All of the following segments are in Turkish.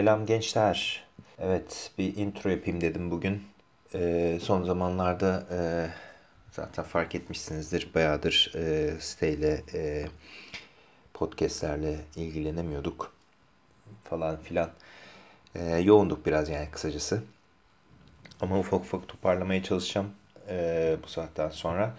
Selam gençler. Evet bir intro yapayım dedim bugün. Ee, son zamanlarda e, zaten fark etmişsinizdir bayağıdır e, siteyle e, podcastlerle ilgilenemiyorduk falan filan. E, yoğunduk biraz yani kısacası. Ama ufak ufak toparlamaya çalışacağım e, bu saatten sonra.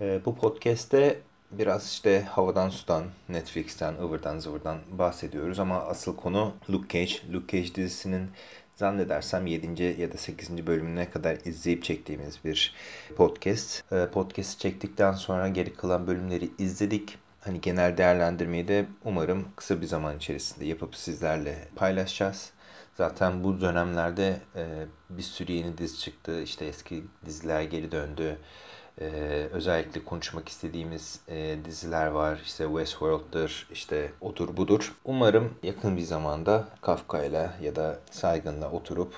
E, bu podcast'te biraz işte havadan sudan, Netflix'ten, ıvırdan zıvırdan bahsediyoruz ama asıl konu Luke Cage. Luke Cage dizisinin zannedersem 7. ya da 8. bölümüne kadar izleyip çektiğimiz bir podcast. E, podcast'i çektikten sonra geri kalan bölümleri izledik. Hani genel değerlendirmeyi de umarım kısa bir zaman içerisinde yapıp sizlerle paylaşacağız. Zaten bu dönemlerde e, bir sürü yeni dizi çıktı. İşte eski diziler geri döndü. Ee, özellikle konuşmak istediğimiz e, diziler var. İşte Westworld'dır, işte odur budur. Umarım yakın bir zamanda Kafka ile ya da Saygın'la oturup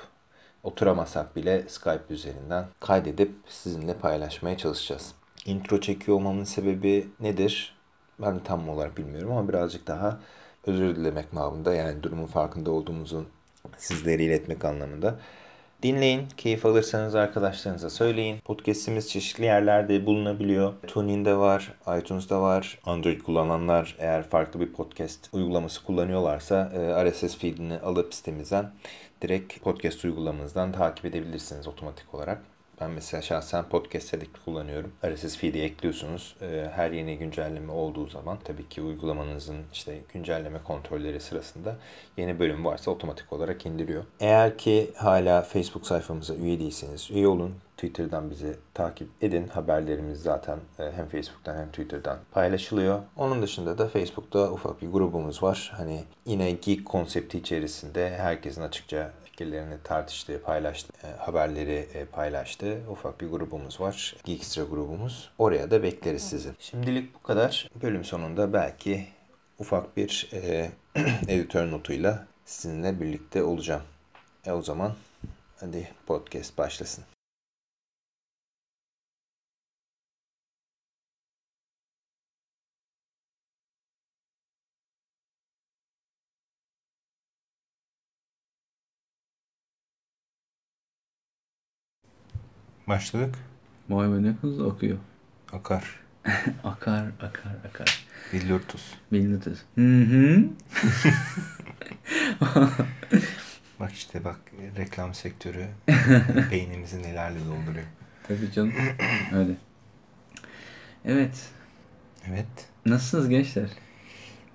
oturamasak bile Skype üzerinden kaydedip sizinle paylaşmaya çalışacağız. Intro çekiyor olmamın sebebi nedir? Ben de tam olarak bilmiyorum ama birazcık daha özür dilemek babında yani durumun farkında olduğumuzu sizlere iletmek anlamında. Dinleyin, keyif alırsanız arkadaşlarınıza söyleyin. Podcast'imiz çeşitli yerlerde bulunabiliyor. TuneIn'de var, iTunes'da var. Android kullananlar eğer farklı bir podcast uygulaması kullanıyorlarsa e, RSS feedini alıp sitemizden direkt podcast uygulamamızdan takip edebilirsiniz otomatik olarak. Ben mesela şahsen podcast Addict kullanıyorum. RSS feed'i ekliyorsunuz. Ee, her yeni güncelleme olduğu zaman tabii ki uygulamanızın işte güncelleme kontrolleri sırasında yeni bölüm varsa otomatik olarak indiriyor. Eğer ki hala Facebook sayfamıza üye değilseniz üye olun. Twitter'dan bizi takip edin. Haberlerimiz zaten e, hem Facebook'tan hem Twitter'dan paylaşılıyor. Onun dışında da Facebook'ta ufak bir grubumuz var. Hani yine geek konsepti içerisinde herkesin açıkça fikirlerini tartıştığı, paylaştığı, e, haberleri e, paylaştığı ufak bir grubumuz var. Geekstra grubumuz. Oraya da bekleriz sizi. Şimdilik bu kadar. Bölüm sonunda belki ufak bir e, editör notuyla sizinle birlikte olacağım. E o zaman hadi podcast başlasın. Başladık. Vay be ne hızlı akıyor. Akar. akar, akar, akar. Billurtus. Billurtus. Hı hı. bak işte bak reklam sektörü beynimizi nelerle dolduruyor. Tabii canım. Öyle. Evet. Evet. Nasılsınız gençler?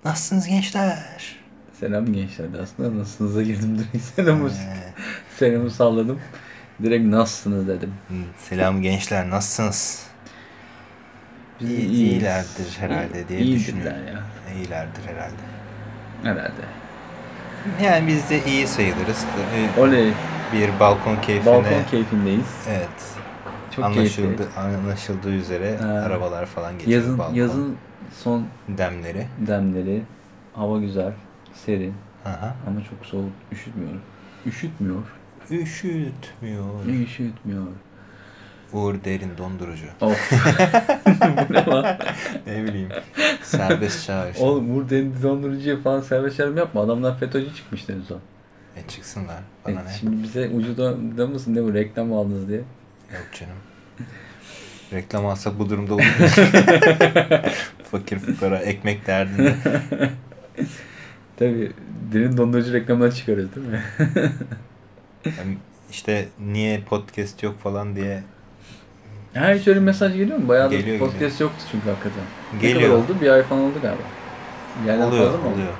Nasılsınız gençler? Selam gençler aslında nasılsınız'a girdim direkt selamı, selamı salladım. Direkt nasılsınız dedim. Selam gençler nasılsınız? Biz İyi, iyilerdir herhalde diye İyidirler düşünüyorum. ya. İyilerdir herhalde. Herhalde. Yani biz de iyi sayılırız. Tabii Oley. Bir balkon keyfine. Balkon keyfindeyiz. Evet. Çok anlaşıldı, keyifli. Anlaşıldığı üzere ha. arabalar falan geçiyor yazın, balkon. Yazın son demleri. Demleri. Hava güzel. Serin. Aha. Ama çok soğuk. Üşütmüyor. Üşütmüyor. Üşütmüyor. Üşütmüyor. Uğur Derin dondurucu. Of. Bu ne lan? ne bileyim. Serbest çağrı. Oğlum Uğur Derin dondurucuya falan serbest çağrım yapma. Adamlar FETÖ'cü çıkmışlar en son. E çıksınlar. Bana e, ne? Şimdi bize ucuda da mısın ne bu reklam aldınız diye. Yok canım. Reklam alsak bu durumda olur? Fakir fukara ekmek derdinde. Tabii derin dondurucu reklamına çıkarız değil mi? yani işte niye podcast yok falan diye Ha hiç öyle mesaj geliyor mu? Bayağı geliyor, podcast geliyor. yoktu çünkü hakikaten. Geliyor. Ne kadar oldu? Bir ay falan oldu galiba. Yani oluyor, fazla mı oluyor.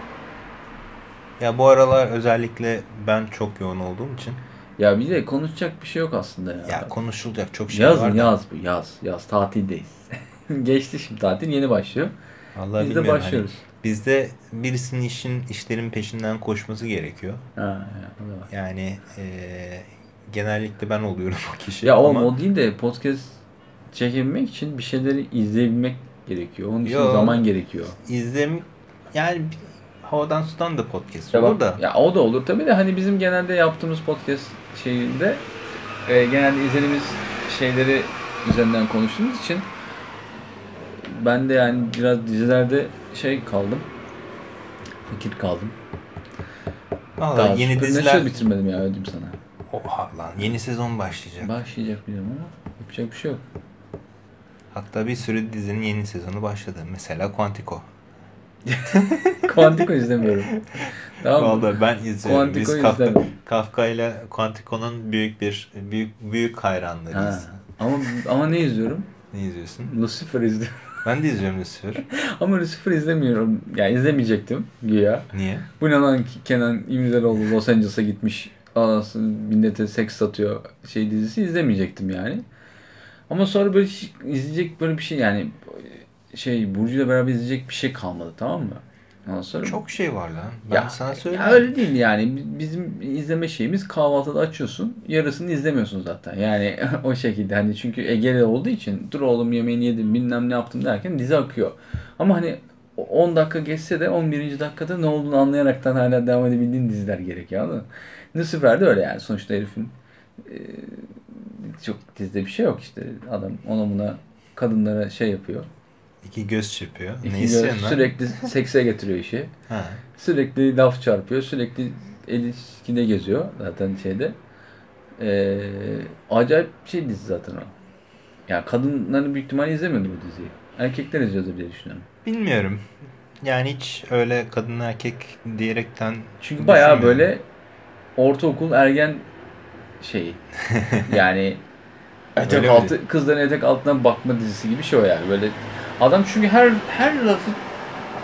Ya bu aralar özellikle ben çok yoğun olduğum için. Ya bir de konuşacak bir şey yok aslında ya. Ya konuşulacak çok şey Yazın, var da. Yaz bu yaz. Yaz tatildeyiz. Geçti şimdi tatil yeni başlıyor. Vallahi Biz de başlıyoruz. Hani bizde birisinin işin işlerin peşinden koşması gerekiyor. Ha, ya, yani e, genellikle ben oluyorum o kişi. Ya oğlum o değil de podcast çekebilmek için bir şeyleri izleyebilmek gerekiyor. Onun için Yo, zaman gerekiyor. İzlem yani havadan sudan da podcast ya olur da. Ya o da olur tabii de hani bizim genelde yaptığımız podcast şeyinde e, genelde izlediğimiz şeyleri üzerinden konuştuğumuz için ben de yani biraz dizilerde şey kaldım. Fakir kaldım. Valla Daha yeni diziler... bitirmedim ya diyeyim sana. Oha lan yeni sezon başlayacak. Başlayacak biliyorum ama yapacak bir şey yok. Hatta bir sürü dizinin yeni sezonu başladı. Mesela Quantico. Quantico izlemiyorum. Tamam? Vallahi ben izliyorum. Biz Quantico'yu Kafka. Kafka ile Quantico'nun büyük bir büyük büyük Ha. hayranlarıyız. Ama ama ne izliyorum? Ne izliyorsun? Lucifer izliyorum. Ben de izliyorum Lucifer. ama Lucifer izlemiyorum. Yani izlemeyecektim güya. Niye? Bu ne lan Kenan İmirzalıoğlu Los Angeles'a gitmiş. Anası millete seks satıyor şey dizisi izlemeyecektim yani. Ama sonra böyle izleyecek böyle bir şey yani şey Burcu'yla beraber izleyecek bir şey kalmadı tamam mı? Ondan sonra Çok şey var lan. Ben ya, sana söyleyeyim. ya öyle değil yani. Bizim izleme şeyimiz kahvaltıda açıyorsun. Yarısını izlemiyorsun zaten. Yani o şekilde hani çünkü Ege'li olduğu için dur oğlum yemeğini yedim bilmem ne yaptım derken dizi akıyor. Ama hani 10 dakika geçse de 11. dakikada ne olduğunu anlayaraktan hala devam edebildiğin diziler gerekiyor anladın mı? Lucifer'de öyle yani. Sonuçta herifin e, çok dizide bir şey yok işte. Adam ona buna kadınlara şey yapıyor. İki göz çırpıyor. İki ne göz lan? sürekli sekse getiriyor işi. Ha. Sürekli laf çarpıyor. Sürekli ilişkide geziyor zaten şeyde. Ee, acayip şey dizi zaten o. Ya kadınların büyük ihtimalle izlemiyordu bu diziyi. Erkekler izliyordur diye düşünüyorum. Bilmiyorum. Yani hiç öyle kadın erkek diyerekten Çünkü bayağı böyle ortaokul ergen şeyi. Yani etek Öyle mi altı kızların etek altından bakma dizisi gibi şey o yani. Böyle adam çünkü her her lafı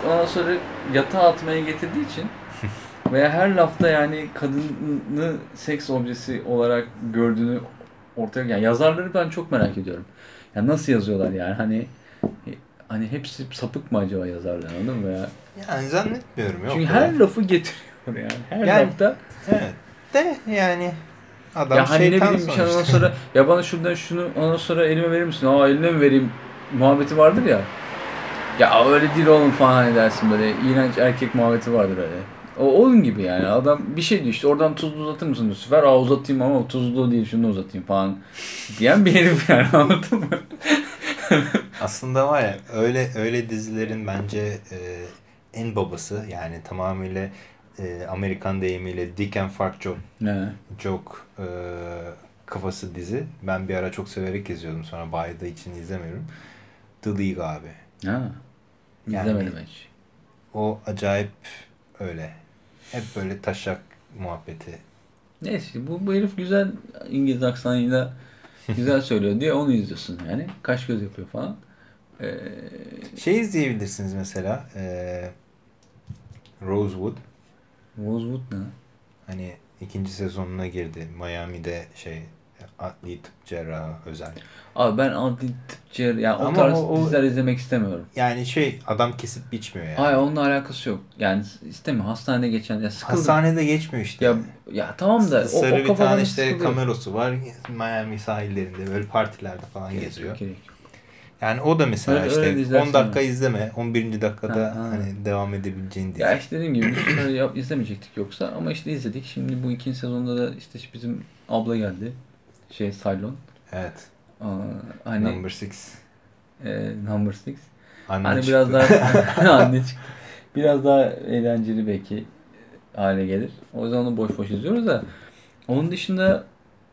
ondan sonra yatağa atmaya getirdiği için veya her lafta yani kadını seks objesi olarak gördüğünü ortaya yani yazarları ben çok merak ediyorum. Yani nasıl yazıyorlar yani hani hani hepsi sapık mı acaba yazarlar anladın mı ya? Yani zannetmiyorum. Yok Çünkü her lafı getiriyor yani. Her Yani- lafta Evet. De yani adam ya hani ne bileyim bir şey ondan sonuçta. sonra ya bana şuradan şunu ondan sonra elime verir misin? Aa eline mi vereyim? Muhabbeti vardır ya. Ya öyle değil oğlum falan edersin böyle. iğrenç erkek muhabbeti vardır öyle. O onun gibi yani. Adam bir şey diyor işte oradan tuzlu uzatır mısın Lucifer? Aa uzatayım ama tuzlu değil şunu uzatayım falan. Diyen bir herif yani anladın mı? Aslında var ya öyle öyle dizilerin bence e, en babası yani tamamıyla e, Amerikan deyimiyle Dick and Fark Joke, Ne? joke e, kafası dizi. Ben bir ara çok severek izliyordum sonra baydığı için izlemiyorum. The League abi. Ha. Yani- İzlemedim hiç. O acayip öyle. Hep böyle taşak muhabbeti. Neyse bu, bu herif güzel İngiliz aksanıyla güzel söylüyor diye onu izliyorsun yani. Kaş göz yapıyor falan. Ee, Şey izleyebilirsiniz mesela. E, Rosewood. Rosewood ne? Hani ikinci sezonuna girdi. Miami'de şey adli tıp cerrahı özel. Abi ben adli tıp cerrah yani o Ama tarz o- o- diziler izlemek istemiyorum. Yani şey adam kesip biçmiyor yani. Hayır onunla alakası yok. Yani istemiyorum. Hastanede geçen ya sıkıldım. Hastanede geçmiyor işte. Ya ya tamam da o, Sarı o bir tane işte sıkılıyorum. kamerosu var. Miami sahillerinde böyle partilerde falan Gerek geziyor. gerek. Yani o da mesela Öyle- işte öyle diziler 10 dakika sevmem. izleme, 11. dakikada Ha, ha. hani devam edebileceğin dizi. Ya işte dediğim gibi biz yap, izlemeyecektik yoksa ama işte izledik. Şimdi bu ikinci sezonda da işte bizim abla geldi. Şey Cylon. Evet. Aa, hani Number 6. e, number six. Anne Hani çıktı. biraz daha anne çıktı. Biraz daha eğlenceli belki hale gelir. O yüzden onu boş boş izliyoruz da. Onun dışında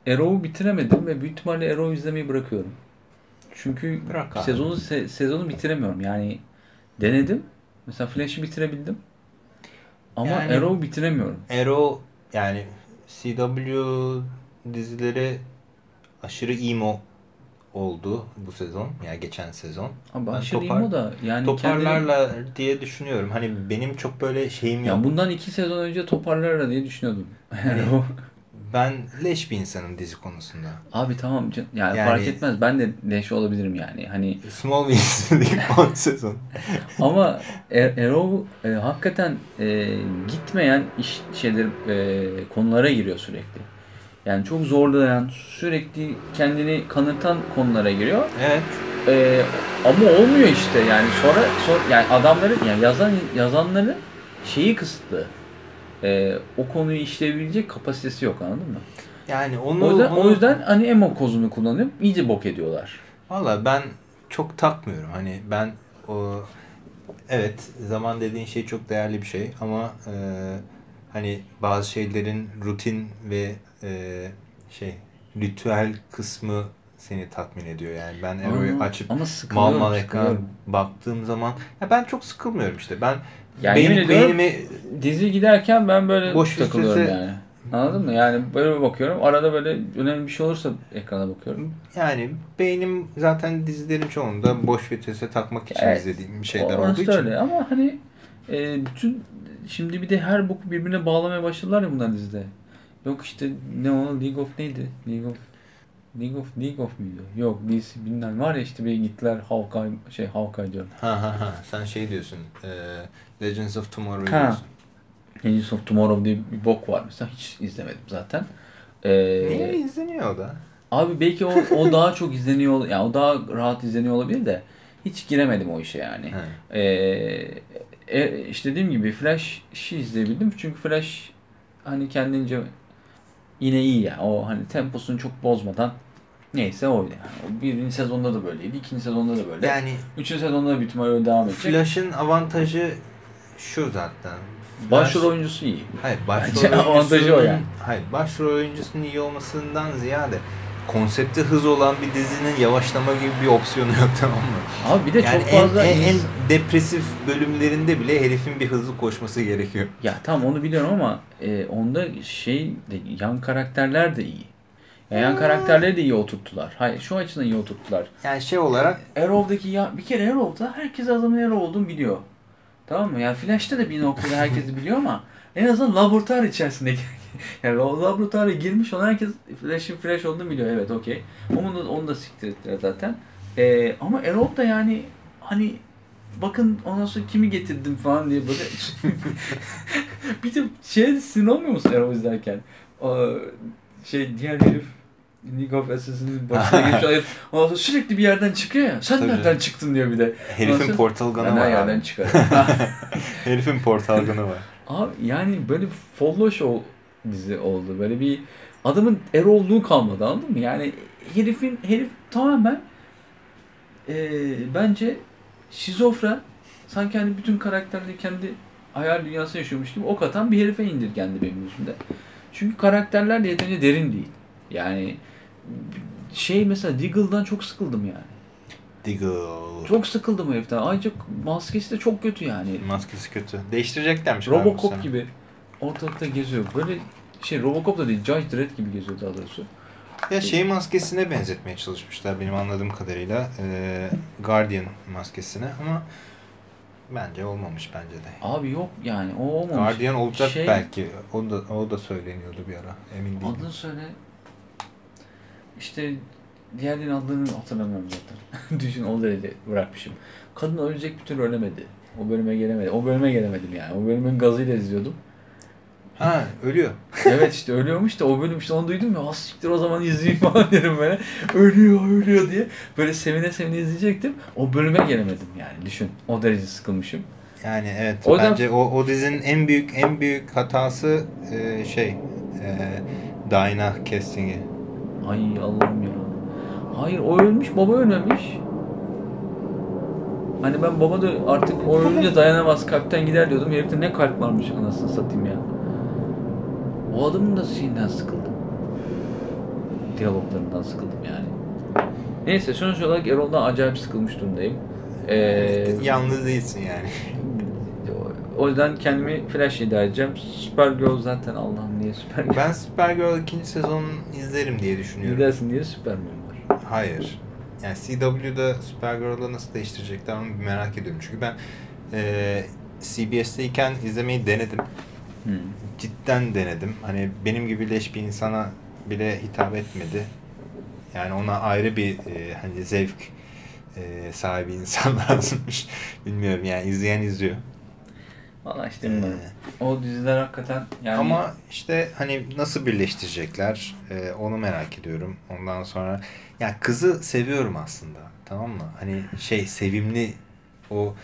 Arrow'u bitiremedim ve büyük ihtimalle Arrow izlemeyi bırakıyorum. Çünkü Bırak abi. sezonu se- sezonu bitiremiyorum. Yani denedim. Mesela Flash'ı bitirebildim. Ama Yani- Arrow'u bitiremiyorum. Arrow yani CW dizileri aşırı emo oldu bu sezon. Yani geçen sezon. Abi Ben aşırı topar- imo da yani kendini... Toparlarlar diye düşünüyorum. Hani benim çok böyle şeyim yok. Ya bundan iki sezon önce toparlarlar diye düşünüyordum. Arrow. Ben leş bir insanım dizi konusunda. Abi tamam can- yani, Yani- fark etmez. Ben de leş olabilirim yani. Hani Small ilk 10 sezon. ama Er- Arrow e, hakikaten e, gitmeyen iş şeyler e, konulara giriyor sürekli. Yani çok zorlayan, sürekli kendini kanırtan konulara giriyor. Evet. E, ama olmuyor işte. Yani sonra, sonra yani adamların yani yazan yazanların şeyi kısıtlı. E, o konuyu işleyebilecek kapasitesi yok anladın mı? Yani onu... O yüzden, onu- o yüzden hani emo kozunu kullanıp iyice bok ediyorlar. Valla ben çok takmıyorum. Hani ben o... Evet zaman dediğin şey çok değerli bir şey ama e, hani bazı şeylerin rutin ve e, şey ritüel kısmı seni tatmin ediyor yani. Ben Ama- açıp ama mal mal sıkılıyorum. baktığım zaman ya ben çok sıkılmıyorum işte. Ben Ya beyin, ediyorum, beynimi Dizi giderken ben böyle Boş takılıyorum filtresi- yani. Anladın mı? Yani böyle bakıyorum. Arada böyle önemli bir şey olursa ekrana bakıyorum. yani beynim zaten dizilerin çoğunda boş vitese takmak için Evet. izlediğim şeyler Orası olduğu için. öyle ama hani e, bütün şimdi bir de her boku birbirine bağlamaya başladılar ya bunlar dizide. Yok işte ne o League of neydi? League of League of League of muydu? Yok DC bilmem var ya işte bir gittiler Hawkeye şey Hawkeye diyorum. Ha ha ha sen şey diyorsun. e, Legends of Tomorrow Ha. diyorsun. Legends of Tomorrow diye bir bok var mesela hiç izlemedim zaten. Ee, Niye izleniyor o da? Abi belki o, o daha çok izleniyor yani o daha rahat izleniyor olabilir de hiç giremedim o işe yani. Ee, e, işte dediğim gibi Flash'ı izleyebildim çünkü Flash hani kendince yine iyi ya. O hani temposunu çok bozmadan neyse oydu yani. O birinci sezonda da böyleydi, ikinci sezonda da böyle. Yani Üçüncü sezonda da ihtimalle öyle devam edecek. Flash'ın avantajı şu zaten. Başrol Flash- oyuncusu iyi. Hayır başrol Bence avantajı o oyuncusunun- yani. Hayır başrol oyuncusunun iyi olmasından ziyade konsepti hız olan bir dizinin yavaşlama gibi bir opsiyonu yok tamam mı? Abi bir de Yani çok en, fazla en, en ins- depresif bölümlerinde bile herifin bir hızlı koşması gerekiyor. Ya tamam onu biliyorum ama e, onda şey de yan karakterler de iyi. Ya yan karakterleri de iyi oturttular. Hayır şu açıdan iyi oturttular. Yani şey olarak Arrow'daki ya bir kere Arrow'da herkes adamın Arrow olduğunu biliyor. Tamam mı? Yani Flash'ta da bir noktada herkes biliyor ama en azından laboratuvar içerisinde yani laboratuvara girmiş olan herkes Flash'in Flash olduğunu biliyor. Evet okey. Onu da, onu da siktir ettiler zaten. E, ama Arrow'da yani hani bakın ondan sonra kimi getirdim falan diye böyle bir de şey sinir olmuyor musun Arrow izlerken? O, şey diğer herif League of Assassins başına herif ondan sonra sürekli bir yerden çıkıyor ya. Sen Tabii. nereden çıktın diyor bir de. herifin Nasıl? portal gun'ı var yerden abi. çıkarım. Herifin portal gun'ı var. Abi yani böyle follow show dizi oldu. Böyle bir adamın erolluğu kalmadı anladın mı? Yani herifin herif tamamen eee bence şizofren sanki hani bütün karakterleri kendi hayal dünyası yaşıyormuş gibi ok atan bir herife indirgendi benim gözümde. Çünkü karakterler de yeterince derin değil. Yani şey mesela Deagle'dan çok sıkıldım yani. Deagle. Çok sıkıldım heriften. Ayrıca maskesi de çok kötü yani. Maskesi kötü. Değiştireceklermiş Robocop gibi ortalıkta geziyor. Böyle şey Robocop da değil, Judge Dredd gibi geziyor daha doğrusu. Ya şey maskesine benzetmeye çalışmışlar benim anladığım kadarıyla. Ee, Guardian maskesine ama bence olmamış bence de. Abi yok yani o olmamış. Guardian olacak Şey- belki. O da o da söyleniyordu bir ara. Emin değilim. Adını söyle. İşte diğerlerinin adlarını hatırlamıyorum zaten. Düşün o derece bırakmışım. Kadın ölecek bir türlü ölemedi. O bölüme gelemedi. O bölüme gelemedim yani. O bölümün gazıyla izliyordum. Ha ölüyor. evet işte ölüyormuş da o bölüm işte onu duydum ya siktir o zaman izleyeyim falan dedim böyle. Ölüyor ölüyor diye. Böyle sevine sevine izleyecektim. O bölüme gelemedim yani düşün. O derece sıkılmışım. Yani evet O yüzden- bence o, o dizinin en büyük en büyük hatası e, şey e, Dinah casting'i. Ay Allah'ım ya. Hayır o ölmüş baba ölmemiş. Hani ben baba da artık o ölünce dayanamaz kalpten gider diyordum. Herifte ne kalp varmış anasını satayım ya. O adamın da şeyinden sıkıldım. Diyaloglarından sıkıldım yani. Neyse sonuç olarak Erol'dan acayip sıkılmış durumdayım. Ee, Yalnız değilsin yani. o yüzden kendimi Flash iddia edeceğim. Supergirl zaten Allah'ım niye Supergirl? Ben Supergirl ikinci sezon izlerim diye düşünüyorum. Gidersin diye Superman var. Hayır. Yani CW'da Supergirl'ı nasıl değiştirecekler onu bir merak ediyorum. Çünkü ben e, CBS'teyken izlemeyi denedim. Hmm. Cidden denedim. Hani benim gibi leş bir insana bile hitap etmedi. Yani ona ayrı bir e, hani zevk e, sahibi insan lazımmış. Bilmiyorum yani izleyen izliyor. Valla işte Ee. O diziler hakikaten yani Ama işte hani nasıl birleştirecekler e, onu merak ediyorum. Ondan sonra ya kızı seviyorum aslında. Tamam mı? Hani şey sevimli o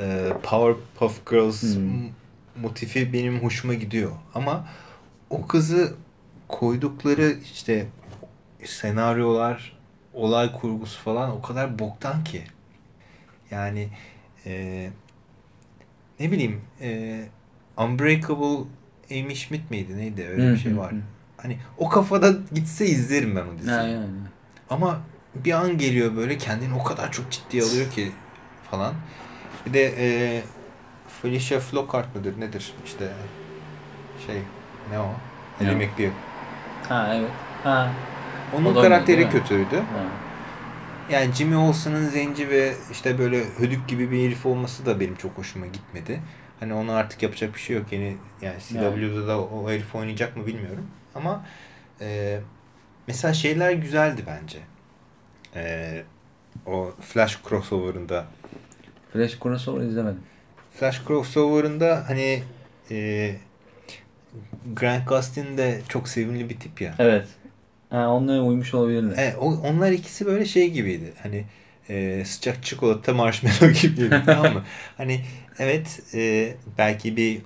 e, Powerpuff Girls Hmm. Motifi benim hoşuma gidiyor. Ama o kızı koydukları işte senaryolar, olay kurgusu falan o kadar boktan ki. Yani e, ne bileyim e, Unbreakable Amy Schmidt miydi neydi öyle bir şey var. Hani o kafada gitse izlerim ben o diziyi. Ha, yani. Ama bir an geliyor böyle kendini o kadar çok ciddiye alıyor ki falan. Bir de e, Felicia Flockhart mıdır nedir işte şey ne o? O? McBeal. Ha evet. Ha. Onun O karakteri mi? kötüydü. ha. Yani Jimmy Olsen'ın zenci ve işte böyle hödük gibi bir herif olması da benim çok hoşuma gitmedi. Hani ona artık yapacak bir şey yok. Yani, yani CW'da da o herif oynayacak mı bilmiyorum. Ama e, mesela şeyler güzeldi bence. E, o Flash crossover'ında Flash crossover izlemedim. Flash crossover'ında hani e, Grant Gustin de çok sevimli bir tip ya. Evet. Ha, onlara uymuş olabilirler. E, o, onlar ikisi böyle şey gibiydi. Hani e, sıcak çikolata marshmallow gibiydi tamam mı? Hani evet e, belki bir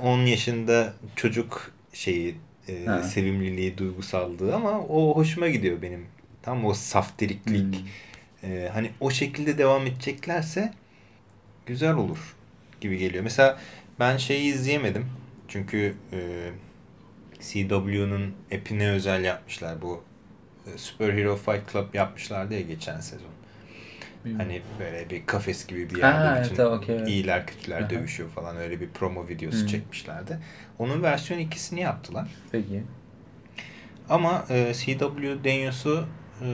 10 yaşında çocuk şeyi e, Ha. sevimliliği, duygusallığı ama o hoşuma gidiyor benim. Tam o saftiriklik. Hmm. E, hani o şekilde devam edeceklerse güzel olur gibi geliyor. Mesela ben şeyi izleyemedim. Çünkü e, CW'nun app'ine özel yapmışlar. Bu e, Superhero Fight Club yapmışlardı ya geçen sezon. Bilmiyorum. Hani böyle bir kafes gibi bir Ha, yerde evet, bütün evet. iyiler kötüler Aha. dövüşüyor falan öyle bir promo videosu Hı. çekmişlerdi. Onun versiyon ikisini yaptılar. Peki. Ama e, CW deniyorsu e,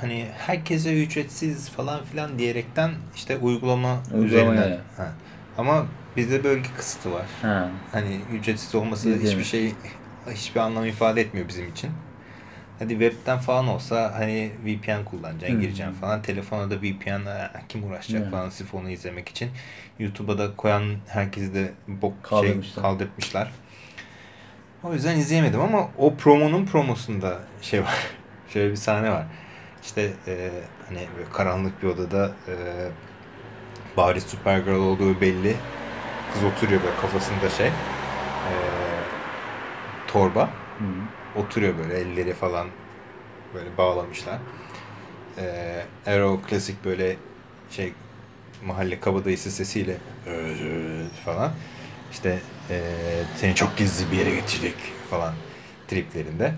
hani herkese ücretsiz falan filan diyerekten işte uygulama Uygulamaya üzerinden. ya. Ha. Ama bizde bölge kısıtı var. Ha. Hani ücretsiz olması Biz de hiçbir mi? şey hiçbir anlam ifade etmiyor bizim için. Hadi webten falan olsa hani VPN kullanacaksın, Hmm. gireceksin falan. Telefona da VPN "Aa, kim uğraşacak falan sırf onu izlemek için. YouTube'a da koyan herkesi de bok şey Kaldırmışlar. O yüzden izleyemedim ama o promonun promosunda şey var. Şöyle bir sahne var. İşte e, hani karanlık bir odada e, bariz Supergirl olduğu belli. Kız oturuyor böyle kafasında şey. e, torba. Hı. Oturuyor böyle elleri falan böyle bağlamışlar. E, Arrow klasik böyle şey mahalle kabadayısı sesiyle falan. İşte e, seni çok gizli bir yere getirecek falan triplerinde.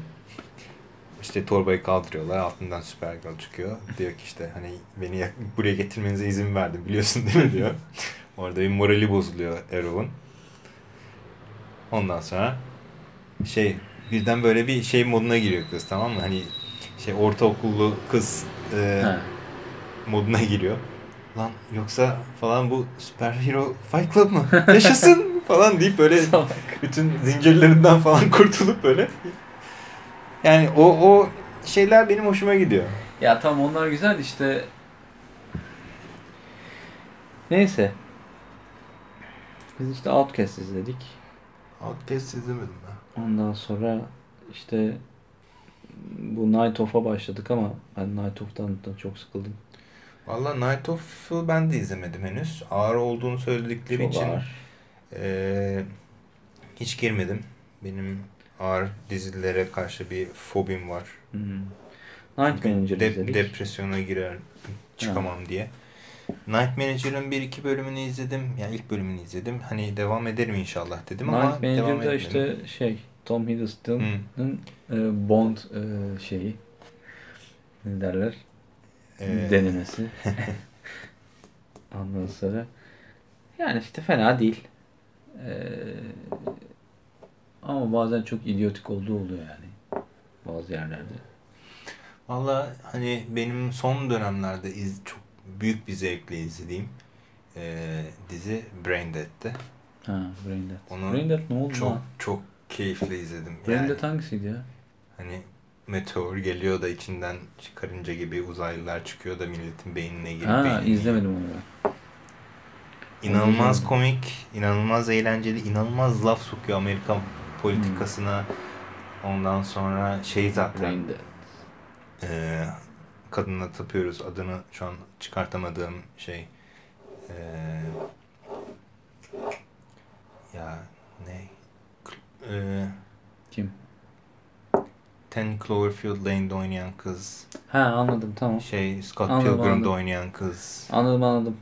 İşte torbayı kaldırıyorlar. Altından Supergirl çıkıyor. Diyor ki işte hani beni buraya getirmenize izin verdim biliyorsun değil mi diyor. Orada bir morali bozuluyor Arrow'un. Ondan sonra şey birden böyle bir şey moduna giriyor kız tamam mı? Hani şey ortaokullu kız e, Ha. moduna giriyor. Lan yoksa falan bu Superhero Fight Club mı? Yaşasın falan deyip böyle bütün zincirlerinden falan kurtulup böyle. Yani o o şeyler benim hoşuma gidiyor. Ya tamam onlar güzel işte. Neyse. Biz işte Outcast izledik. Outcast izlemedim ben. Ondan sonra işte bu Night Of'a başladık ama ben Night Of'tan da çok sıkıldım. Valla Night Of'u ben de izlemedim henüz. Ağır olduğunu söyledikleri Çok için ağır. eee, hiç girmedim. Benim ağır dizilere karşı bir fobim var. Hmm. Night Manager De- izledik. depresyona girer çıkamam diye. Night Manager'ın bir iki bölümünü izledim. Yani ilk bölümünü izledim. Hani devam ederim inşallah dedim ama Night devam Manager'da etmedim. işte şey Tom Hiddleston'ın e, Bond e, şeyi ne derler Ee, denemesi. Ondan sonra yani işte fena değil. Ee, ama bazen çok idiotik olduğu oluyor yani. Bazı yerlerde. Valla hani benim son dönemlerde iz, çok büyük bir zevkle izlediğim eee, dizi Braindead'ti. Ha Brain Dead. Onu Brain Dead ne oldu Çok lan? çok keyifle izledim. Brain Yani hangisiydi ya? hani meteor geliyor da içinden karınca gibi uzaylılar çıkıyor da milletin beynine girip Ha izlemedim onu ben. İnanılmaz Onu komik, inanılmaz eğlenceli, inanılmaz laf sokuyor Amerikan politikasına. Ondan sonra şey zaten e, kadına tapıyoruz adını şu an çıkartamadığım şey e, ya ne e, Kim? Ten Cloverfield Lane'de oynayan kız Ha anladım tamam. şey Scott Anladım, Pilgrim'de anladım. oynayan kız Anladım anladım.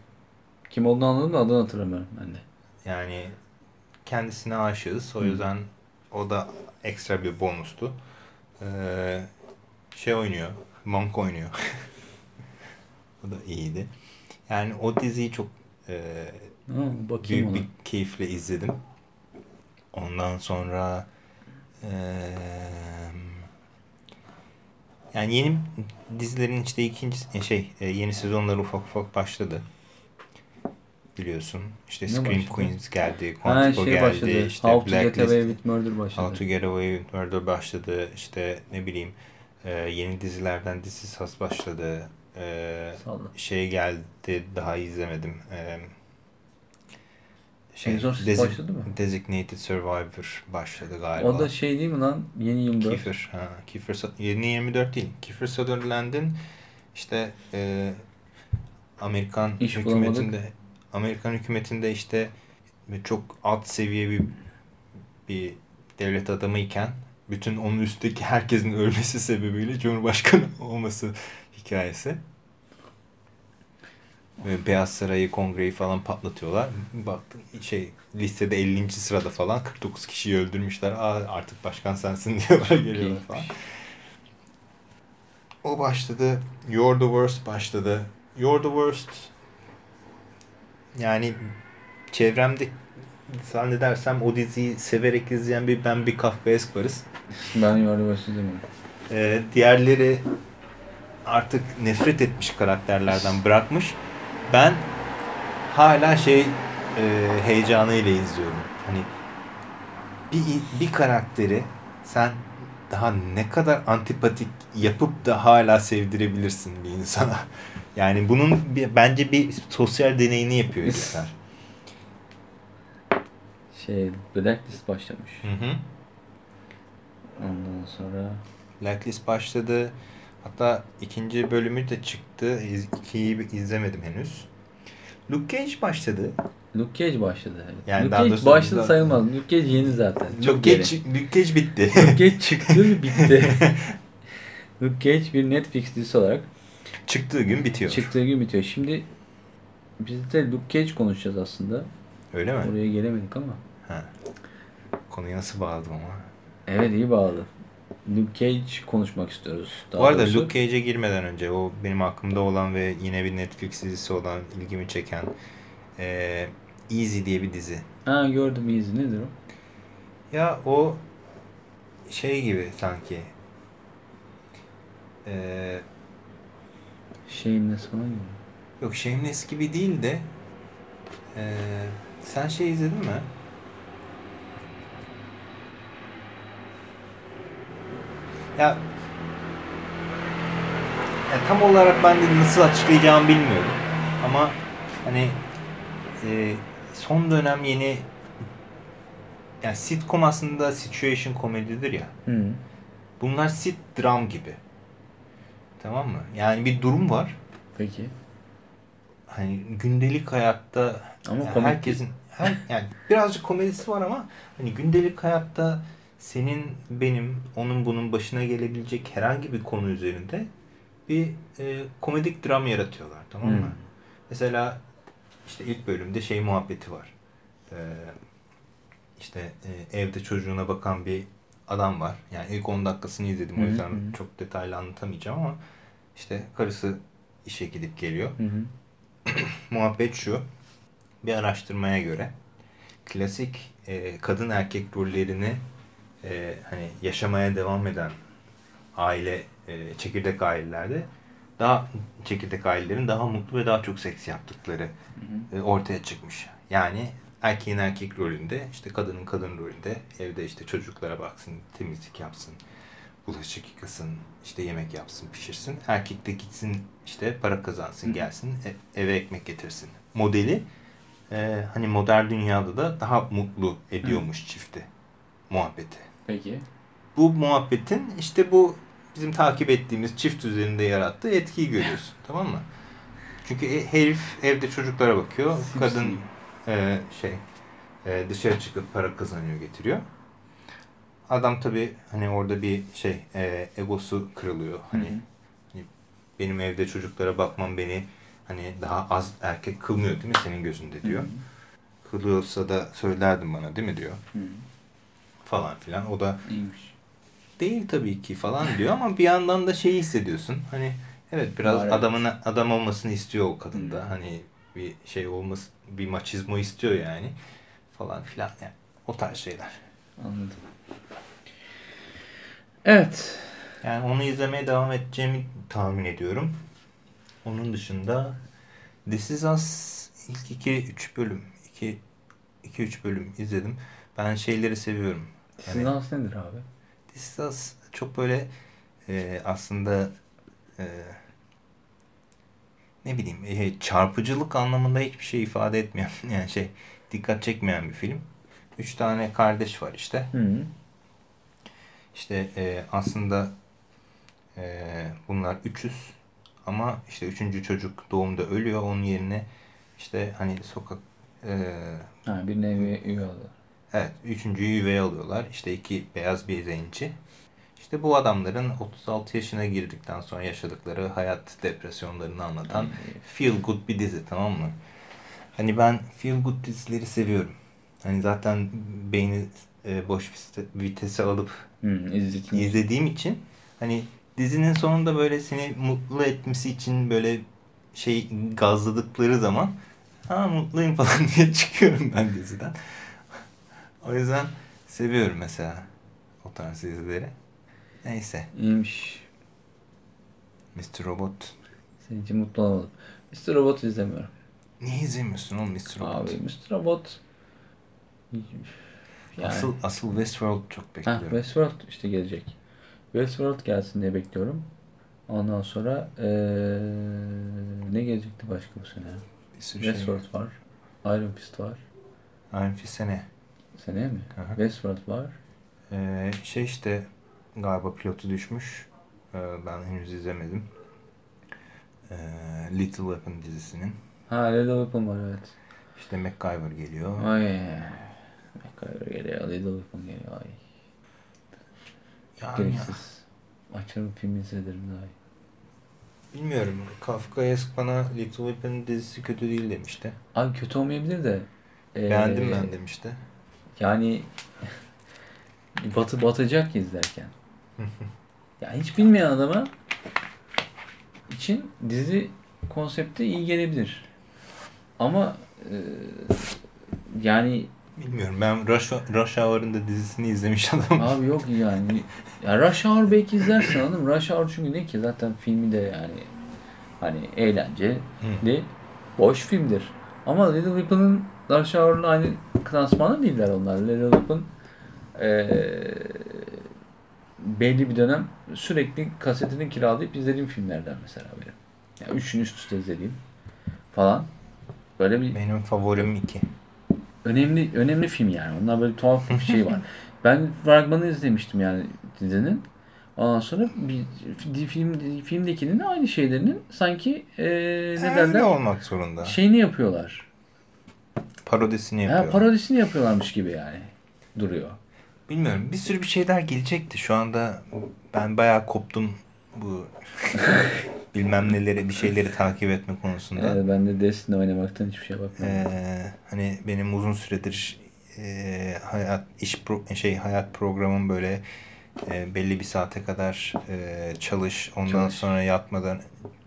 Kim olduğunu anladım da adını hatırlamıyorum ben de. yani kendisine aşığız o Hı. yüzden O da ekstra bir bonustu. Ee, şey oynuyor. Monk oynuyor. o da iyiydi. Yani o diziyi çok e, Ha, bakayım büyük ona. bir keyifle izledim. Ondan sonra eee, yani yeni dizilerin işte ikinci şey e, yeni sezonları ufak ufak başladı. Biliyorsun. İşte Ne Scream başladı? Queens geldi, Quantico şey geldi, başladı. işte How to Get Blacklist, Away with Murder başladı. How to Get Away with Murder başladı. İşte ne bileyim e, yeni dizilerden This Is Us başladı. E, şey geldi daha izlemedim. E, şey, Exorcist Desi- başladı mı? Designated Survivor başladı galiba. O da şey değil mi lan? Yeni 24. Kiefer. Ha, Kiefer yeni 24 değil. Kiefer Sutherland'in işte e, Amerikan İş hükümetinde Amerikan hükümetinde işte çok alt seviye bir bir devlet adamı iken bütün onun üstteki herkesin ölmesi sebebiyle Cumhurbaşkanı olması hikayesi. Ve Beyaz Sarayı, kongreyi falan patlatıyorlar. Baktım şey listede 50. sırada falan 49 kişiyi öldürmüşler. Aa, artık başkan sensin diyorlar geliyorlar falan. O başladı. You're the Worst başladı. You're the Worst yani çevremde zannedersem o diziyi severek izleyen bir ben bir Kafkaesk varız. Ben yuvarlı başı izlemiyorum. Ee, diğerleri artık nefret etmiş karakterlerden bırakmış. Ben hala şey e, heyecanıyla izliyorum. Hani bir, bir karakteri sen daha ne kadar antipatik yapıp da hala sevdirebilirsin bir insana. Yani bunun bir, bence bir sosyal deneyini yapıyor herifler. Şey Blacklist başlamış. Hı hı. Ondan sonra Blacklist başladı. Hatta ikinci bölümü de çıktı. İz, ikiyi izlemedim henüz. Luke Cage başladı. Luke Cage başladı. Evet. Yani Luke Cage başladı sayılmaz. Luke Cage yeni zaten. Çok Luke geç, Luke Cage bitti. Luke Cage çıktı bitti. Luke Cage bir Netflix dizisi olarak Çıktığı gün bitiyor. çıktığı gün bitiyor. Şimdi biz de Luke Cage konuşacağız aslında. Öyle mi? Oraya gelemedik ama. Ha. Konuyu nasıl bağladım ama. Evet iyi bağlı. Luke Cage konuşmak istiyoruz. Daha Bu arada doğrusu. Luke Cage'e girmeden önce o benim aklımda olan ve yine bir Netflix dizisi olan ilgimi çeken eee Easy diye bir dizi. Ha gördüm izi nedir o? Ya o şey gibi sanki eee Shameless falan gibi. Yok Shameless gibi değil de eee, sen şey izledin mi? Ya, ya tam olarak ben de nasıl açıklayacağımı bilmiyorum. Ama hani eee, son dönem yeni yani sitcom aslında situation komedidir ya. Hı. Bunlar sit dram gibi. Tamam mı? Yani bir durum var. Peki. hani gündelik hayatta Ama yani herkesin her, yani birazcık komedisi var ama hani gündelik hayatta senin benim onun bunun başına gelebilecek herhangi bir konu üzerinde bir e, komedik dram yaratıyorlar tamam mı? Hmm. Mesela işte ilk bölümde şey muhabbeti var. Ee, işte e, evde çocuğuna bakan bir adam var. Yani ilk 10 dakikasını izledim o yüzden hı. çok detaylı anlatamayacağım ama işte karısı işe gidip geliyor Hı hı. muhabbet şu. Bir araştırmaya göre klasik e, kadın erkek rollerini e, hani yaşamaya devam eden aile e, çekirdek ailelerde daha çekirdek ailelerin daha mutlu ve daha çok seks yaptıkları e, ortaya çıkmış. Yani erkeğin erkek rolünde, işte kadının kadın rolünde evde işte çocuklara baksın, temizlik yapsın, bulaşık yıkasın, işte yemek yapsın, pişirsin. Erkek de gitsin işte para kazansın, gelsin, e- eve ekmek getirsin. Modeli e, hani modern dünyada da daha mutlu ediyormuş çifti muhabbeti. Peki. Bu muhabbetin işte bu bizim takip ettiğimiz çift üzerinde yarattığı etkiyi görüyorsun. tamam mı? Çünkü e- herif evde çocuklara bakıyor. Kadın e, şey e, dışarı çıkıp para kazanıyor getiriyor. Adam tabi hani orada bir şey e, egosu kırılıyor. Hani, Hı hı. hani benim evde çocuklara bakmam beni hani daha az erkek kılmıyor değil mi senin gözünde diyor. Hı hı. Kılıyorsa da söylerdin bana değil mi diyor. Hı. falan filan. O da İyiymiş. değil tabii ki falan diyor ama bir yandan da şeyi hissediyorsun. Hani evet biraz Var, adamın adam olmasını istiyor o kadında. Hani bir şey olması bir maçizmo istiyor yani falan filan yani o tarz şeyler. Anladım. Evet. Yani onu izlemeye devam edeceğimi tahmin ediyorum. Onun dışında This Is Us ilk 2-3 bölüm 2-3 bölüm izledim. Ben şeyleri seviyorum. Sizin Hani- dans nedir abi? This Is Us çok böyle e, aslında e, ne bileyim e, çarpıcılık anlamında hiçbir şey ifade etmeyen yani şey dikkat çekmeyen bir film. Üç tane kardeş var işte. Hı -hı. İşte e, aslında e, bunlar üçüz ama işte üçüncü çocuk doğumda ölüyor. Onun yerine işte hani sokak e, Ha, bir nevi üye oldu. evet üçüncüyü üveye alıyorlar. İşte iki beyaz bir zenci. İşte bu adamların 36 yaşına girdikten sonra yaşadıkları hayat depresyonlarını anlatan feel good bir dizi tamam mı? Hani ben feel good dizileri seviyorum. Hani zaten beyni e, boş vite- vitese alıp izletin. izlediğim için hani dizinin sonunda böyle seni mutlu etmesi için böyle şey gazladıkları zaman ha mutluyum falan diye çıkıyorum ben diziden. o yüzden seviyorum mesela o tarz dizileri. Neyse. İyiymiş. Mr. Robot. Senin için mutlu olamadım. Mr. Robot izlemiyorum. Niye izlemiyorsun oğlum Mr. Robot? Abi Mr. Robot yani Asıl, asıl Westworld çok ha, bekliyorum. Westworld işte gelecek. Westworld gelsin diye bekliyorum. Ondan sonra eee, ne gelecekti başka bu sene? bir sürü şey. Westworld var. Iron Fist var. Iron Fist sene. Seneye mi? Hı. Westworld var. Ee, şey işte galiba pilotu düşmüş. Ee, ben henüz izlemedim. Ee, Little Weapon dizisinin. Ha Little Weapon var evet. İşte MacGyver geliyor. Ay. MacGyver geliyor. Little Weapon geliyor. Ay. Yani Gereksiz. Açarım film izlerim daha iyi. bilmiyorum. Kafkaesk bana Little Weapon dizisi kötü değil demişti. Abi kötü olmayabilir de. eee, Beğendim ben demişti. Yani batı batacak izlerken. Yani hiç bilmeyen adama için dizi konsepti iyi gelebilir. Ama eee, yani Bilmiyorum. Ben Rush, Rush Hour'ın da dizisini izlemiş adamım. abi yok yani. Ya Rush Hour belki izlersin anladın mı? Rush Hour çünkü ne ki zaten filmi de yani hani eğlenceli, boş filmdir. Ama Little Weapon'ın Rush Hour'la aynı klasmanda değiller onlar. Little Weapon eee belli bir dönem sürekli kasetini kiralayıp izlediğim filmlerden mesela benim. Yani üçünü üst üste izlediğim falan. Böyle bir Benim favorim iki. Önemli önemli film yani. Onlar böyle tuhaf bir şey var. Ben fragmanı izlemiştim yani dizinin. Ondan sonra bir fi- film filmdekinin aynı şeylerinin sanki eee ne derler olmak zorunda. şeyini yapıyorlar. Parodisini Ha, yapıyor. parodisini yapıyorlarmış gibi yani duruyor. Bilmiyorum. Bir sürü bir şeyler gelecekti. Şu anda ben bayağı koptum bu bilmem neleri bir şeyleri takip etme konusunda. Ee, ben de Destiny oynamaktan hiçbir şey bakmıyorum. Ee, hani benim uzun süredir e, hayat iş pro- şey hayat programım böyle e, belli bir saate kadar e, çalış. Ondan Çalış. sonra yatmadan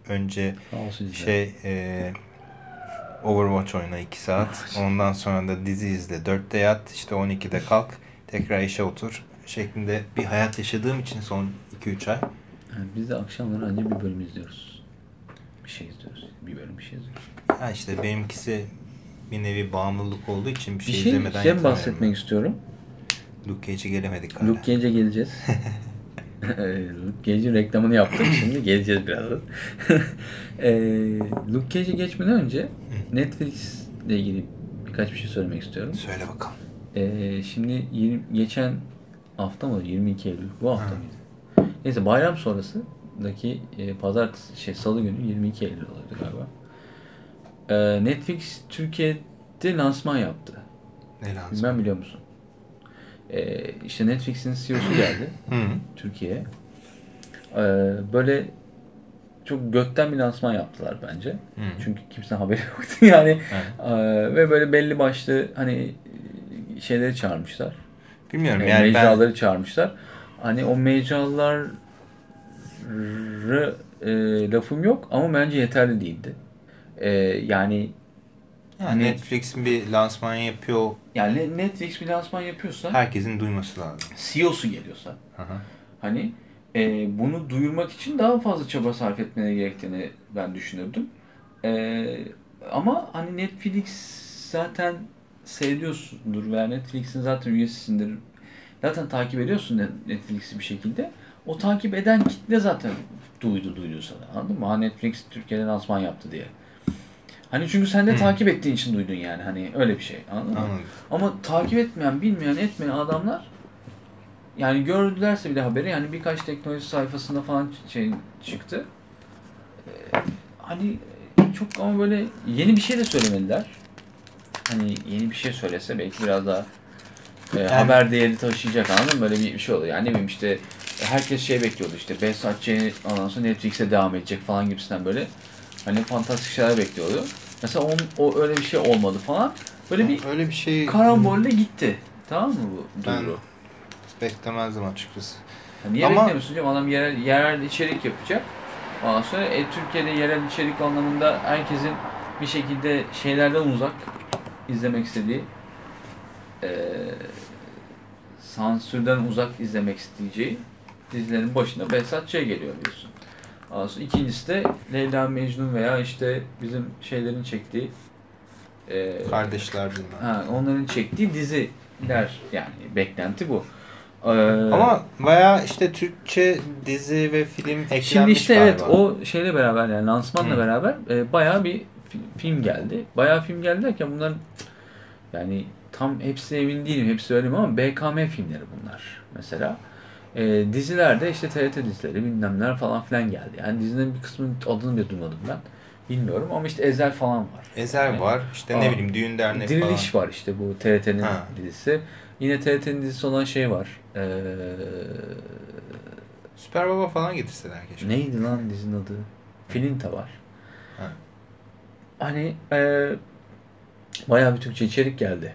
önce olsun şey e, Overwatch oyna 2 saat. Ondan sonra da dizi izle. 4'te yat. işte 12'de kalk. Tekrar işe otur. Şeklinde bir hayat yaşadığım için son 2-3 ay. Yani biz de akşamları ancak bir bölüm izliyoruz. Bir şey izliyoruz. Bir bölüm bir şey izliyoruz. Ha işte benimkisi bir nevi bağımlılık olduğu için bir Bir şey, şey izlemeden şey bahsetmek istiyorum. ben. Luke Cage'e gelemedik hala. Luke Cage'e geleceğiz. Luke Cage'in reklamını yaptık. Şimdi geleceğiz birazdan. Eee Luke Cage'e geçmeden önce Netflix ile ilgili birkaç bir şey söylemek istiyorum. Söyle bakalım. Ee, şimdi 20, geçen hafta mı? 22 Eylül. Bu hafta mıydı? Neyse bayram sonrasındaki e, pazartesi, şey salı günü 22 Eylül oldu galiba. Ee, Netflix Türkiye'de lansman yaptı. Ne lazım? Bilmem biliyor musun? Ee, işte Netflix'in CEO'su geldi. Türkiye'ye. Ee, böyle çok gökten bir lansman yaptılar bence. Hı. Çünkü kimsenin haberi yoktu yani. Ee, ve böyle belli başlı hani şeyleri çağırmışlar. Bilmiyorum Yani yani ben mecraları çağırmışlar. Hani o mecraları e, lafım yok ama bence yeterli değildi. E, yani yani Netflix'in bir lansman yapıyor. yani Netflix bir lansman yapıyorsa Herkesin duyması lazım. CEO'su geliyorsa Hı hı. hani e, bunu duyurmak için daha fazla çaba sarf etmene gerektiğini ben düşünürdüm. E, ama hani Netflix zaten seyrediyorsundur veya Netflix'in zaten üyesisindir. Zaten takip ediyorsun Net- Netflix'i bir şekilde. O takip eden kitle zaten duydu duydu sana. Anladın mı? Ha Netflix Türkiye'de lansman yaptı diye. Hani çünkü sen de Hı. takip ettiğin için duydun yani. Hani öyle bir şey. Anladın mı? Anladım. Ama takip etmeyen, bilmeyen, etmeyen adamlar yani gördülerse bile haberi yani birkaç teknoloji sayfasında falan şey çıktı. Ee, hani çok ama böyle yeni bir şey de söylemediler. Hani yeni bir şey söylese belki biraz daha e, haber değeri taşıyacak anladın mı? Böyle bir, bir şey oluyor. Yani ne bileyim işte herkes şey bekliyordu işte Behzat Ç. ondan sonra Netflix'e devam edecek falan gibisinden böyle hani fantastik şeyler bekliyordu. Mesela on, o öyle bir şey olmadı falan. Böyle bir Öyle bir şey karambolle gitti. Tamam mı bu Ben- duyuru? beklemezdim açıkçası. Ya niye Ama- beklemiyorsun canım? Adam yerel, yerel içerik yapacak. Ondan sonra e, Türkiye'de yerel içerik anlamında herkesin bir şekilde şeylerden uzak izlemek istediği e, sansürden uzak izlemek isteyeceği dizilerin başına Behzat Ç. geliyor biliyorsun. Sonra ikincisi de Leyla Mecnun veya işte bizim şeylerin çektiği e, Kardeşler bilmem. ha, onların çektiği diziler yani beklenti bu. Ee, Ama bayağı işte Türkçe dizi ve film eklenmiş Şimdi işte galiba. evet o şeyle beraber yani lansmanla Hı. beraber e, bayağı bir fi- film geldi. Bayağı film geldi derken bunların yani tam hepsi emin değilim hepsi öyle mi ama BKM filmleri bunlar mesela. E, dizilerde işte TRT dizileri bilmem neler falan filan geldi. Yani dizinin bir kısmının adını bile duymadım ben. Bilmiyorum ama işte Ezel falan var. Ezel Yani- var. İşte Aa, ne bileyim düğün dernek Diriliş falan. var işte bu TRT'nin dizisi. Yine TRT'nin dizisi olan şey var. Ee, Süper Baba falan getirseler keşke. Neydi lan dizinin adı? Filinta var. Ha. Hani e, bayağı bir Türkçe içerik geldi.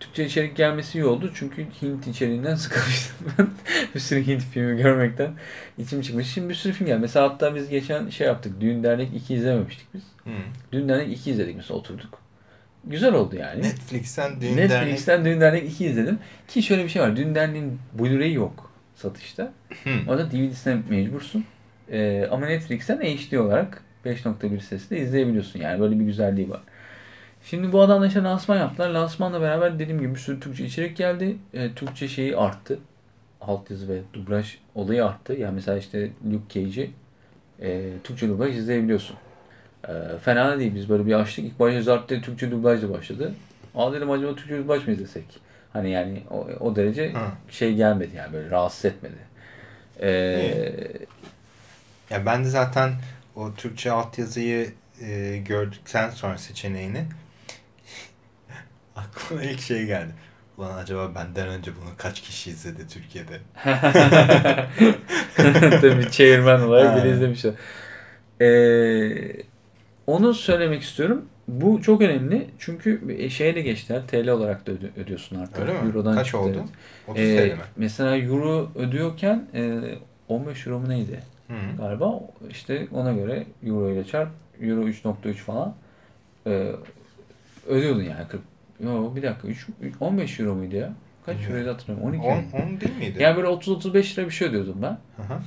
Türkçe içerik gelmesi iyi oldu çünkü Hint içeriğinden sıkılmıştım ben. bir sürü Hint filmi görmekten içim çıkmış. Şimdi bir sürü film geldi. Mesela hatta biz geçen şey yaptık. Düğün Dernek 2 izlememiştik biz. Hı. Düğün Dernek 2 izledik mesela oturduk. Güzel oldu yani. Netflix'ten düğün dernek. Netflix'ten Düğün Dernek 2 izledim. Ki şöyle bir şey var. Düğün Dernek'in Blu-ray yok satışta. Hı. O da DVD'sine mecbursun. Ee, ama Netflix'ten HD olarak 5.1 sesle izleyebiliyorsun. Yani böyle bir güzelliği var. Şimdi bu adamla işte lansman yaptılar. Lansmanla beraber dediğim gibi bir sürü Türkçe içerik geldi. Ee, Türkçe şeyi arttı. Altyazı ve dublaj olayı arttı. Yani mesela işte Luke Cage'i e, Türkçe dublaj izleyebiliyorsun. Ee, fena değil. Biz böyle bir açtık. İlk başta Zart'ta Türkçe dublajla başladı. Aa dedim acaba Türkçe dublaj mı izlesek? Hani yani o, o derece Hı. şey gelmedi yani böyle rahatsız etmedi. Ee, Ya ben de zaten o Türkçe altyazıyı e, gördükten sonra seçeneğini aklıma ilk şey geldi. Ulan acaba benden önce bunu kaç kişi izledi Türkiye'de? Tabii çevirmen olarak biri izlemişler. Ee, onu söylemek istiyorum. Bu çok önemli çünkü şeyle geçtiler. TL olarak da öde- ödüyorsun artık. Öyle mi? Euro'dan Kaç çıktı, oldu? evet. 30 Ee, TL mi? mesela Euro ödüyorken e, 15 Euro mu neydi? Hı hı. galiba. İşte ona göre Euro ile çarp. Euro 3.3 falan. Ee, ödüyordun yani. 40. Yo bir dakika. 3, 15 Euro muydu ya? Kaç Bilmiyorum. Euro'ydu hatırlamıyorum. 12 10, mi? 10 değil miydi? Yani böyle 30-35 lira bir şey ödüyordum ben. Hı.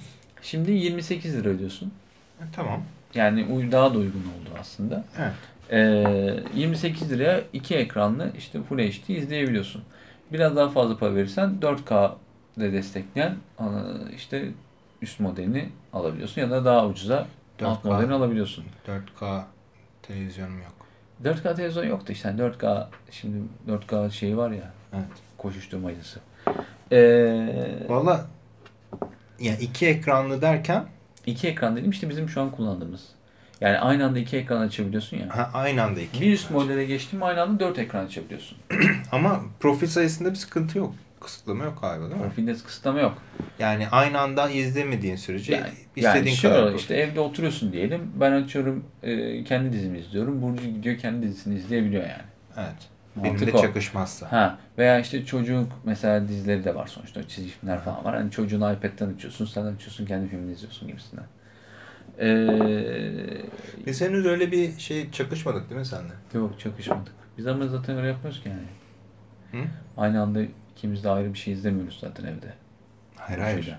Şimdi 28 lira ödüyorsun. E, tamam. Yani daha da uygun oldu aslında. Evet. Ee, 28 liraya iki ekranlı işte Full HD izleyebiliyorsun. Biraz daha fazla para verirsen 4K de destekleyen aa, işte üst modelini alabiliyorsun ya da daha ucuza alt 4K. modelini alabiliyorsun. 4K televizyonum yok. 4K televizyon yoktu işte. Yani 4K şimdi 4K şeyi var ya Evet. koşuşturmacısı. Ee, Valla ya iki ekranlı derken iki ekran dedim işte bizim şu an kullandığımız. Yani aynı anda iki ekran açabiliyorsun ya. ha, aynı anda iki. Bir üst modele geçtim aynı anda dört ekran açabiliyorsun. Ama profil sayısında bir sıkıntı yok. Kısıtlama yok galiba değil mi? Profilde kısıtlama yok. Yani aynı anda izlemediğin sürece Yani, istediğin yani kadar. şöyle profil. işte evde oturuyorsun diyelim. Ben açıyorum e, kendi dizimi izliyorum. Burcu gidiyor kendi dizisini izleyebiliyor yani. Evet. Benimle Mantık o. çakışmazsa. Ha veya işte çocuk mesela dizileri de var sonuçta çizgi filmler falan var. Hani çocuğunu iPad'den açıyorsun, sen açıyorsun kendi filmini izliyorsun gibisinden. Ee, Biz henüz öyle bir şey çakışmadık değil mi senle? yok çakışmadık. Biz ama zaten öyle yapmıyoruz ki yani. Hı? Aynı anda ikimiz de ayrı bir şey izlemiyoruz zaten evde. Hayır hayır.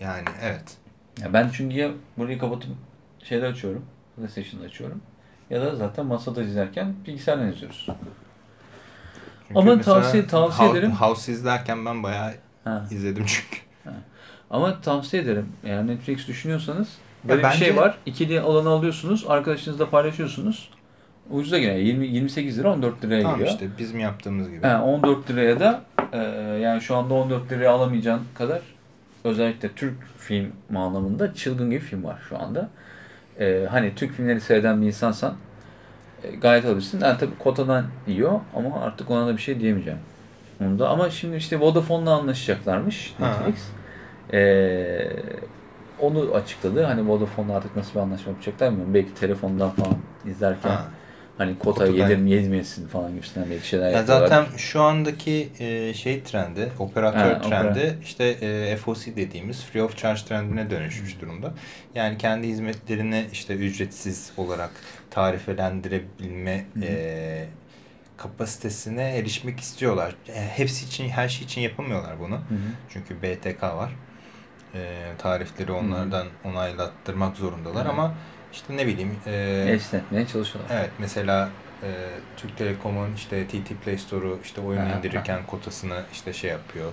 Yani evet. Ya ben çünkü ya burayı kapatıp şeyde açıyorum, PlayStation'da açıyorum. Ya da zaten masada izlerken bilgisayardan izliyoruz. Çünkü Ama tavsiye- tavsiye House- ederim. House izlerken ben bayağı Ha. izledim çünkü. Ama tavsiye ederim. Eğer Netflix düşünüyorsanız Ya böyle bir bence- şey var. İkili alanı alıyorsunuz. Arkadaşınızla paylaşıyorsunuz. Ucuza geliyor. 20, 28 lira 14 liraya Tamam geliyor. işte bizim yaptığımız gibi. He, 14 liraya da e, yani şu anda 14 liraya alamayacağın kadar özellikle Türk film anlamında çılgın gibi film var şu anda. E, hani Türk filmleri seyreden bir insansan e, gayet alabilirsin. Yani tabii kotadan yiyor ama artık ona da bir şey diyemeyeceğim. Onda. Ama şimdi işte Vodafone'la anlaşacaklarmış Ha. Netflix. E, onu açıkladı. Hani Vodafone'la artık nasıl bir anlaşma yapacaklar bilmiyorum. Belki telefondan falan izlerken Ha. Hani kota Kotadan- yedir mi yedmesin falan gibisinden belki şeyler Ya yapıyorlar. zaten şu andaki e, şey trendi, operatör Ha, trendi işte e, FOC dediğimiz free of charge trendine dönüşmüş durumda. Yani kendi hizmetlerini işte ücretsiz olarak tarifelendirebilme e, kapasitesine erişmek istiyorlar. E, hepsi için, her şey için yapamıyorlar bunu. Hı hı. Çünkü BTK var. E, tarifleri onlardan onaylattırmak zorundalar Hı. ama işte ne bileyim e, Esnetmeye çalışıyorlar. Evet mesela e, Türk Telekom'un işte TT Play Store'u işte oyun Ha, indirirken kotasını işte şey yapıyor.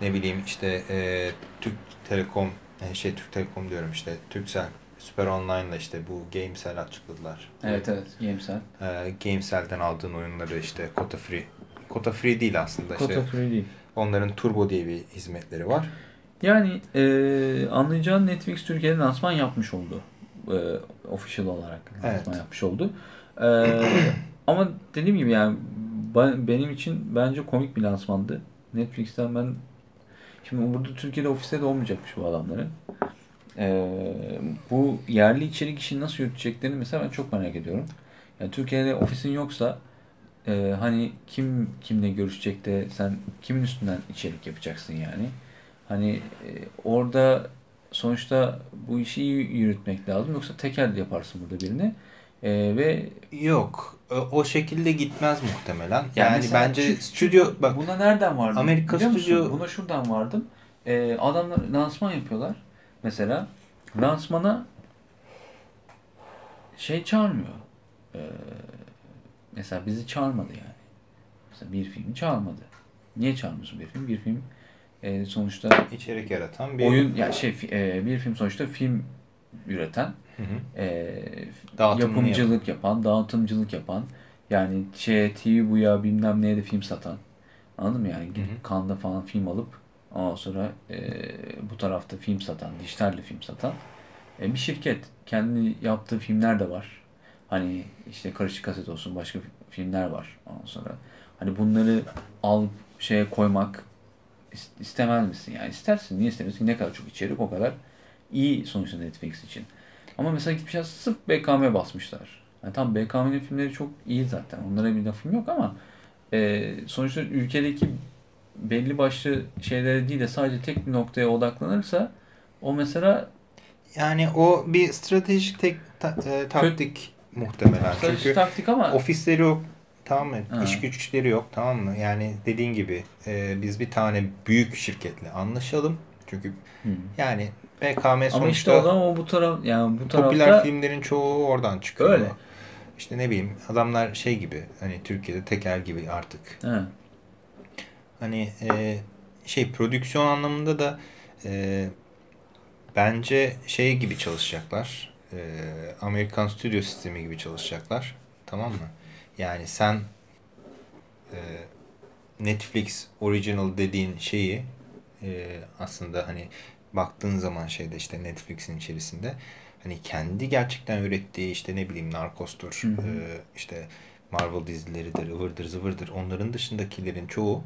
Ne bileyim işte e, Türk Telekom e, şey Türk Telekom diyorum işte Turkcell Süper Online'la işte bu Gamesel açıkladılar. Evet evet. Gamesel. E, Gamesel'den aldığın oyunları işte kota free. Kota free değil aslında işte. Kota free değil. Onların Turbo diye bir hizmetleri var. Yani e, anlayacağın Netflix Türkiye'de lansman yapmış oldu. E, official olarak Evet. yapmış oldu. E, ama dediğim gibi yani ben- benim için bence komik bir lansmandı. Netflix'ten ben şimdi burada Türkiye'de ofiste de olmayacakmış bu adamların. E, bu yerli içerik işini nasıl yürüteceklerini mesela ben çok merak ediyorum. Yani Türkiye'de ofisin yoksa e, hani kim kimle görüşecek de sen kimin üstünden içerik yapacaksın yani. Hani e, orada sonuçta bu işi iyi yürütmek lazım. Yoksa tekel yaparsın burada birini. E, ve Yok. O, şekilde gitmez muhtemelen. Yani, mesela bence çünkü- stüdyo bak buna nereden vardım? Amerika stüdyo- Buna şuradan vardım. E, adamlar lansman yapıyorlar. Mesela lansmana şey çağırmıyor. E, mesela bizi çağırmadı yani. Mesela bir film çağırmadı. Niye çağırmıyorsun bir film? Bir film e, sonuçta içerik yaratan bir oyun ya şey e, bir film sonuçta film üreten Hı hı. e, yapımcılık yapan, dağıtımcılık yapan yani şey TV bu ya bilmem neye de film satan. Anladın mı yani? Hı hı. Cannes'da falan film alıp ondan sonra e, bu tarafta film satan, dijitalde film satan e, bir şirket. Kendi yaptığı filmler de var. Hani işte karışık kaset olsun başka filmler var ondan sonra. Hani bunları al şeye koymak istemez misin? Yani istersin. Niye istemiyorsun? Ne kadar çok içerik o kadar iyi sonuçta Netflix için. Ama mesela gitmişler sırf BKM basmışlar. Yani tam BKM'nin filmleri çok iyi zaten. Onlara bir lafım yok ama e, sonuçta ülkedeki belli başlı şeylere değil de sadece tek bir noktaya odaklanırsa o mesela Yani o bir stratejik tek ta- e, taktik muhtemelen. stratejik Çünkü taktik ama ofisleri yok. Tamam mı? Ha. İş güçleri yok. Tamam mı? Yani dediğin gibi e, biz bir tane büyük şirketle anlaşalım. Çünkü Hı. yani BKM ama işte sonuçta o zaman o bu taraf yani bu popüler tarafta filmlerin çoğu oradan çıkıyor. Öyle. İşte ne bileyim adamlar şey gibi hani Türkiye'de tekel gibi artık. He. Hani e, şey prodüksiyon anlamında da e, bence şey gibi çalışacaklar. E, Amerikan stüdyo sistemi gibi çalışacaklar. Tamam mı? Yani sen e, Netflix original dediğin şeyi e, aslında hani baktığın zaman şeyde işte Netflix'in içerisinde hani kendi gerçekten ürettiği işte ne bileyim Narcos'tur, Hı hı. e, işte Marvel dizileridir, ıvırdır zıvırdır. Onların dışındakilerin çoğu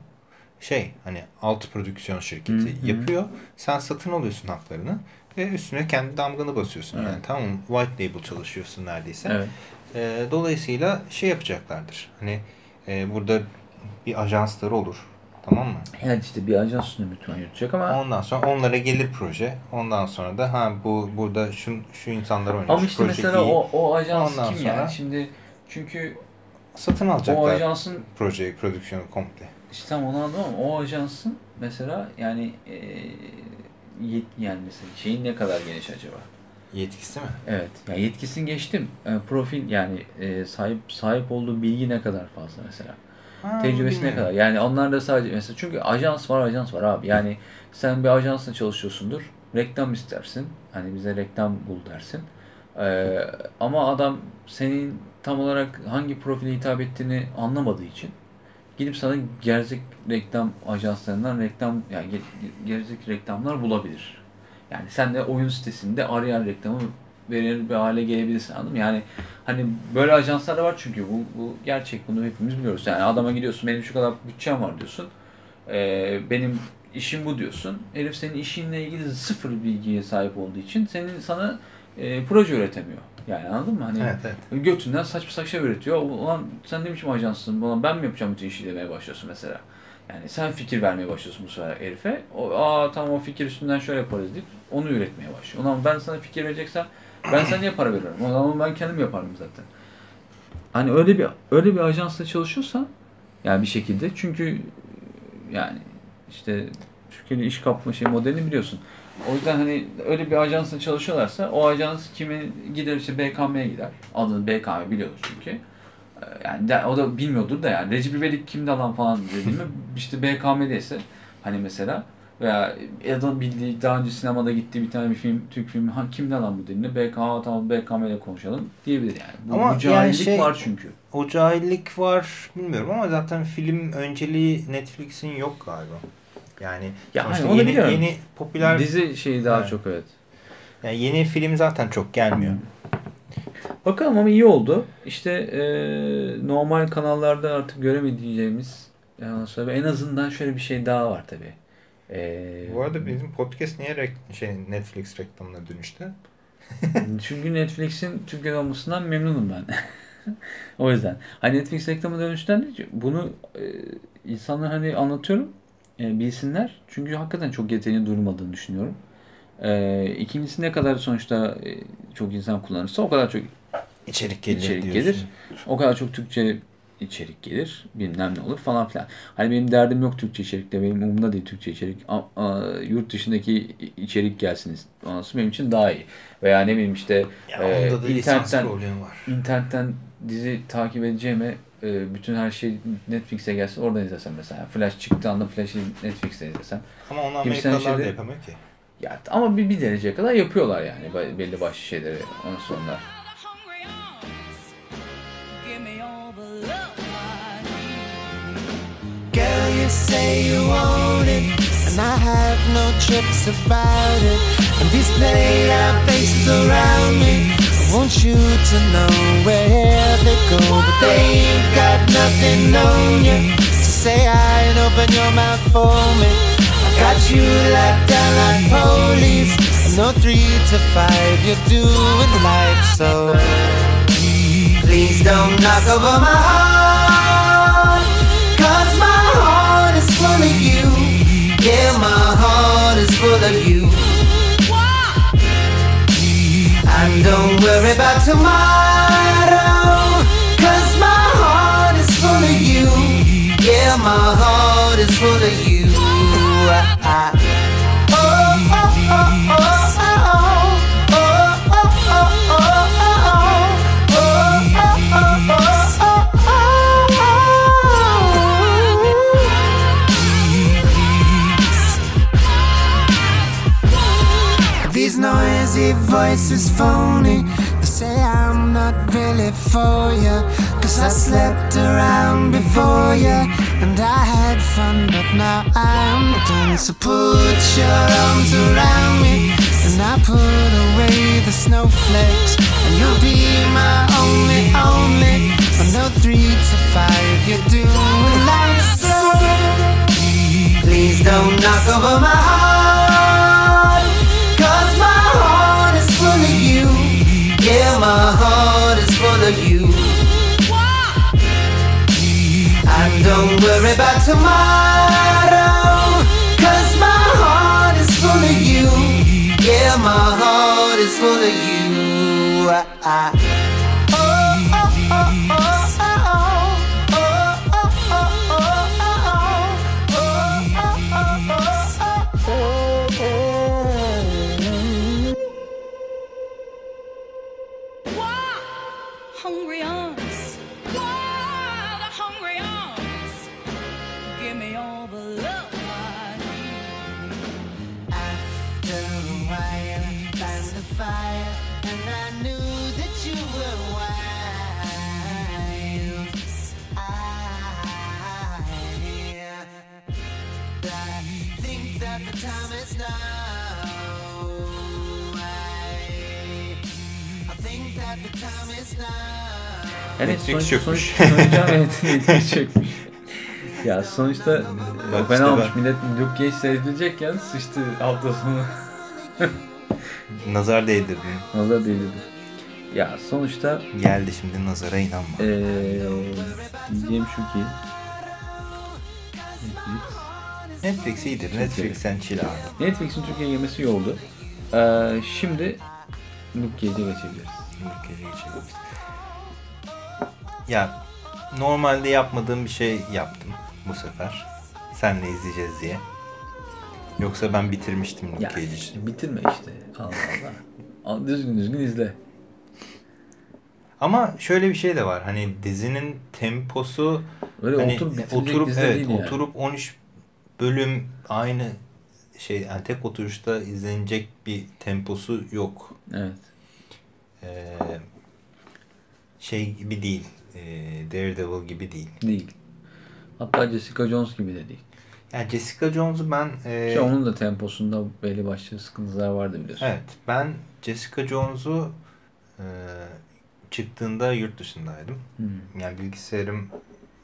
şey hani alt prodüksiyon şirketi Hı hı. yapıyor. Sen satın alıyorsun haklarını ve üstüne kendi damganı basıyorsun. Evet. Yani tamam? White label çalışıyorsun neredeyse. Evet. E, dolayısıyla şey yapacaklardır. Hani e, burada bir ajansları olur. Tamam mı? Yani işte bir ajans bütün yürütecek ama Ondan sonra onlara gelir proje. Ondan sonra da ha bu burada şu şu insanlar oynuyor. ama işte mesela iyi. o, o ajans Ondan kim sonra- yani? Şimdi çünkü satın o alacaklar ajansın projeyi, prodüksiyonu komple. işte tam onu anladım ama o ajansın mesela yani e, yet, yani mesela şeyin ne kadar geniş acaba? Yetkisi mi? Evet. Yani yetkisini geçtim. E, profil yani e, sahip sahip olduğu bilgi ne kadar fazla mesela? Ha, Tecrübesi ne bilmiyorum. kadar? Yani onlar da sadece mesela çünkü ajans var ajans var abi. Yani sen bir ajansla çalışıyorsundur. Reklam istersin. Hani bize reklam bul dersin. Ee, ama adam senin tam olarak hangi profile hitap ettiğini anlamadığı için gidip sana gerzek reklam ajanslarından reklam yani ge- gerzek reklamlar bulabilir. Yani sen de oyun sitesinde arayan reklamı verir bir hale gelebilirsin anladın mı? Yani hani böyle ajanslar da var çünkü bu, bu gerçek bunu hepimiz biliyoruz. Yani adama gidiyorsun benim şu kadar bütçem var diyorsun. Ee, benim işim bu diyorsun. Herif senin işinle ilgili sıfır bilgiye sahip olduğu için senin sana e, proje üretemiyor. Yani anladın mı? Hani Evet evet. götünden saçma saçma üretiyor. Ulan sen ne biçim ajansın? Ulan ben mi yapacağım bütün işi demeye başlıyorsun mesela. Yani sen fikir vermeye başlıyorsun bu sefer herife. O, Aa tamam o fikir üstünden şöyle yaparız deyip onu üretmeye başlıyor. Ulan ben sana fikir vereceksem ben sana niye para veriyorum? O zaman ben kendim yaparım zaten. Hani öyle bir öyle bir ajansla çalışıyorsan yani bir şekilde çünkü yani işte Türkiye'nin iş kapma şey modelini biliyorsun. O yüzden hani öyle bir ajansla çalışıyorlarsa o ajans kimi gider işte BKM'ye gider. Adını BKM biliyordur çünkü. Ee, Yani de- o da bilmiyordur da yani Recep İvedik kimdi lan falan dediğimi işte BKM'deyse hani mesela veya Adam bildiği daha önce sinemada gittiği bir tane bir film Türk filmi ha kimde lan bu dediğinde BK "Aa, tamam BKM ile konuşalım diyebilir yani. Bu, Ama bu cahillik yani şey- var çünkü. O cahillik var bilmiyorum ama zaten film önceliği Netflix'in yok galiba. Yani Ya hani yeni, biliyorum. yeni popüler Dizi şeyi daha Evet. çok evet. yani yeni film zaten çok gelmiyor. Bakalım ama iyi oldu. İşte e, normal kanallarda artık göremeyeceğimiz yani sonra en azından şöyle bir şey daha var tabi. E, Bu arada bizim podcast niye rek- şey Netflix reklamına dönüştü? çünkü Netflix'in Türkiye'de olmasından memnunum ben. o yüzden. Hani Netflix reklamı dönüşten değil, bunu e, insanlar hani anlatıyorum e, bilsinler. Çünkü hakikaten çok yeteneği durmadığını düşünüyorum. E, ikincisi ne kadar sonuçta e, çok insan kullanırsa o kadar çok İçerik gelir İçerik diyorsun. gelir. O kadar çok Türkçe içerik gelir. Bilmem ne olur falan filan. Hani benim derdim yok Türkçe içerikte. Benim umurumda değil Türkçe içerik. A- a- yurt dışındaki içerik gelsin. Onası benim için daha iyi. Veya ne bileyim işte Ya e, da internetten, internetten dizi takip edeceğime e, bütün her şey Netflix'e gelsin. Oradan izlesem mesela. Flash çıktığı anda Flash'ı Netflix'te izlesem. Ama onu Amerikalılar da şeyleri- yapamıyor ki. Ya ama bir, bir dereceye kadar yapıyorlar yani belli başlı şeyleri. Ondan sonra. Girl, you say you want it, and I have no trips about it. And these played out faces around me, I want you to know where they go, but they ain't got nothing on you. So say I and open your mouth for me. I got you locked down like police. I know three to five, you're doing life so. Please don't knock over my heart. Full of you. And don't worry about tomorrow. Cause my heart is full of you. Yeah, my heart is full of you. I- noisy voices phony. They say I'm not really for you. Cause I slept around before you. And I had fun, but now I'm done. So put your arms around me. And I put away the snowflakes. And you'll be my only, only. I know three to five, you're doing life so. Please don't knock over my heart. My heart is full of you. don't worry about tomorrow. Cause my heart is full of you. Yeah, my heart is full of you. I, that the time is now. I, I think that the time is now. Yani Netflix sonuç, çökmüş. sonuç, sonuçta evet Netflix çökmüş. Ya sonuçta Bak işte olmuş. ben- Millet Luke Cage seyredilecekken sıçtı hafta sonu. Nazar değdirdin. Nazar değdirdi. Ya sonuçta Geldi şimdi nazara inanma. eee diyeceğim şu ki Netflix, iyidir. Netflix sen chill abi. Netflix'in Türkiye'ye gelmesi iyi oldu. Eee şimdi Luke Cage'e geçebiliriz. Ülkeye geçelim. Ya normalde yapmadığım bir şey yaptım bu sefer. Senle izleyeceğiz diye. Yoksa ben bitirmiştim Luke Cage'i. bitirme işte. Allah Allah. Al, düzgün düzgün izle. Ama şöyle bir şey de var. Hani dizinin temposu Öyle hani oturup oturup evet yani. oturup 13 bölüm aynı şey yani tek oturuşta izlenecek bir temposu yok. Evet. Ee, şey gibi değil. Ee, Daredevil gibi değil. Değil. Hatta Jessica Jones gibi de değil. Yani Jessica Jones'u ben e, Ki onun da temposunda belli başlı sıkıntılar vardı biliyorsun. evet ben Jessica Jones'u e, çıktığında yurt dışındaydım. Hmm. Yani bilgisayarım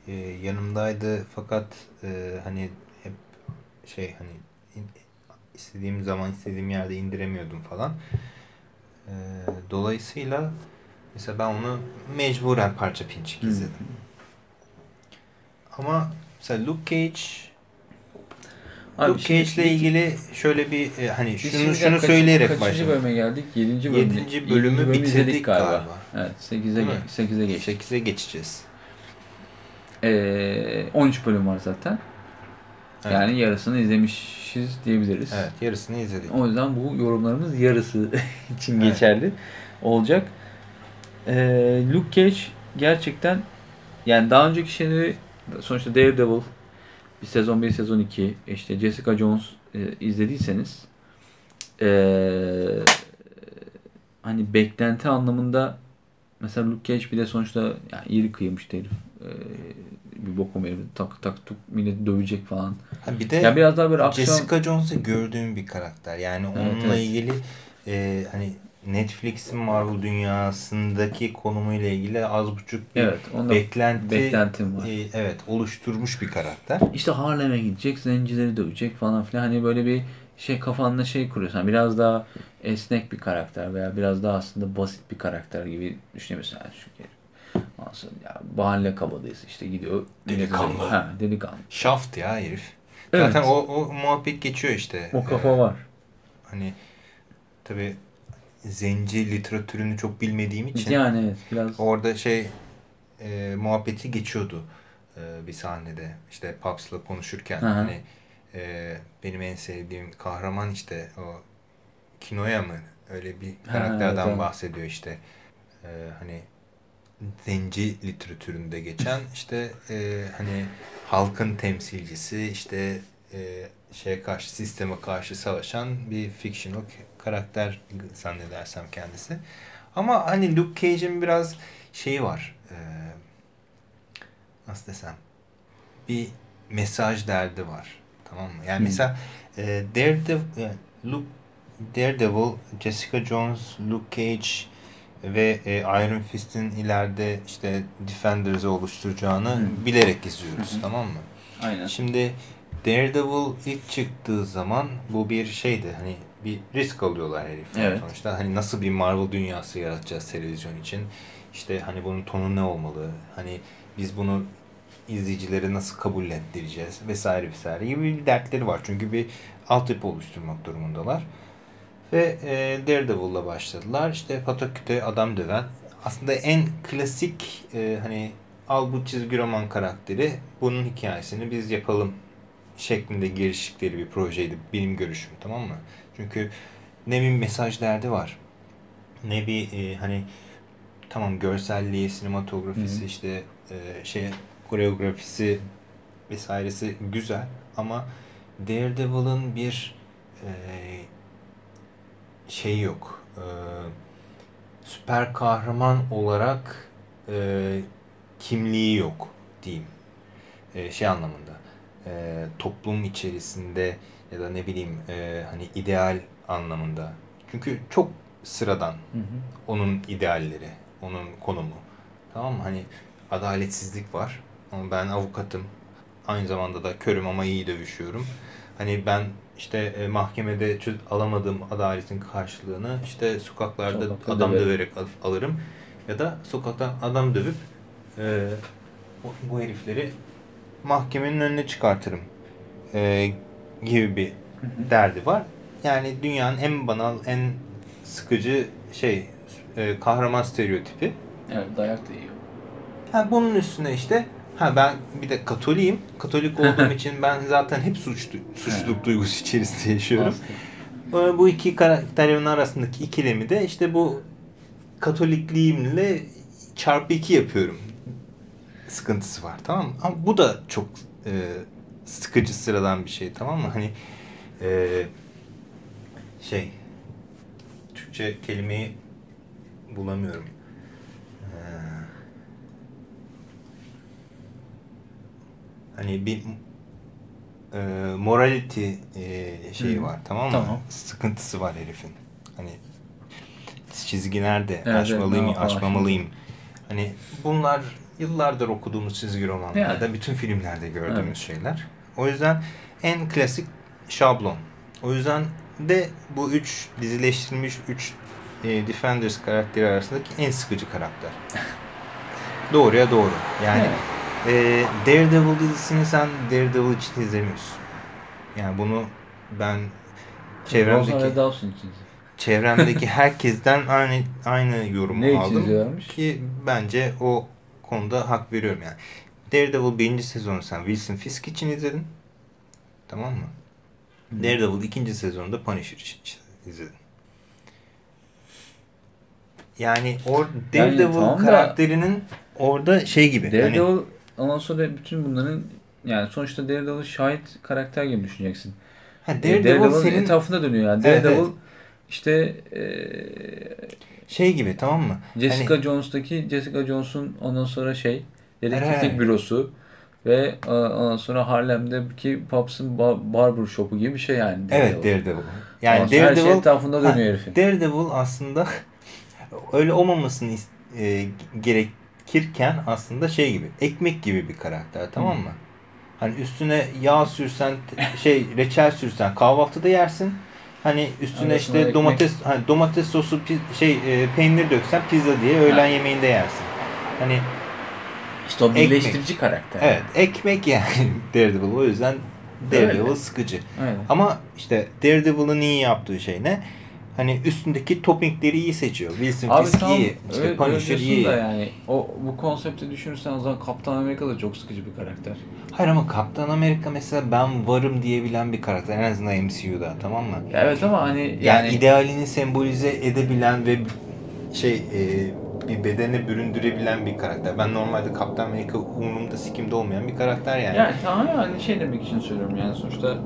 e, yanımdaydı fakat e, hani şey hani istediğim zaman istediğim yerde indiremiyordum falan. E, dolayısıyla mesela ben onu mecburen parça pinçik izledim. Ama mesela Luke Cage Abi Luke Cage ile ilgili şöyle bir e, hani şunu şunu kaçıncı- söyleyerek Kaçıncı başlayalım. bölüme geldik? Yedinci bölüm. Yedinci bölümü bitirdik galiba. Evet. 8'e Değil mi? ge- 8'e geçtik. 8'e geçeceğiz. Ee, 13 bölüm var zaten. Evet. Yani yarısını izlemişiz diyebiliriz. Evet yarısını izledik. O yüzden bu yorumlarımız yarısı için Evet. geçerli olacak. Ee, Luke Cage gerçekten yani daha önceki şeyleri sonuçta Daredevil bir sezon 1 sezon 2 işte Jessica Jones e, izlediyseniz ee, hani beklenti anlamında mesela Luke Cage bir de sonuçta yani iri kıymış herif. Ee, bir bokum herif. Tak tak tuk milleti dövecek falan. Ha, bir de Ya biraz daha böyle aksiyon Jessica Jones'u gördüğüm bir karakter. Yani onunla evet. ilgili e, hani Netflix'in Marvel dünyasındaki konumuyla ilgili az buçuk bir Evet, onda beklenti beklentim var. e, evet oluşturmuş bir karakter. İşte Harlem'e gidecek, zencileri dövecek falan filan. Hani böyle bir şey kafanda şey kuruyorsun. Hani biraz daha esnek bir karakter veya biraz daha aslında basit bir karakter gibi düşünüyorsun. Yani çünkü sonra ya mahalle kabadayısı işte gidiyor. Delikanlı. Ha, delikanlı. Shaft ya herif. Evet. Zaten o, o muhabbet geçiyor işte. O kafa Ee, var. Hani tabi zenci literatürünü çok bilmediğim için Yani evet biraz orada şey e, muhabbeti geçiyordu e, bir sahnede işte Paps'la konuşurken hı. hani e, benim en sevdiğim kahraman işte o Kinoya mı öyle bir Ha, karakterden evet, evet. bahsediyor işte E, hani zenci literatüründe geçen işte e, hani halkın temsilcisi işte e, şeye karşı sisteme karşı savaşan bir fictional karakter zannedersem kendisi. Ama hani Luke Cage'in biraz şeyi var. e, nasıl desem bir mesaj derdi var. Tamam mı? Yani Hmm. mesela e, Daredevil, yani Luke, Daredevil, Jessica Jones, Luke Cage ve e, Iron Fist'in ileride işte Defenders'ı oluşturacağını Hmm. bilerek izliyoruz. Hı hı. Tamam mı? aynen. Şimdi Daredevil ilk çıktığı zaman bu bir şeydi hani bir risk alıyorlar herifler Evet. sonuçta. Hani nasıl bir Marvel dünyası yaratacağız televizyon için. İşte hani bunun tonu ne olmalı? Hani biz bunu izleyicileri nasıl kabul ettireceğiz vesaire vesaire gibi bir dertleri var. Çünkü bir altyapı oluşturmak durumundalar. Ve e, Daredevil'la başladılar. İşte pataküte adam döven. Aslında en klasik e, hani al bu çizgi roman karakteri bunun hikayesini biz yapalım şeklinde giriştikleri bir projeydi benim görüşüm tamam mı? Çünkü ne bir mesaj derdi var ne bir e, hani tamam görselliği, sinematografisi Hı hı. işte e, şey koreografisi vesairesi güzel ama Daredevil'ın bir e, şey yok. E, süper kahraman olarak e, kimliği yok diyeyim. E, şey anlamında. E, toplum içerisinde ya da ne bileyim e, hani ideal anlamında. Çünkü çok sıradan Hı hı. onun idealleri, onun konumu. Tamam mı? Hani adaletsizlik var. Ama ben avukatım. Aynı zamanda da körüm ama iyi dövüşüyorum. Hani ben işte e, mahkemede çöz- alamadığım adaletin karşılığını işte sokaklarda Sokakta adam döverek. döverek al- alırım. Ya da sokakta adam dövüp e, bu, bu herifleri mahkemenin önüne çıkartırım. E, gibi bir derdi var. Yani dünyanın en banal, en sıkıcı şey e, kahraman stereotipi. Evet dayak da yiyor. Ha bunun üstüne işte ha ben bir de Katoliyim. Katolik olduğum için ben zaten hep suçlu, suçluluk duygusu içerisinde yaşıyorum. Aslında. Ee, Bu iki karakterin arasındaki ikilemi de işte bu Katolikliğimle çarpı iki yapıyorum. Sıkıntısı var tamam mı? Ama bu da çok e, sıkıcı sıradan bir şey tamam mı? Hani e, şey Türkçe kelimeyi bulamıyorum. Hani bir e, morality e, şeyi Hı. var tamam mı? Tamam. Sıkıntısı var herifin. Hani çizgi nerede? evet, açmalıyım, yapar açmamalıyım. Hani bunlar yıllardır okuduğumuz çizgi romanlarda, Yani. bütün filmlerde gördüğümüz Evet. şeyler. O yüzden en klasik şablon. O yüzden de bu üç dizileştirilmiş üç e, Defenders karakteri arasındaki en sıkıcı karakter. Doğruya doğru. Yani e, Daredevil dizisini sen Daredevil için izlemiyorsun. Yani bunu ben çevremdeki çevremdeki herkesten aynı aynı yorumu Ne aldım ki bence o konuda hak veriyorum yani. Daredevil birinci sezonu sen Wilson Fisk için izledin. Tamam mı? Daredevil ikinci sezonunda Punisher için izledin. Yani o Daredevil da- karakterinin orada şey gibi. Daredevil hani, ondan sonra bütün bunların yani sonuçta Daredevil şahit karakter gibi düşüneceksin. ha, E, Daredevil Daredevil'ın senin etrafında dönüyor yani. Daredevil evet. işte eee şey gibi tamam mı? Jessica Hani- Jones'taki Jessica Jones'un ondan sonra şey dedektiflik bürosu ve e, ondan sonra Harlem'deki Pops'ın ba- barber shop'u gibi bir şey yani. Evet Daredevil. Yani Ondan sonra her şey Daredevil etrafında Ha, dönüyor herifin. Daredevil aslında öyle olmamasını e, gerekirken aslında şey gibi ekmek gibi bir karakter tamam mı? Hani üstüne yağ sürsen şey reçel sürsen kahvaltıda yersin. Hani üstüne Arasına işte ekmek. domates hani domates sosu şey e, peynir döksen pizza diye öğlen Ha. yemeğinde yersin. Hani İşte o ekmek. birleştirici karakter. evet ekmek yani Daredevil o yüzden Daredevil Öyle. sıkıcı. Aynen. Ama işte Daredevil'ın iyi yaptığı şey ne? Hani üstündeki toppingleri iyi seçiyor. Wilson Abi Fisk iyi. İşte öyle, Punisher öyle iyi. da yani o bu konsepti düşünürsen o zaman Kaptan Amerika da çok sıkıcı bir karakter. Hayır ama Kaptan Amerika mesela ben varım diyebilen bir karakter. En azından MCU'da tamam mı? Ya evet ama hani Yani, yani, idealini sembolize edebilen ve şey e, bir bedene büründürebilen bir karakter. Ben normalde Kaptan Amerika umurumda sikimde olmayan bir karakter yani. yani tamam yani şey demek için söylüyorum yani sonuçta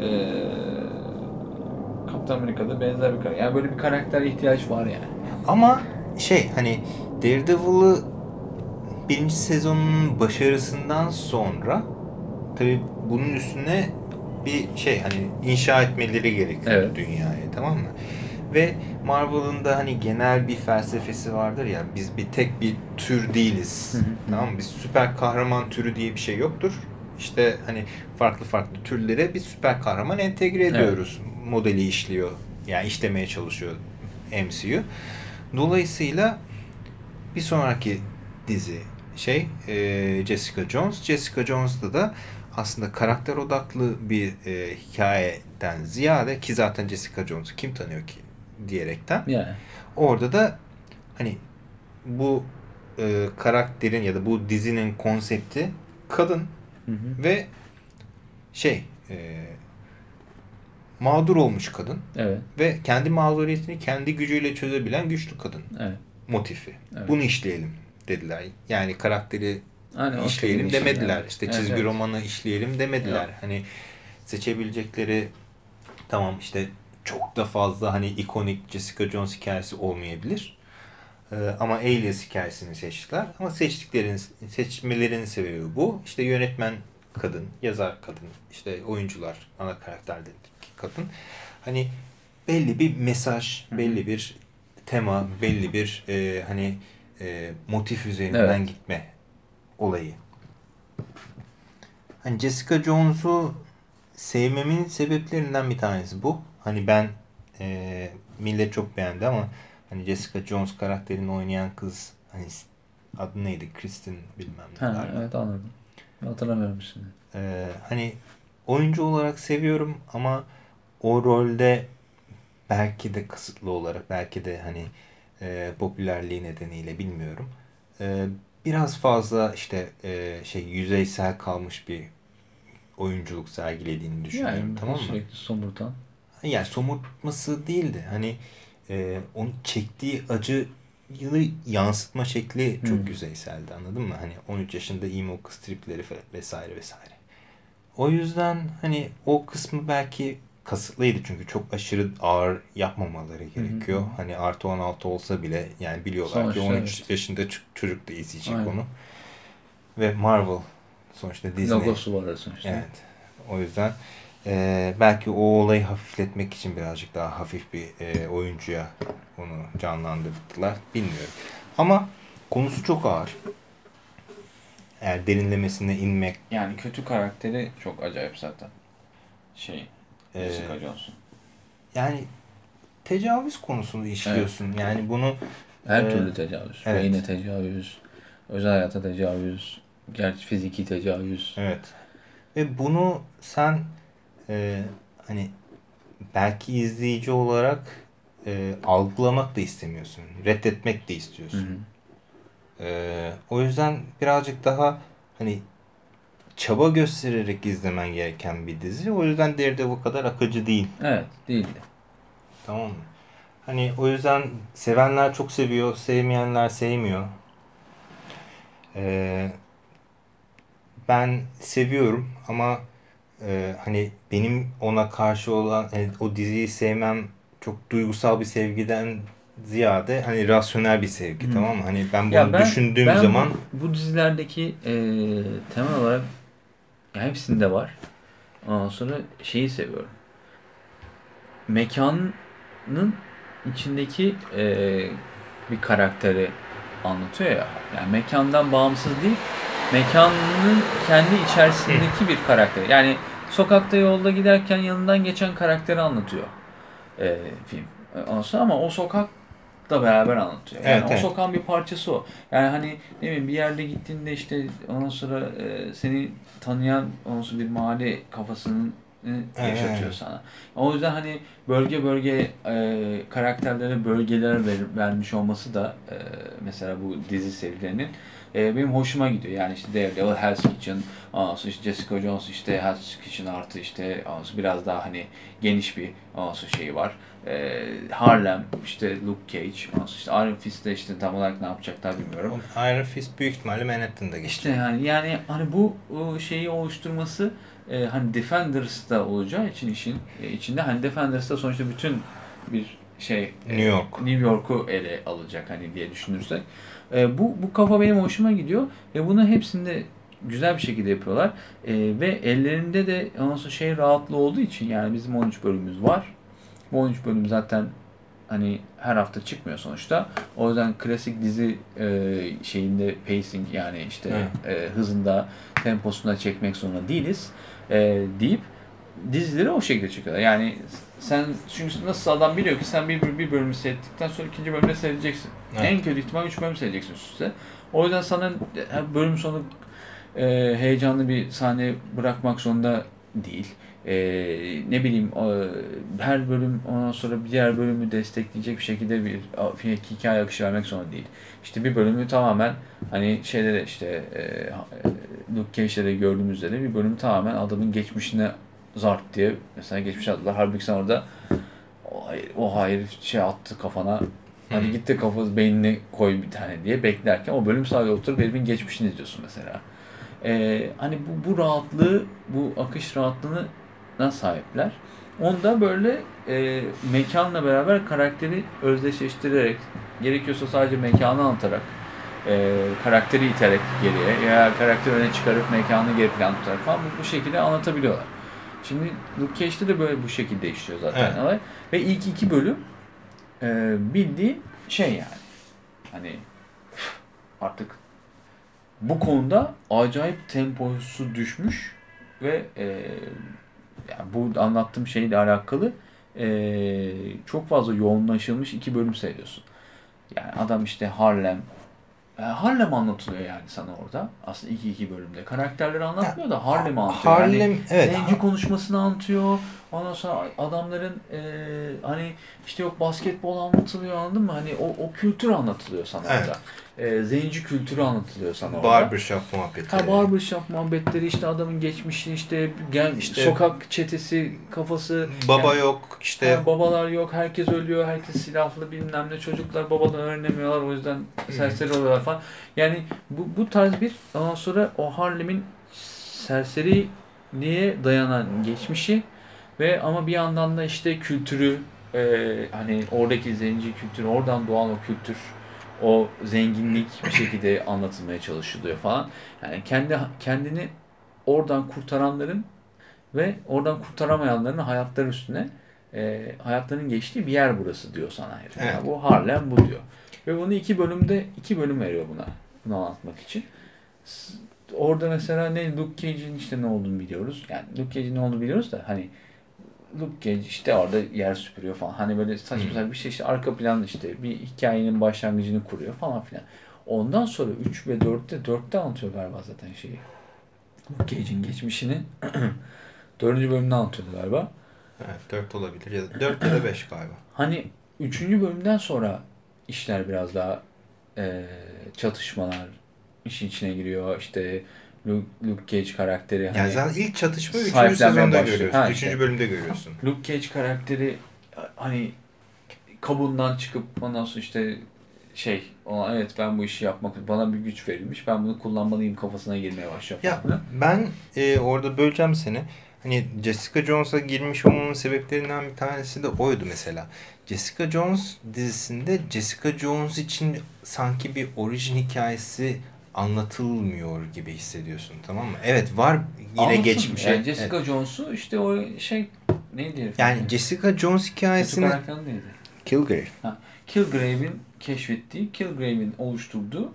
eee Kaptan Amerika'da benzer bir karakter. Yani böyle bir karakter ihtiyaç var yani. Ama şey hani Daredevil'ı birinci sezonun başarısından sonra tabi bunun üstüne bir şey hani inşa etmeleri gerekiyor Evet. dünyaya tamam mı? Ve Marvel'ın da hani genel bir felsefesi vardır ya biz bir tek bir tür değiliz. Hı hı. Tamam mı? Biz süper kahraman türü diye bir şey yoktur. İşte hani farklı farklı türlere bir süper kahraman entegre Evet. Modeli işliyor. Yani işlemeye çalışıyor MCU. Dolayısıyla bir sonraki dizi şey e, Jessica Jones. Jessica Jones'da da aslında karakter odaklı bir e, hikayeden ziyade ki zaten Jessica Jones'u kim tanıyor ki diyerekten Yani. orada da hani bu e, karakterin ya da bu dizinin konsepti kadın Hı hı. ve şey e, mağdur olmuş kadın Evet. ve kendi mağduriyetini kendi gücüyle çözebilen güçlü kadın Evet. motifi. Evet. Bunu işleyelim dediler. Yani karakteri Aynen, işleyelim demediler. işledim. İşte Evet, çizgi evet. romanı işleyelim demediler. Yok. Hani seçebilecekleri tamam işte çok da fazla hani ikonik Jessica Jones hikayesi olmayabilir. Ee, ama Alias hikayesini seçtiler. Ama seçtiklerin seçmelerinin sebebi bu. İşte yönetmen kadın, yazar kadın, işte oyuncular, ana karakterdeki kadın. Hani belli bir mesaj, belli bir tema, belli bir e, hani e, motif üzerinden Evet. gitme olayı. Hani Jessica Jones'u sevmemin sebeplerinden bir tanesi bu. Hani ben e, millet çok beğendi ama hani Jessica Jones karakterini oynayan kız hani adı neydi? Kristen bilmem ne. Ha, evet anladım. Hatırlamıyorum şimdi. Ee, hani oyuncu olarak seviyorum ama o rolde belki de kısıtlı olarak belki de hani e, popülerliği nedeniyle bilmiyorum. E, biraz fazla işte e, şey yüzeysel kalmış bir oyunculuk sergilediğini düşünüyorum Yani tamam mı? sürekli somurtan. Yani somurtması değildi. Hani e, onun çektiği acıyı yansıtma şekli çok Hmm. yüzeyseldi anladın mı? Hani 13 yaşında emo kız tripleri fe- vesaire vesaire. O yüzden hani o kısmı belki kasıtlıydı çünkü çok aşırı ağır yapmamaları gerekiyor. hı. Hani artı 16 olsa bile yani biliyorlar Sonuçta ki 13 evet. yaşında çocuk da izleyecek Aynen. onu. Ve Marvel sonuçta Disney. Logosu var sonuçta. Evet. O yüzden e, belki o olayı hafifletmek için birazcık daha hafif bir e, oyuncuya onu canlandırdılar. Bilmiyorum. Ama konusu çok ağır. Eğer derinlemesine inmek Yani kötü karakteri çok acayip zaten. Şey, Ee, Jessica Jones'un. yani tecavüz konusunu işliyorsun. Yani bunu Her Ee, türlü tecavüz. evet. Beyne tecavüz, özel hayata tecavüz, gerçi fiziki tecavüz. Evet. Ve bunu sen e, hani belki izleyici olarak e, algılamak da istemiyorsun. Reddetmek de Hı istiyorsun. hı. E, o yüzden birazcık daha hani çaba göstererek izlemen gereken bir dizi. O yüzden Daredevil kadar akıcı değil. Evet, değildi. Tamam mı? Hani o yüzden sevenler çok seviyor, sevmeyenler sevmiyor. Ee, ben seviyorum ama e, hani benim ona karşı olan hani o diziyi sevmem çok duygusal bir sevgiden ziyade hani rasyonel bir sevgi Hmm. tamam mı? Hani ben bunu Ya ben, düşündüğüm ben zaman bu, bu dizilerdeki e, temel olarak ya hepsinde var. Ondan sonra şeyi seviyorum. Mekanın içindeki e, bir karakteri anlatıyor ya. Yani mekandan bağımsız değil, mekanın kendi içerisindeki bir karakter. Yani sokakta yolda giderken yanından geçen karakteri anlatıyor e, film. Ondan ama o sokak da beraber anlatıyor. Yani Evet, o evet. sokağın bir parçası o. Yani hani ne bileyim bir yerde gittiğinde işte ondan sonra e, seni tanıyan sonra bir mahalle kafasını e, yaşatıyor sana. O yüzden hani bölge bölge e, karakterlere bölgeler ver, vermiş olması da e, mesela bu dizi serilerinin e, benim hoşuma gidiyor. Yani işte Daredevil, Hell's Kitchen, sonra işte Jessica Jones işte Hell's Kitchen artı işte biraz daha hani geniş bir sonra şeyi var. E, Harlem, işte Luke Cage, sonra işte Iron Fist'te işte tam olarak ne yapacaklar bilmiyorum. Iron Fist büyük ihtimalle Manhattan'da geçti. İşte yani yani hani bu şeyi oluşturması e, hani Defenders'ta olacağı için işin e, içinde hani Defenders'ta sonuçta bütün bir şey e, New York. New York'u ele alacak hani diye düşünürsek. E, bu bu kafa benim hoşuma gidiyor ve bunu hepsinde güzel bir şekilde yapıyorlar. E, ve ellerinde de ondan şey rahatlığı olduğu için yani bizim 13 bölümümüz var. Bu 13 bölüm zaten hani her hafta çıkmıyor sonuçta. O yüzden klasik dizi e, şeyinde pacing yani işte e, hızında temposunda çekmek zorunda değiliz e, deyip dizileri o şekilde çekiyorlar. Yani sen çünkü nasıl adam biliyor ki sen bir, bir bölümü seyrettikten sonra ikinci bölümde seyredeceksin. Evet. En kötü ihtimal üç bölüm seyredeceksin üst üste. O yüzden sana her bölüm sonu e, heyecanlı bir sahne bırakmak zorunda değil. E, ne bileyim e, her bölüm ondan sonra bir diğer bölümü destekleyecek bir şekilde bir hikaye akışı vermek zorunda değil. İşte bir bölümü tamamen hani şeyde de işte e, e, Luke Cage'de de gördüğümüz üzere bir bölümü tamamen adamın geçmişine zart diye mesela geçmiş attılar. Halbuki sen orada o hayır, o hayır şey attı kafana Hadi git de kafası beynine koy bir tane diye beklerken o bölüm sadece oturup herifin geçmişini izliyorsun mesela. Ee, hani bu, bu rahatlığı, bu akış rahatlığına sahipler. Onda böyle e, mekanla beraber karakteri özdeşleştirerek, gerekiyorsa sadece mekanı anlatarak, e, karakteri iterek geriye veya karakteri öne çıkarıp mekanı geri plan tutarak falan bu, bu şekilde anlatabiliyorlar. Şimdi Luke Cage'de de böyle bu şekilde işliyor zaten Evet. olay. Ve ilk iki bölüm e, bildiğin şey yani. Hani artık bu konuda acayip temposu düşmüş ve e, yani bu anlattığım şeyle alakalı e, çok fazla yoğunlaşılmış iki bölüm seyrediyorsun. Yani adam işte Harlem e, Harlem anlatılıyor yani sana orada. Aslında iki iki bölümde. Karakterleri anlatmıyor da Harlem'i anlatıyor. Yani Harlem evet. Zenci konuşmasını anlatıyor. Ondan sonra adamların e, hani işte yok basketbol anlatılıyor anladın mı? Hani o, o kültür anlatılıyor sana Evet. orada. E, zenci kültürü anlatılıyor sana orada. Barbershop muhabbeti. Ha barbershop muhabbetleri işte adamın geçmişi işte gel İşte- sokak çetesi kafası Baba yani- yok işte Ha, babalar yok, herkes ölüyor, herkes silahlı bilmem ne, çocuklar babadan öğrenemiyorlar o yüzden serseri oluyorlar falan. Yani bu, bu tarz bir ondan sonra o Harlem'in serseriliğe dayanan geçmişi ve ama bir yandan da işte kültürü e, hani oradaki zenci kültürü, oradan doğan o kültür, o zenginlik bir şekilde anlatılmaya çalışılıyor falan. Yani kendi kendini oradan kurtaranların ve oradan kurtaramayanların hayatları üstüne e, hayatlarının geçtiği bir yer burası diyor sana herif. Evet. Yani bu Harlem bu diyor. Ve bunu iki bölümde iki bölüm veriyor buna. Bunu anlatmak için. Orada mesela ne Luke Cage'in işte ne olduğunu biliyoruz. Yani Luke Cage'in ne olduğunu biliyoruz da hani Luke Cage işte orada yer süpürüyor falan. Hani böyle saçma Hı. sapan bir şey işte arka planda işte bir hikayenin başlangıcını kuruyor falan filan. Ondan sonra 3 ve 4'te 4'te anlatıyor galiba zaten şeyi. Luke Cage'in geçmişini. Dördüncü bölümde anlatıyordu galiba. Evet 4 olabilir ya da 4 ya da 5 galiba. Hani üçüncü bölümden sonra işler biraz daha e, çatışmalar işin içine giriyor. İşte Luke, Luke Cage karakteri hani Yani zaten ilk çatışma 3. Sahiplenmeye sezonda görüyorsun. Ha, 3. işte. bölümde görüyorsun. Luke Cage karakteri hani kabuğundan çıkıp ondan sonra işte şey ona evet ben bu işi yapmak bana bir güç verilmiş ben bunu kullanmalıyım kafasına girmeye başlıyor Ya falan. ben e, orada böleceğim seni. Hani Jessica Jones'a girmiş olmamın sebeplerinden bir tanesi de oydu mesela. Jessica Jones dizisinde Jessica Jones için sanki bir orijin hikayesi anlatılmıyor gibi hissediyorsun tamam mı? Evet var yine Anlatsın. geçmişe. Yani Jessica Evet. Jones'u işte o şey neydi? Yani Jessica Jones hikayesini karakter neydi? Kilgrave. Kilgrave'in keşfettiği, Kilgrave'in oluşturduğu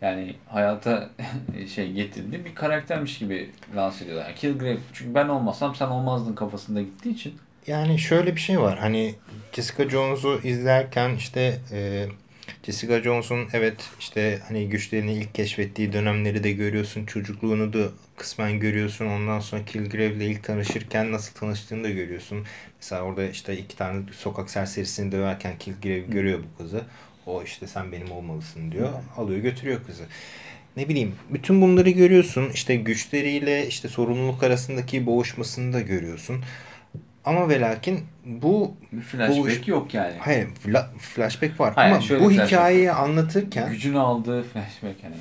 yani hayata şey getirdiği bir karaktermiş gibi lanse ediyorlar. Yani Kilgrave çünkü ben olmasam sen olmazdın kafasında gittiği için Yani şöyle bir şey var. Hani Jessica Jones'u izlerken işte e, Jessica Jones'un evet işte hani güçlerini ilk keşfettiği dönemleri de görüyorsun. Çocukluğunu da kısmen görüyorsun. Ondan sonra Kilgrave'le ilk tanışırken nasıl tanıştığını da görüyorsun. Mesela orada işte iki tane sokak serserisini döverken Kilgrave görüyor bu kızı. O işte sen benim olmalısın diyor. Alıyor götürüyor kızı. Ne bileyim bütün bunları görüyorsun. İşte güçleriyle işte sorumluluk arasındaki boğuşmasını da görüyorsun. Ama ve lakin bu flashback Bu- yok yani. hayır fla- flashback var Hayır, ama bu flashback. hikayeyi anlatırken Gücünü aldığı flashback hani.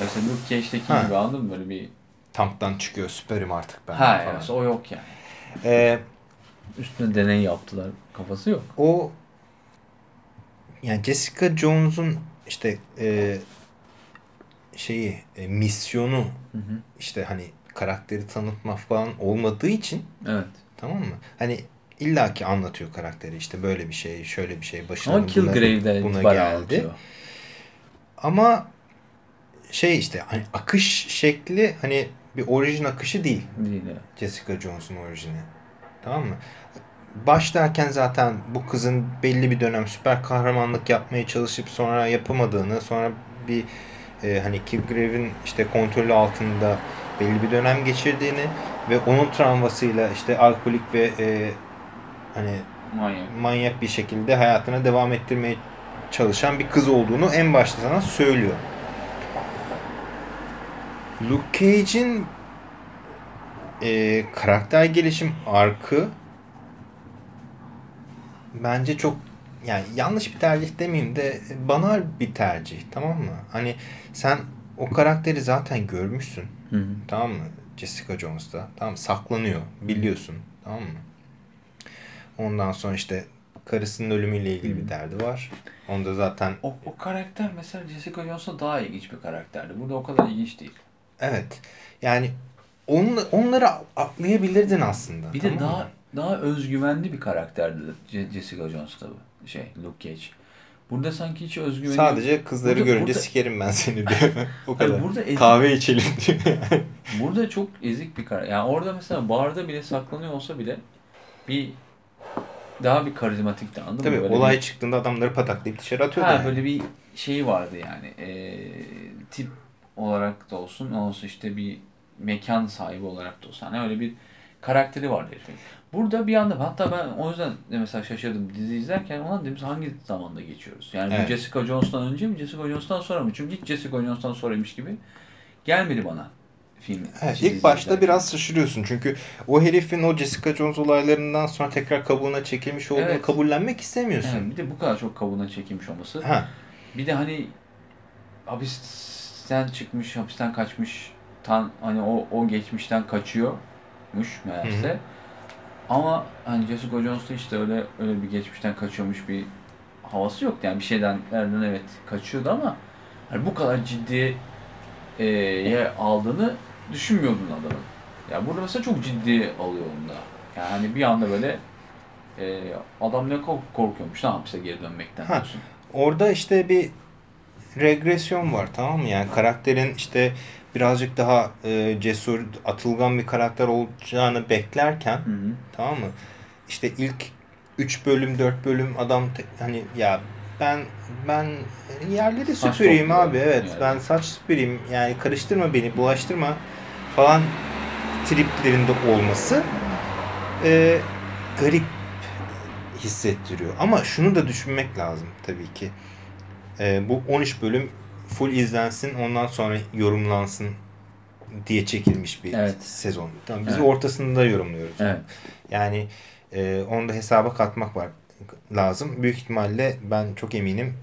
Mesela Luke Cage'deki Ha. gibi anladın mı? Böyle bir tanktan çıkıyor süperim artık ben ha falan. evet, o yok yani. Ee, Üstüne deney yaptılar. Kafası yok. o yani Jessica Jones'un işte e, şeyi e, misyonu Hı hı. işte hani karakteri tanıtma falan olmadığı için Evet. Tamam mı? Hani illaki anlatıyor karakteri işte böyle bir şey şöyle bir şey başına Ama buna, Kilgrave'de buna geldi. anlatıyor. Ama şey işte hani akış şekli hani bir orijin akışı değil. Değil ya. Jessica Jones'un orijini. Tamam mı? Başlarken zaten bu kızın belli bir dönem süper kahramanlık yapmaya çalışıp sonra yapamadığını, sonra bir e, hani Kilgrave'in işte kontrolü altında belli bir dönem geçirdiğini ve onun travmasıyla işte alkolik ve e, hani Manyak. manyak bir şekilde hayatına devam ettirmeye çalışan bir kız olduğunu en başta sana söylüyor. Luke Cage'in e, karakter gelişim arkı bence çok yani yanlış bir tercih demeyeyim de banal bir tercih tamam mı? Hani sen o karakteri zaten görmüşsün Hı hı. tamam mı? Jessica Jones'ta tamam saklanıyor biliyorsun tamam mı? Ondan sonra işte karısının ölümüyle ilgili bir derdi var. Onda zaten O, o karakter mesela Jessica Jones'a daha ilginç bir karakterdi. Burada o kadar ilginç değil. evet yani on, onları atlayabilirdin aslında. Bir tamam de mı? daha daha özgüvenli bir karakterdi Je- Jessica Jones tabi. Şey Luke Cage. Burada sanki hiç özgüveni Sadece kızları Burada- görünce burada- sikerim ben seni diyor. o Hayır, kadar. burada ezik- Kahve içelim diyor. Burada çok ezik bir karakter. Yani orada mesela barda bile saklanıyor olsa bile bir daha bir karizmatikti anladın mı? Tabii olay bir- çıktığında adamları pataklayıp dışarı atıyor Ha yani. böyle bir şeyi vardı yani. Ee, tip olarak da olsun, olsun işte bir mekan sahibi olarak da olsun. Hani öyle bir karakteri vardı herifin. Burada bir anda hatta ben o yüzden de mesela şaşırdım dizi izlerken ulan dedim hangi zamanda geçiyoruz? Yani Evet. Jessica Jones'tan önce mi Jessica Jones'tan sonra mı? Çünkü hiç Jessica Jones'tan sonraymış gibi gelmedi bana film. Evet, ilk başta izlerken. biraz şaşırıyorsun çünkü o herifin o Jessica Jones olaylarından sonra tekrar kabuğuna çekilmiş olduğunu Evet. kabullenmek istemiyorsun. Evet, bir de bu kadar çok kabuğuna çekilmiş olması. Ha, Bir de hani hapisten çıkmış, hapisten kaçmış, tan hani o o geçmişten kaçıyormuş meğerse. Hı hı. Ama hani Jessica Jones'ta işte öyle öyle bir geçmişten kaçıyormuş bir havası yoktu. Yani bir şeyden nereden evet kaçıyordu ama hani bu kadar ciddiye e, ye aldığını düşünmüyordun adamın. Ya burada mesela çok ciddi alıyor onu da. Yani bir anda böyle e, adam ne kork- korkuyormuş lan hapse geri dönmekten Ha. diyorsun. orada işte bir regresyon var tamam mı? Yani karakterin işte birazcık daha e, cesur, atılgan bir karakter olacağını beklerken Hı hı. tamam mı? İşte ilk 3 bölüm 4 bölüm adam hani ya ben ben yerleri Saç süpüreyim abi evet yani. ben saç süpüreyim yani karıştırma beni bulaştırma falan triplerinde olması e, garip hissettiriyor. Ama şunu da düşünmek lazım tabii ki. E, bu 13 bölüm full izlensin ondan sonra yorumlansın diye çekilmiş bir Evet. sezon. Tamam, biz Evet. ortasında yorumluyoruz. Evet. Yani e, onu da hesaba katmak var lazım. Büyük ihtimalle ben çok eminim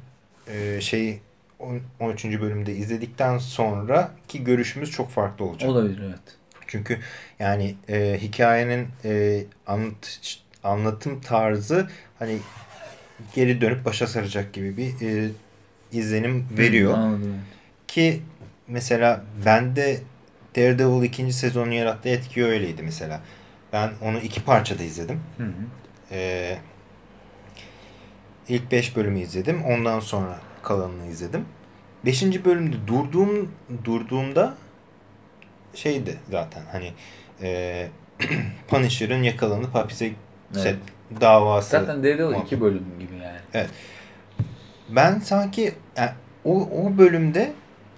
e, şey on- 13. bölümde izledikten sonraki görüşümüz çok farklı olacak. Olabilir evet. Çünkü yani e, hikayenin e, anlat, anlatım tarzı hani geri dönüp başa saracak gibi bir e, izlenim veriyor. Hı, Anladım. Ki mesela bende Daredevil ikinci sezonu yarattığı etki öyleydi mesela. Ben onu iki parçada izledim. Hı hı. Ee, ilk 5 bölümü izledim. Ondan sonra kalanını izledim. 5. bölümde durduğum durduğumda şeydi zaten hani e, Punisher'ın yakalanıp hapise Evet. davası. Zaten Daredevil iki bölüm gibi yani. Ben sanki yani o, o bölümde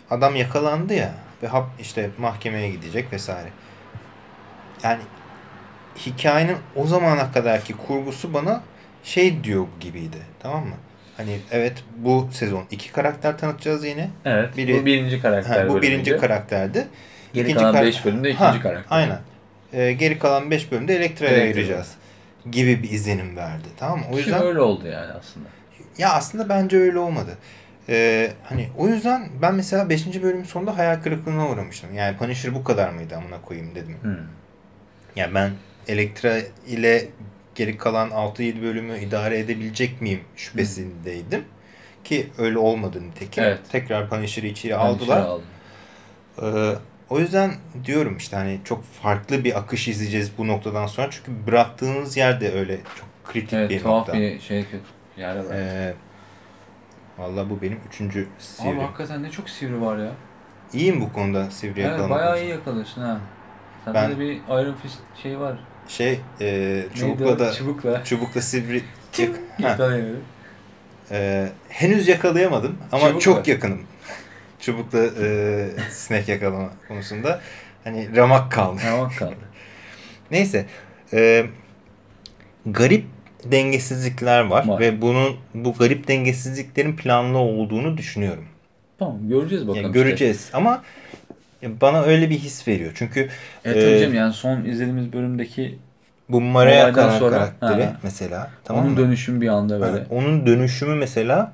adam yakalandı ya ve hap işte mahkemeye gidecek vesaire. Yani hikayenin o zamana kadarki kurgusu bana şey diyor gibiydi. Tamam mı? Hani evet bu sezon iki karakter tanıtacağız yine. Evet. Biri- bu birinci karakter Ha, bu bölümüydü. birinci karakterdi. Geri İkinci kalan kar- 5 bölümde ikinci Ha, karakter. Aynen. Ee, geri kalan 5 bölümde Elektra'ya Elektra. ayıracağız gibi bir izlenim verdi. Tamam mı? O Ki yüzden öyle oldu yani aslında. Ya aslında bence öyle olmadı. Ee, hani o yüzden ben mesela 5. bölümün sonunda hayal kırıklığına uğramıştım. Yani Punisher bu kadar mıydı amına koyayım dedim. Hı. Yani ben Elektra ile geri kalan 6-7 bölümü idare edebilecek miyim şüphesindeydim. Ki öyle olmadı nitekim. Evet. Tekrar Punisher'ı içeri aldılar. Ee, o yüzden diyorum işte hani çok farklı bir akış izleyeceğiz bu noktadan sonra. Çünkü bıraktığınız yerde öyle çok kritik Evet bir tuhaf nokta. bir şey var. Ee, Valla bu benim üçüncü Abi sivri. hakikaten ne çok sivri var ya. İyiyim bu konuda sivri Evet, yakalama. bayağı iyi yakalıyorsun ha. Sende Ben- de bir Iron Fist şey var. Şey e, Neydi çubukla o? da Çubukla. çubukla sivri Ha, Yakalayamadım. e, henüz yakalayamadım ama Çubuk çok yakınım. Çubukla e, sinek yakalama konusunda hani ramak kaldı. Tamam kaldı. Neyse. e, garip dengesizlikler var, Var. ve bunun bu garip dengesizliklerin planlı olduğunu düşünüyorum. Tamam göreceğiz bakalım. Yani işte. göreceğiz ama bana öyle bir his veriyor. Çünkü Evet e, yani son izlediğimiz bölümdeki bu Maria Olaydan kara- sonra- karakteri Ha. mesela tamam onun mı? dönüşüm bir anda böyle. Ha, onun dönüşümü mesela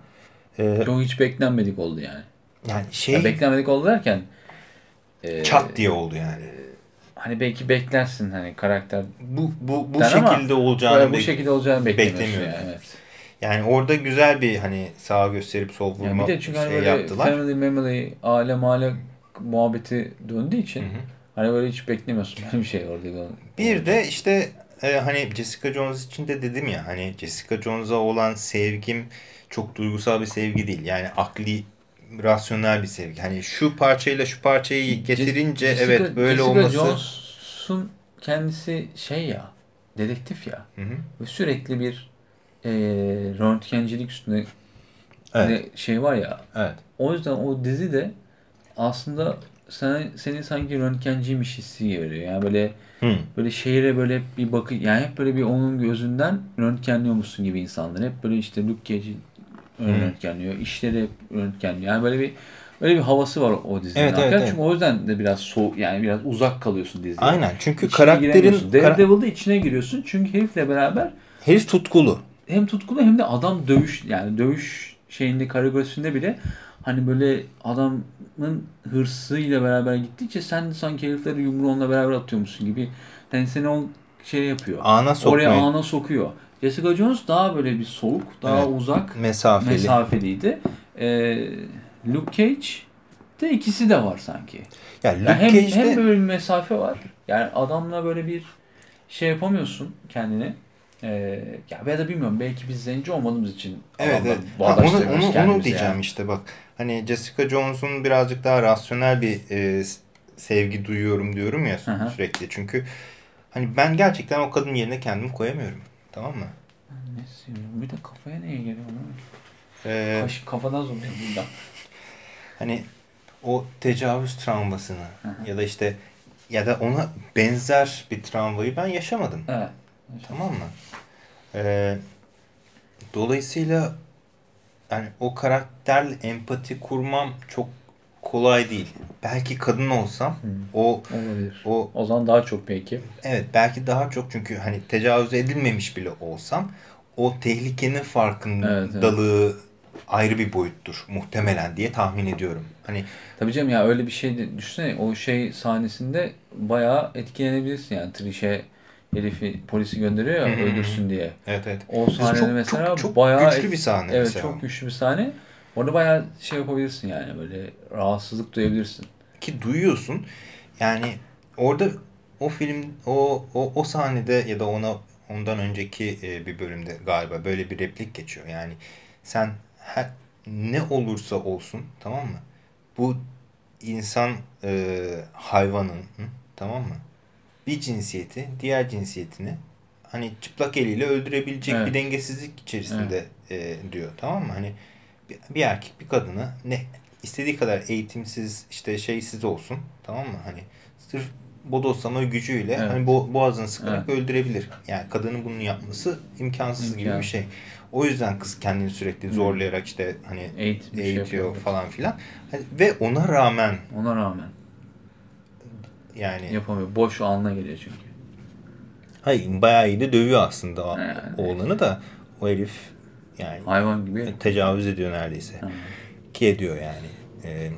e, Çok hiç beklenmedik oldu yani. yani şey Ya beklenmedik oldu derken e, çat diye oldu yani. Hani belki beklersin hani karakter Bu bu bu şekilde olacağını bu şekilde olacağını beklemiyorsun yani. Evet. Yani orada güzel bir hani sağa gösterip sol vurma Yani bir de çünkü hani şey böyle yaptılar. family memory, aile mahalle muhabbeti döndüğü için hani böyle hiç beklemiyorsun bir şey orada. Bir de işte e, hani Jessica Jones için de dedim ya hani Jessica Jones'a olan sevgim çok duygusal bir sevgi değil. Yani akli rasyonel bir sevgi. Hani şu parçayla şu parçayı getirince Jessica- evet böyle Jessica olması. Jones'un kendisi şey ya dedektif ya Hı hı. ve sürekli bir e, röntgencilik üstüne Evet. şey var ya Evet. o yüzden o dizi de aslında sana, seni sanki röntgenciymiş hissi veriyor. Yani böyle Hı. böyle şehire böyle bir bakı yani hep böyle bir onun gözünden röntgenliyormuşsun gibi insanlar. Hep böyle işte Luke Cage'i röntgenliyor. işleri hep röntgenliyor. Yani böyle bir böyle bir havası var o dizinin. Evet, evet, evet. Çünkü o yüzden de biraz soğuk yani biraz uzak kalıyorsun diziden. Aynen. Çünkü İçine karakterin Daredevil'da içine giriyorsun. Çünkü herifle beraber herif tutkulu. hem tutkulu hem de adam dövüş yani dövüş şeyinde kategorisinde bile hani böyle adamın hırsıyla beraber gittikçe sen sanki herifleri yumruğunla beraber atıyormuşsun gibi. Yani seni o şey yapıyor. Ana sokmayı. Oraya ana sokuyor. Jessica Jones daha böyle bir soğuk, daha Evet. uzak, Mesafeli. mesafeliydi. Ee, Luke Cage de ikisi de var sanki. ya Luke Yani hem, Cage'de hem böyle bir mesafe var. Yani adamla böyle bir şey yapamıyorsun kendini. Ee, ya ya da bilmiyorum belki biz zenci olmadığımız için Evet, evet. Ha, onu, onu, onu diyeceğim yani. işte bak. Hani Jessica Jones'un birazcık daha rasyonel bir e, sevgi duyuyorum diyorum ya Hı hı. sürekli. Çünkü hani ben gerçekten o kadın yerine kendimi koyamıyorum. Tamam mı? Ne seviyorum? Bir de kafaya neye geliyor? lan? Ee, Kaş, kafadan zoomluyor buradan. hani o tecavüz travmasını ya da işte ya da ona benzer bir travmayı ben yaşamadım. Evet. Tamam mı? Ee, dolayısıyla yani o karakterle empati kurmam çok kolay değil. Belki kadın olsam o Olabilir. o O zaman daha çok belki. evet belki daha çok çünkü hani tecavüz edilmemiş bile olsam o tehlikenin farkındalığı ayrı bir boyuttur muhtemelen diye tahmin ediyorum. Hani Tabii canım ya öyle bir şey de düşünsene o şey sahnesinde bayağı etkilenebilirsin yani Trişe herifi polisi gönderiyor ya öldürsün diye. evet evet. O sahnede çok, mesela çok, çok bayağı güçlü bir sahne Evet mesela. çok güçlü bir sahne. Orada bayağı şey yapabilirsin yani böyle rahatsızlık duyabilirsin. ki duyuyorsun. Yani orada o film o o, o sahnede ya da ona ondan önceki e, bir bölümde galiba böyle bir replik geçiyor. Yani sen her, ne olursa olsun tamam mı? Bu insan e, hayvanın hı, tamam mı? Bir cinsiyeti diğer cinsiyetini hani çıplak eliyle öldürebilecek Evet. bir dengesizlik içerisinde e, diyor. Tamam mı? Hani bir, erkek bir kadını ne istediği kadar eğitimsiz işte şeysiz olsun tamam mı? Hani sırf bodoslama gücüyle Evet. hani bo boğazını sıkarak öldürebilir. Yani kadının bunu yapması imkansız gibi bir şey. O yüzden kız kendini sürekli zorlayarak işte hani Eğit, şey eğitiyor yapıyor. falan filan. Hani ve ona rağmen Ona rağmen yani yapamıyor. Boş alnına geliyor çünkü. hayır bayağı iyi de dövüyor aslında Yani. oğlanı da o herif yani Hayvan gibi. tecavüz ediyor neredeyse. Hı. Ki ediyor yani. Ee,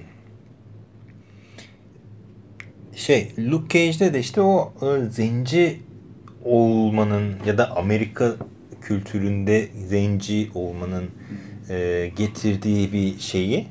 şey Luke Cage'de de işte o zenci olmanın ya da Amerika kültüründe zenci olmanın e, getirdiği bir şeyi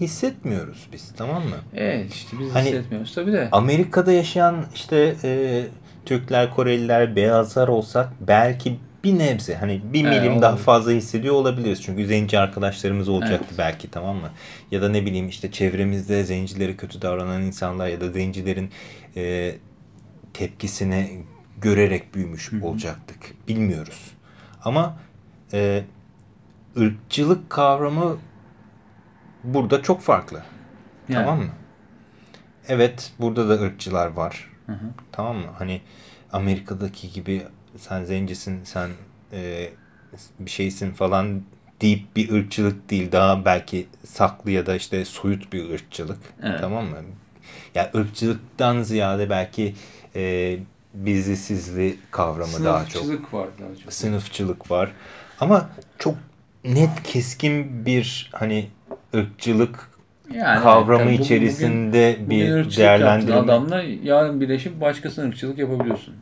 hissetmiyoruz biz tamam mı? Evet işte biz Hani- hissetmiyoruz tabii de. Amerika'da yaşayan işte e, Türkler, Koreliler, beyazlar olsak belki bir nebze hani bir Evet, milim daha olabilir. fazla hissediyor olabiliriz. Çünkü zenci arkadaşlarımız olacaktı belki tamam mı? Ya da ne bileyim işte çevremizde zencilere kötü davranan insanlar ya da zencilerin e, tepkisini görerek büyümüş olacaktık. Bilmiyoruz. Ama e, ırkçılık kavramı burada çok farklı. Yani. Tamam mı? Evet burada da ırkçılar var. Tamam mı? Hani Amerika'daki gibi sen zencisin, sen e, bir şeysin falan deyip bir ırkçılık değil. Daha belki saklı ya da işte soyut bir ırkçılık. Evet. Tamam mı? Ya ırkçılıktan ziyade belki e, bizli sizli kavramı daha çok Sınıfçılık var daha çok. sınıfçılık var. Ama çok net keskin bir hani ırkçılık Yani kavramı tabii bugün- içerisinde bugün, bir bugün değerlendirme. adamla yarın birleşip başkasına ırkçılık yapabiliyorsun.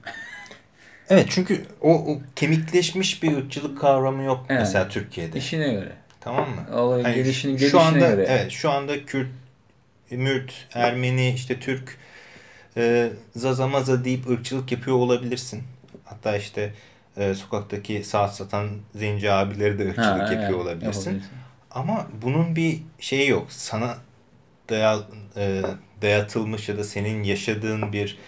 Evet çünkü o, o kemikleşmiş bir ırkçılık kavramı yok Evet. mesela Türkiye'de. İşine göre. Tamam mı? Olayın gelişinin şu gelişine anda göre. evet şu anda Kürt, Mürt, Ermeni, işte Türk e, zazamaza deyip ırkçılık yapıyor olabilirsin. Hatta işte e, sokaktaki saat satan zenci abileri de ırkçılık Ha, yapıyor evet, olabilirsin. yapabilirsin. Ama bunun bir şeyi yok. Sana daya, e, dayatılmış ya da senin yaşadığın bir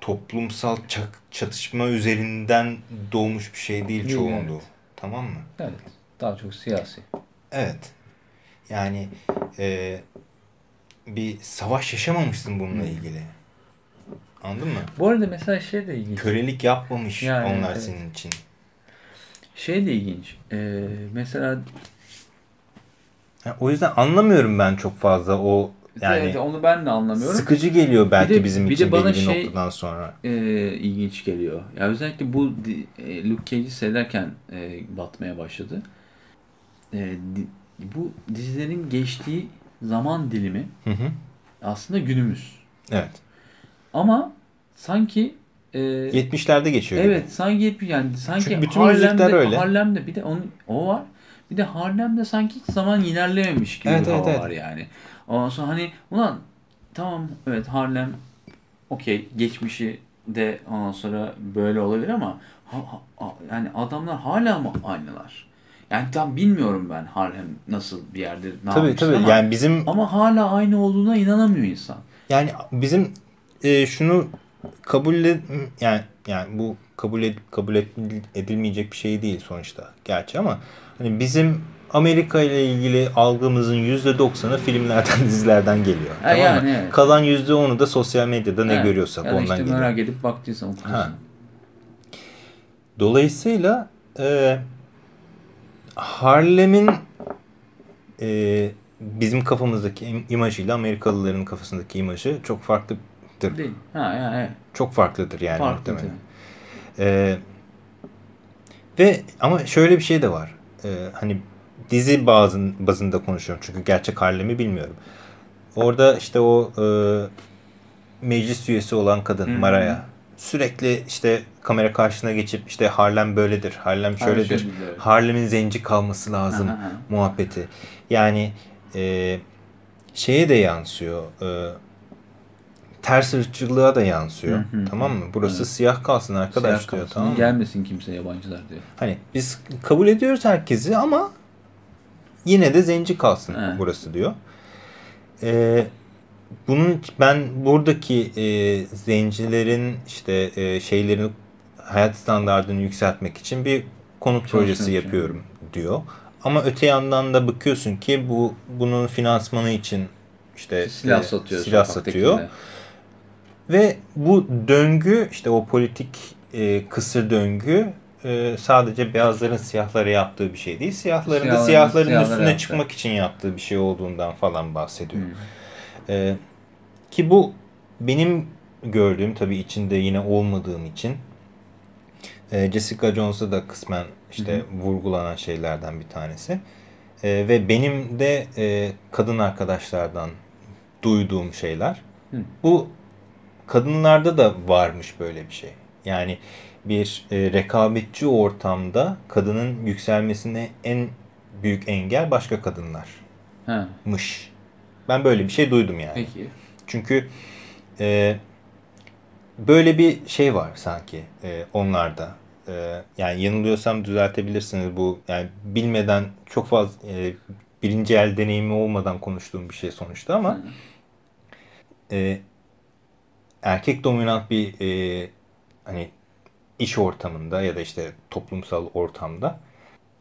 toplumsal çak- çatışma üzerinden doğmuş bir şey değil Değil, çoğunluğu. evet. Tamam mı? Evet. Daha çok siyasi. Evet. Yani e, bir savaş yaşamamışsın bununla ilgili. Anladın mı? Bu arada mesela şey de ilginç. Kölelik yapmamış Yani, onlar evet. senin için. Şey de ilginç. Ee, mesela o yüzden anlamıyorum ben çok fazla o yani evet, onu ben de anlamıyorum. sıkıcı geliyor belki Bir de- bizim bir için de bana belli bir şey- noktadan sonra. Ee, ilginç geliyor. Ya özellikle bu e, Luke Cage'i seyrederken e, batmaya başladı. E, di- bu dizilerin geçtiği zaman dilimi Hı hı. aslında günümüz. Evet. Ama sanki e, 70'lerde geçiyor. gibi. Evet sanki hep yani sanki Çünkü bütün Harlem'de, öyle. Harlem'de bir de onun, o var. Bir de Harlem'de sanki hiç zaman ilerlememiş gibi Evet, bir evet, hava evet. var yani. Ondan sonra hani ulan tamam evet Harlem okey geçmişi de ondan sonra böyle olabilir ama ha- ha- yani adamlar hala mı aynılar? Yani tam bilmiyorum ben Harlem nasıl bir yerde ne Tabii tabii. ama, Yani bizim ama hala aynı olduğuna inanamıyor insan. yani bizim e, şunu kabul ed- yani yani bu kabul ed- kabul ed- edilmeyecek bir şey değil sonuçta gerçi ama hani bizim Amerika ile ilgili algımızın %90'ı filmlerden, dizilerden geliyor. Ha, tamam yani mı? evet. Kalan %10'u da sosyal medyada ne Evet. görüyorsak ya da ondan işte geliyor. merak edip baktıysan okursun. Ha. Dolayısıyla e, Harlem'in e, bizim kafamızdaki im- imajıyla Amerikalıların kafasındaki imajı çok farklıdır. Değil. Ha yani evet. Çok farklıdır yani Farklı muhtemelen. tabii. E, ve ama şöyle bir şey de var. E, hani dizi bazın, bazında konuşuyorum çünkü gerçek Harlem'i bilmiyorum. Orada işte o e, meclis üyesi olan kadın hı. Maraya sürekli işte kamera karşısına geçip işte Harlem böyledir, Harlem şöyledir, şöyledir, evet. Harlem'in zenci kalması lazım muhabbeti. Yani e, şeye de yansıyor. E, ters ırkçılığa da yansıyor. Hı hı. Tamam mı? Burası Evet. siyah kalsın arkadaş Siyah diyor. kalsın, Tamam mı? Gelmesin kimse yabancılar diyor. Hani biz kabul ediyoruz herkesi ama yine de zenci kalsın Evet. burası diyor. Ee, bunun ben buradaki e, zencilerin işte e, şeylerini hayat standartını yükseltmek için bir konut projesi yapıyorum diyor. Ama öte yandan da bakıyorsun ki bu bunun finansmanı için işte Silah e, satıyor. silah satıyor. Ve bu döngü işte o politik e, kısır döngü e, sadece beyazların siyahlara yaptığı bir şey değil. Siyahların da Siyahların siyahlara üstüne yaptığı. çıkmak için yaptığı bir şey olduğundan falan bahsediyor. Hı. E, ki bu benim gördüğüm tabii içinde yine olmadığım için e, Jessica Jones'da da kısmen işte vurgulanan şeylerden bir tanesi. E, ve benim de e, kadın arkadaşlardan duyduğum şeyler. Hı. Bu kadınlarda da varmış böyle bir şey. Yani bir e, rekabetçi ortamda kadının yükselmesine en büyük engel başka kadınlarmış. Ben böyle bir şey duydum yani. peki. Çünkü e, böyle bir şey var sanki e, onlarda. e, yani yanılıyorsam düzeltebilirsiniz bu yani bilmeden çok fazla e, birinci el deneyimi olmadan konuştuğum bir şey sonuçta ama e, erkek dominant bir e, hani iş ortamında ya da işte toplumsal ortamda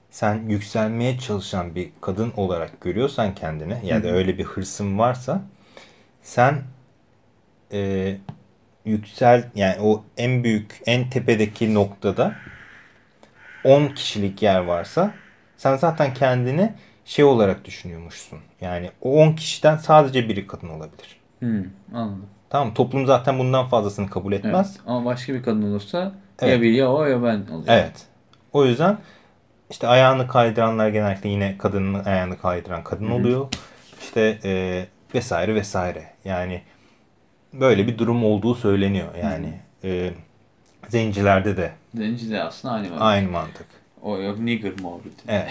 sen yükselmeye çalışan bir kadın olarak görüyorsan kendini ya da öyle bir hırsın varsa sen e, yüksel yani o en büyük en tepedeki noktada 10 kişilik yer varsa sen zaten kendini şey olarak düşünüyormuşsun. Yani o 10 kişiden sadece biri kadın olabilir. Hmm, anladım. Tamam toplum zaten bundan fazlasını kabul Evet. etmez. Ama başka bir kadın olursa ya Evet. bir ya o ya ben oluyor. Evet. O yüzden işte ayağını kaydıranlar genellikle yine kadının ayağını kaydıran kadın oluyor. İşte e, vesaire vesaire. Yani böyle bir durum olduğu söyleniyor. Yani e, zencilerde de Zenci de aslında aynı var. aynı mantık. O yok nigger muhabbeti. Evet.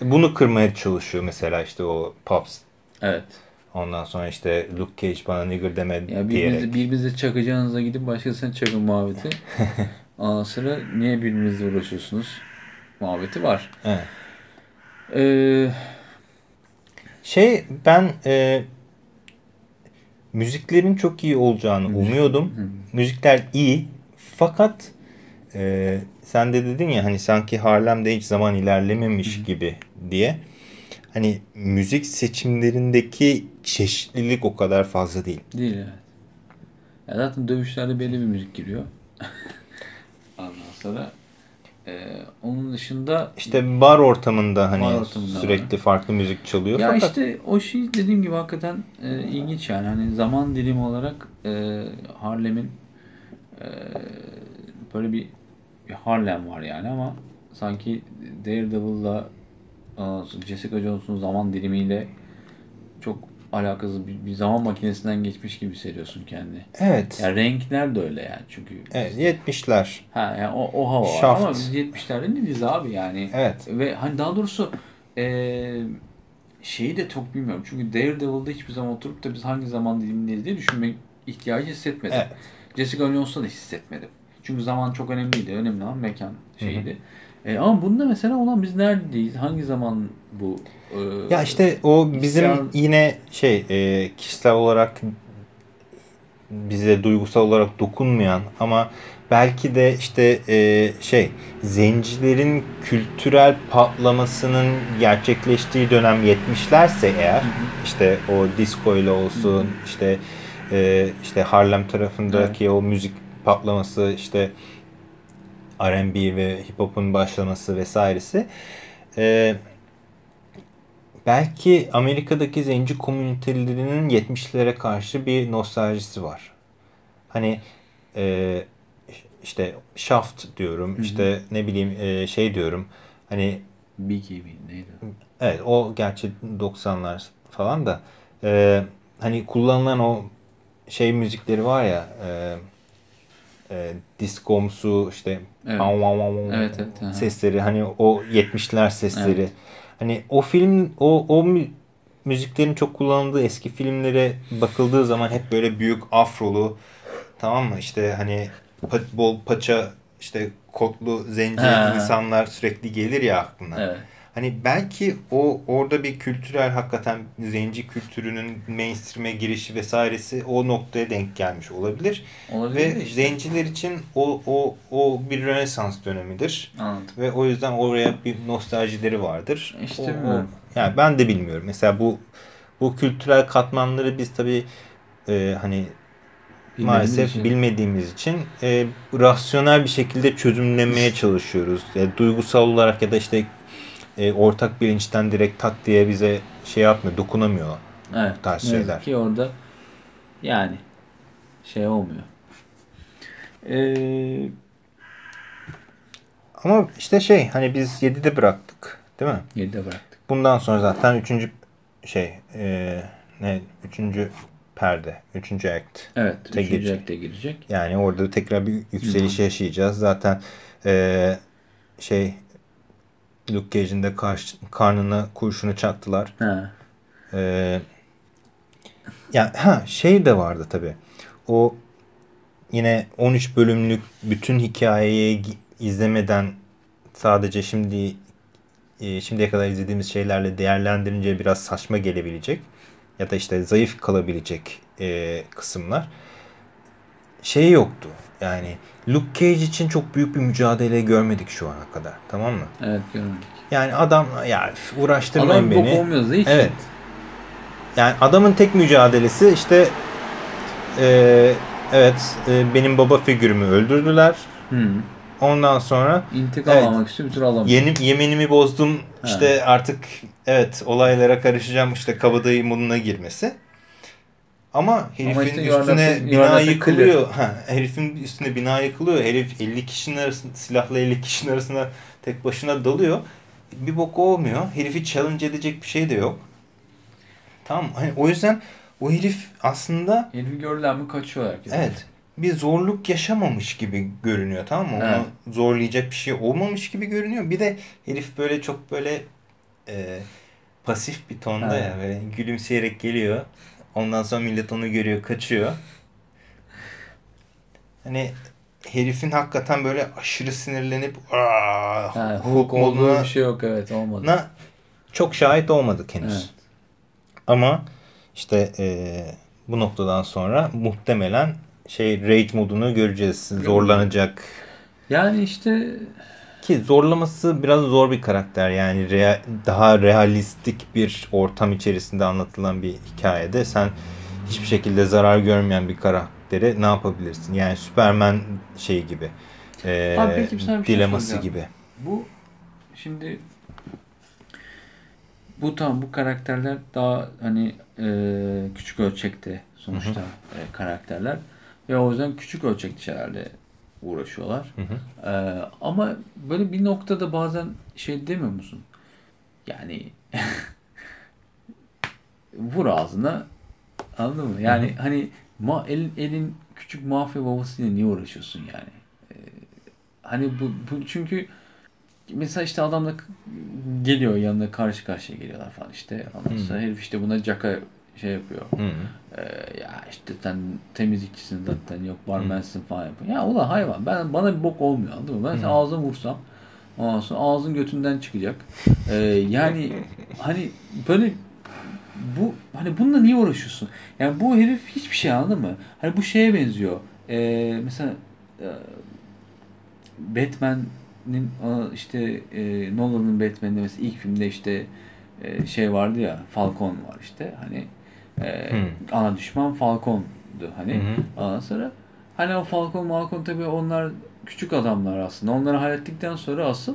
Bunu kırmaya çalışıyor mesela işte o Pops. Evet. Ondan sonra işte Luke Cage bana nigger deme Ya diyerek. birbirinize, birbirinize çakacağınıza gidip başkasına çakın muhabbeti. Ondan sonra niye birbirinizle uğraşıyorsunuz muhabbeti var. Evet. Ee, Şey ben e, müziklerin çok iyi olacağını umuyordum. Müzikler iyi fakat e, sen de dedin ya hani sanki Harlem'de hiç zaman ilerlememiş gibi diye. Hani müzik seçimlerindeki çeşitlilik o kadar fazla değil. değil evet. Ya zaten dövüşlerde belli bir müzik giriyor. Ondan sonra e, onun dışında İşte bar ortamında hani Bar ortamında sürekli farklı müzik çalıyor Ya fakat işte o şey dediğim gibi hakikaten e, ilginç yani. Hani zaman dilimi olarak e, Harlem'in e, böyle bir, bir Harlem var yani ama sanki Daredevil'la Jessica Jones'un zaman dilimiyle alakasız bir, bir zaman makinesinden geçmiş gibi hissediyorsun kendini. evet. Ya renkler de öyle yani çünkü. Evet 70'ler. Ha yani o, o hava var Shaft. ama biz 70'lerde değiliz abi yani. Evet. Ve hani daha doğrusu eee şeyi de çok bilmiyorum. Çünkü Daredevil'da hiçbir zaman oturup da biz hangi zaman dilimdeyiz diye düşünmek ihtiyacı hissetmedim. Evet. Jessica Jones'ta da hissetmedim. Çünkü zaman çok önemliydi. Önemli olan mekan şeydi. E, ama bunda mesela olan biz neredeyiz? Hangi zaman bu? e, Ya işte o bizim İsyan- yine şey e, kişisel olarak bize duygusal olarak dokunmayan ama belki de işte e, şey zencilerin kültürel patlamasının gerçekleştiği dönem 70'lerse eğer işte o disco ile olsun işte e, işte Harlem tarafındaki o müzik patlaması işte R&B ve hip hop'un başlaması vesairesi e, belki Amerika'daki zenci komünitelerinin 70'lere karşı bir nostaljisi var. Hani e, işte Shaft diyorum, işte ne bileyim e, şey diyorum. Hani BKB neydi? evet o gerçi 90'lar falan da e, hani kullanılan o şey müzikleri var ya e, e, diskomsu işte Evet. vav vav vav Evet, evet, sesleri hani o 70'ler sesleri. Evet. Hani o film o o mü- müziklerin çok kullanıldığı eski filmlere bakıldığı zaman hep böyle büyük afrolu tamam mı? İşte hani pa- bol paça işte kotlu zenci Ha. insanlar sürekli gelir ya aklına. Evet. Hani belki o orada bir kültürel hakikaten zenci kültürünün mainstream'e girişi vesairesi o noktaya denk gelmiş olabilir. Olabilir Ve işte. zenciler için o o o bir Rönesans dönemidir. Anladım. Ve o yüzden oraya bir nostaljileri vardır. İşte O- o- yani ben de bilmiyorum. Mesela bu bu kültürel katmanları biz tabii e, hani maalesef için. bilmediğimiz için e, rasyonel bir şekilde çözümlemeye çalışıyoruz. Yani duygusal olarak ya da işte e, ortak bilinçten direkt tak diye bize şey yapmıyor, dokunamıyor. Evet. bu tarz şeyler. ki orada yani şey olmuyor. Ee, Ama işte şey hani biz 7'de bıraktık değil mi? 7'de bıraktık. Bundan sonra zaten üçüncü şey e, ne üçüncü perde, üçüncü act. Evet. Tek Üçüncü geçecek. akte girecek. Yani orada tekrar bir yükseliş yaşayacağız. Zaten e, şey Luke Cage'in de karş, karnına kurşunu çaktılar. Ha. E, yani ha şey de vardı tabii. O yine 13 bölümlük bütün hikayeye gi- izlemeden sadece şimdi e, şimdiye kadar izlediğimiz şeylerle değerlendirince biraz saçma gelebilecek ya da işte zayıf kalabilecek e, kısımlar şey yoktu. Yani Luke Cage için çok büyük bir mücadele görmedik şu ana kadar. Tamam mı? Evet görmedik. Yani adam ya uğraştırmayın Adam beni. olmuyor zayıf. Evet. Yani adamın tek mücadelesi işte e, evet e, benim baba figürümü öldürdüler. Hı. Ondan sonra İntikam Evet. almak istiyor bir türlü alamıyor. Yeni, yeminimi bozdum. İşte artık evet olaylara karışacağım işte kabadayı moduna girmesi. Ama herifin işte you are üstüne you bina yıkılıyor. Ha, herifin üstüne bina yıkılıyor. Herif 50 kişinin arasında silahla 50 kişinin arasında tek başına dalıyor. Bir bok olmuyor. Herifi challenge edecek bir şey de yok. Tamam hani o yüzden o herif aslında Herifi görürler mi kaçıyor herkes. Evet. Bir zorluk yaşamamış gibi görünüyor tamam mı? Onu Evet. zorlayacak bir şey olmamış gibi görünüyor. Bir de herif böyle çok böyle e, pasif bir tonda Evet. ya böyle gülümseyerek geliyor. Ondan sonra millet onu görüyor, kaçıyor. Hani herifin hakikaten böyle aşırı sinirlenip! Yani olduğu moduna bir şey yok evet olmadı. na çok şahit olmadık henüz. Evet. Ama işte e, bu noktadan sonra muhtemelen şey rage modunu göreceğiz. Zorlanacak. Yani işte Ki zorlaması biraz zor bir karakter. Yani rea- daha realistik bir ortam içerisinde anlatılan bir hikayede sen hiçbir şekilde zarar görmeyen bir karakteri ne yapabilirsin? Yani Superman şey gibi. E, Abi peki bir şey dileması soracağım. gibi. bu şimdi bu tam bu karakterler daha hani e, küçük ölçekte sonuçta e, karakterler ve o yüzden küçük ölçekli şeylerle uğraşıyorlar. Hı hı. E, ama böyle bir noktada bazen şey demiyor musun? Yani vur ağzına anladın mı? Yani hani ma elin, elin küçük mafya babasıyla niye uğraşıyorsun yani? E, hani bu, bu çünkü mesela işte adamla geliyor yanına karşı karşıya geliyorlar falan işte. Ondan sonra herif işte buna caka şey yapıyor. Hı hı. Ee, ya işte sen temizlikçisin zaten yok barmensin falan yapıyor. Ya ulan hayvan ben bana bir bok olmuyor anladın mı? Ben senin ağzına vursam ondan sonra ağzın götünden çıkacak. Ee, yani hani böyle bu hani bununla niye uğraşıyorsun? Yani bu herif hiçbir şey anladın mı? Hani bu şeye benziyor. Ee, mesela e, Batman'in işte e, Nolan'ın Batman'de mesela ilk filmde işte e, şey vardı ya Falcon var işte hani e, Hmm. ana düşman Falcon'du hani Hı hı. ondan sonra hani o Falcon Falcon tabii onlar küçük adamlar aslında onları hallettikten sonra asıl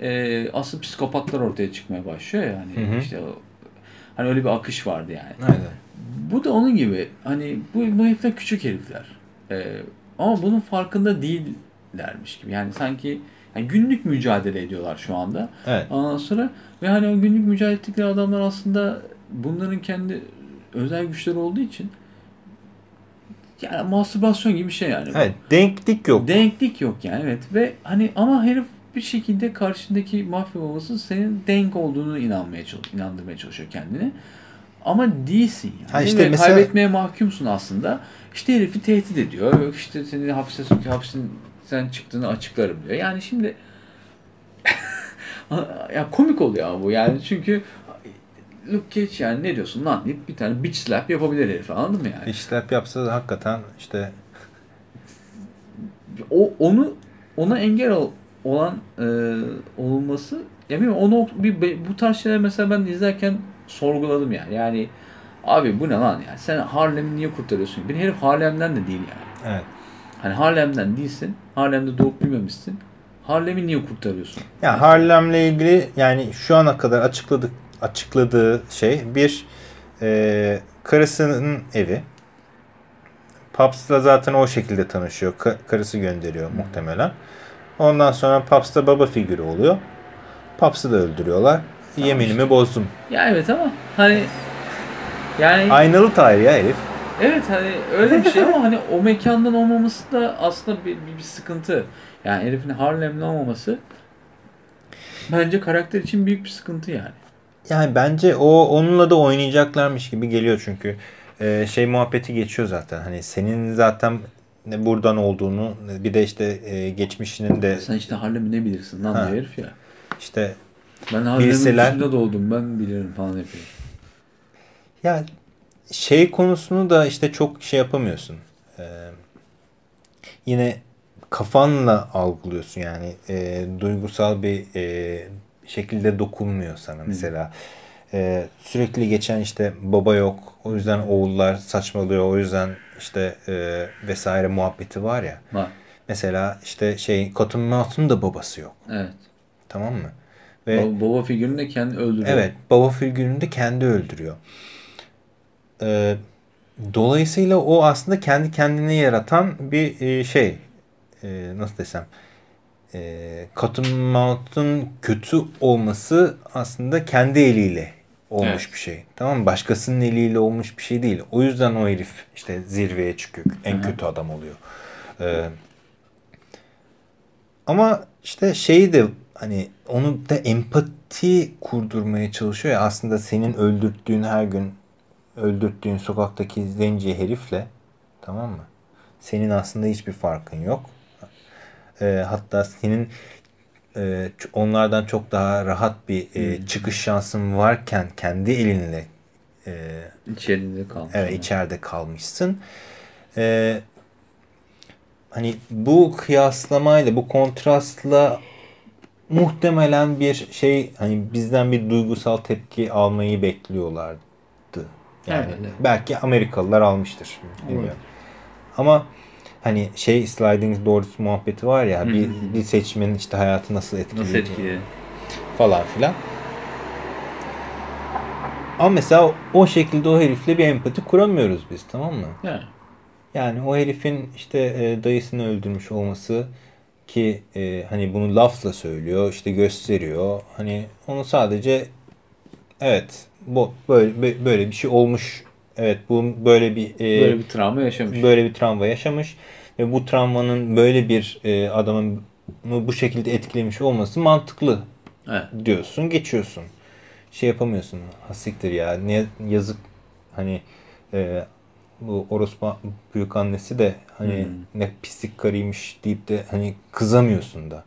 e, asıl psikopatlar ortaya çıkmaya başlıyor yani Hı hı. işte o, hani öyle bir akış vardı yani. Aynen. Bu da onun gibi. Hani bu, bu herifler küçük herifler. Ee, ama bunun farkında değillermiş gibi. Yani sanki yani günlük mücadele ediyorlar şu anda. Evet. Ondan sonra ve hani o günlük mücadele ettikleri adamlar aslında bunların kendi özel güçleri olduğu için yani mastürbasyon gibi bir şey yani. Evet. Denklik yok. Denklik yok yani evet ve hani ama herif bir şekilde karşındaki mafya babası senin denk olduğunu inanmaya çalış inandırmaya çalışıyor kendini. Ama değilsin yani. Ha işte Ve mesela- kaybetmeye mahkumsun aslında. İşte herifi tehdit ediyor. Yok işte seni hapse sokuyor. Hapsin sen çıktığını açıklarım diyor. Yani şimdi ya komik oluyor ama bu yani çünkü Luke Cage yani ne diyorsun lan deyip bir tane bitch slap yapabilir herif anladın mı yani? İşlep yapsa da hakikaten işte o onu ona engel ol- olan e, olması ya bilmiyorum onu bir bu tarz şeyler mesela ben izlerken sorguladım yani. Yani abi bu ne lan yani sen Harlem'i niye kurtarıyorsun? Bir herif Harlem'den de değil yani. evet. Hani Harlem'den değilsin. Harlem'de doğup büyümemişsin. Harlem'i niye kurtarıyorsun? Ya Harlem'le ilgili yani şu ana kadar açıkladık açıkladığı şey bir e, karısının evi. Paps'la zaten o şekilde tanışıyor. Ka- karısı gönderiyor muhtemelen. Ondan sonra Paps'ta baba figürü oluyor. Paps'ı da öldürüyorlar. Yeminimi bozdum. Ya evet ama hani yani Aynalı Tahir ya herif. Evet hani öyle bir şey ama hani o mekandan olmaması da aslında bir, bir, bir sıkıntı. Yani herifin Harlem'li olmaması bence karakter için büyük bir sıkıntı yani. Yani bence o onunla da oynayacaklarmış gibi geliyor çünkü e, şey muhabbeti geçiyor zaten. Hani senin zaten ne buradan olduğunu bir de işte e, geçmişinin de Sen işte Harlem'i ne bilirsin lan Ha. diyor herif ya. işte Ben Harlem'in Bilseler- üstünde doğdum ben bilirim falan yapıyor. Ya şey konusunu da işte çok şey yapamıyorsun. Ee, yine kafanla algılıyorsun yani e, duygusal bir e, şekilde dokunmuyor sana mesela. E, sürekli geçen işte baba yok o yüzden oğullar saçmalıyor o yüzden işte e, vesaire muhabbeti var ya. Var. Mesela işte şey Cotton Mouth'un da babası yok Evet. tamam mı? Ve Baba, baba figürünü de kendi öldürüyor. Evet, baba figürünü de kendi öldürüyor. Ee, dolayısıyla o aslında kendi kendini yaratan bir e, şey. Ee, nasıl desem? Ee, Cottonmouth'un kötü olması aslında kendi eliyle olmuş Evet. bir şey. Tamam mı? Başkasının eliyle olmuş bir şey değil. O yüzden o herif işte zirveye çıkıyor. En kötü adam oluyor. Ee, ama işte şeyi de hani onu da empati kurdurmaya çalışıyor ya aslında senin öldürttüğün her gün öldürttüğün sokaktaki zenci herifle tamam mı? Senin aslında hiçbir farkın yok. Ee, hatta senin e, onlardan çok daha rahat bir e, çıkış şansın varken kendi elinle e, İçeride kalmış. Evet içeride kalmışsın. Ee, hani bu kıyaslamayla, bu kontrastla muhtemelen bir şey hani bizden bir duygusal tepki almayı bekliyorlardı. Yani Evet, evet. belki Amerikalılar almıştır. Bilmiyorum. Ama hani şey sliding doors muhabbeti var ya bir, bir seçmenin işte hayatı nasıl etkiliyor Nasıl falan filan. Ama mesela o şekilde o herifle bir empati kuramıyoruz biz tamam mı? Yani. Yani o herifin işte e, dayısını öldürmüş olması ki e, hani bunu lafla söylüyor işte gösteriyor. Hani onu sadece evet bu böyle böyle bir şey olmuş. Evet bu böyle bir e, Böyle bir travma yaşamış. böyle bir travma yaşamış ve bu travmanın böyle bir e, adamın bu şekilde etkilemiş olması mantıklı Evet. diyorsun geçiyorsun. Şey yapamıyorsun. Hasiktir ya. Ne yazık hani e, bu orospu büyük annesi de hani ne pislik karıymış deyip de hani kızamıyorsun da.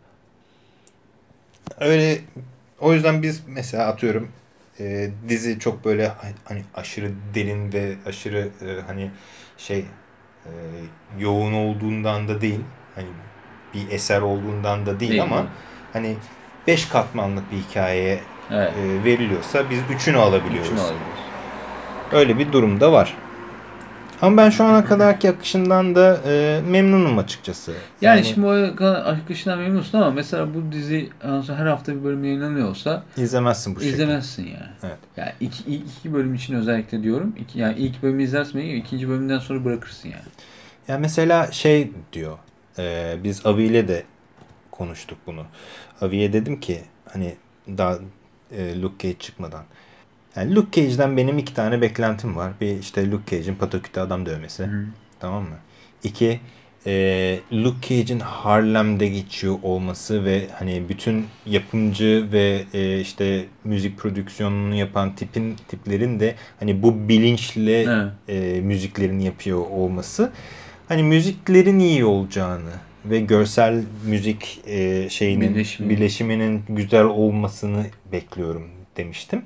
Öyle o yüzden biz mesela atıyorum e, dizi çok böyle hani aşırı derin ve aşırı e, hani şey e, yoğun olduğundan da değil. Hani bir eser olduğundan da değil, Değil, ama evet. hani beş katmanlık bir hikayeye Evet. e, veriliyorsa biz üçünü alabiliyoruz. Üçünü alıyoruz. Öyle bir durumda var. Ama ben şu ana kadarki akışından da e, memnunum açıkçası. Yani, şimdi o akışından memnunsun ama mesela bu dizi her hafta bir bölüm yayınlanıyorsa izlemezsin bu şekilde. izlemezsin yani. Evet. Yani iki, ilk iki bölüm için özellikle diyorum. İki, yani ilk bölümü izlersin ikinci bölümden sonra bırakırsın yani. Ya mesela şey diyor. e, biz Avi ile de konuştuk bunu. Avi'ye dedim ki hani daha e, Luke Cage çıkmadan. Yani Luke Cage'den benim iki tane beklentim var. Bir işte Luke Cage'in pataküte adam dövmesi. Tamam mı? İki e, Luke Cage'in Harlem'de geçiyor olması ve hani bütün yapımcı ve e, işte müzik prodüksiyonunu yapan tipin tiplerin de hani bu bilinçle e, müziklerini yapıyor olması. Hani müziklerin iyi olacağını ve görsel müzik e, şeyinin Birleşimi. birleşiminin güzel olmasını bekliyorum demiştim.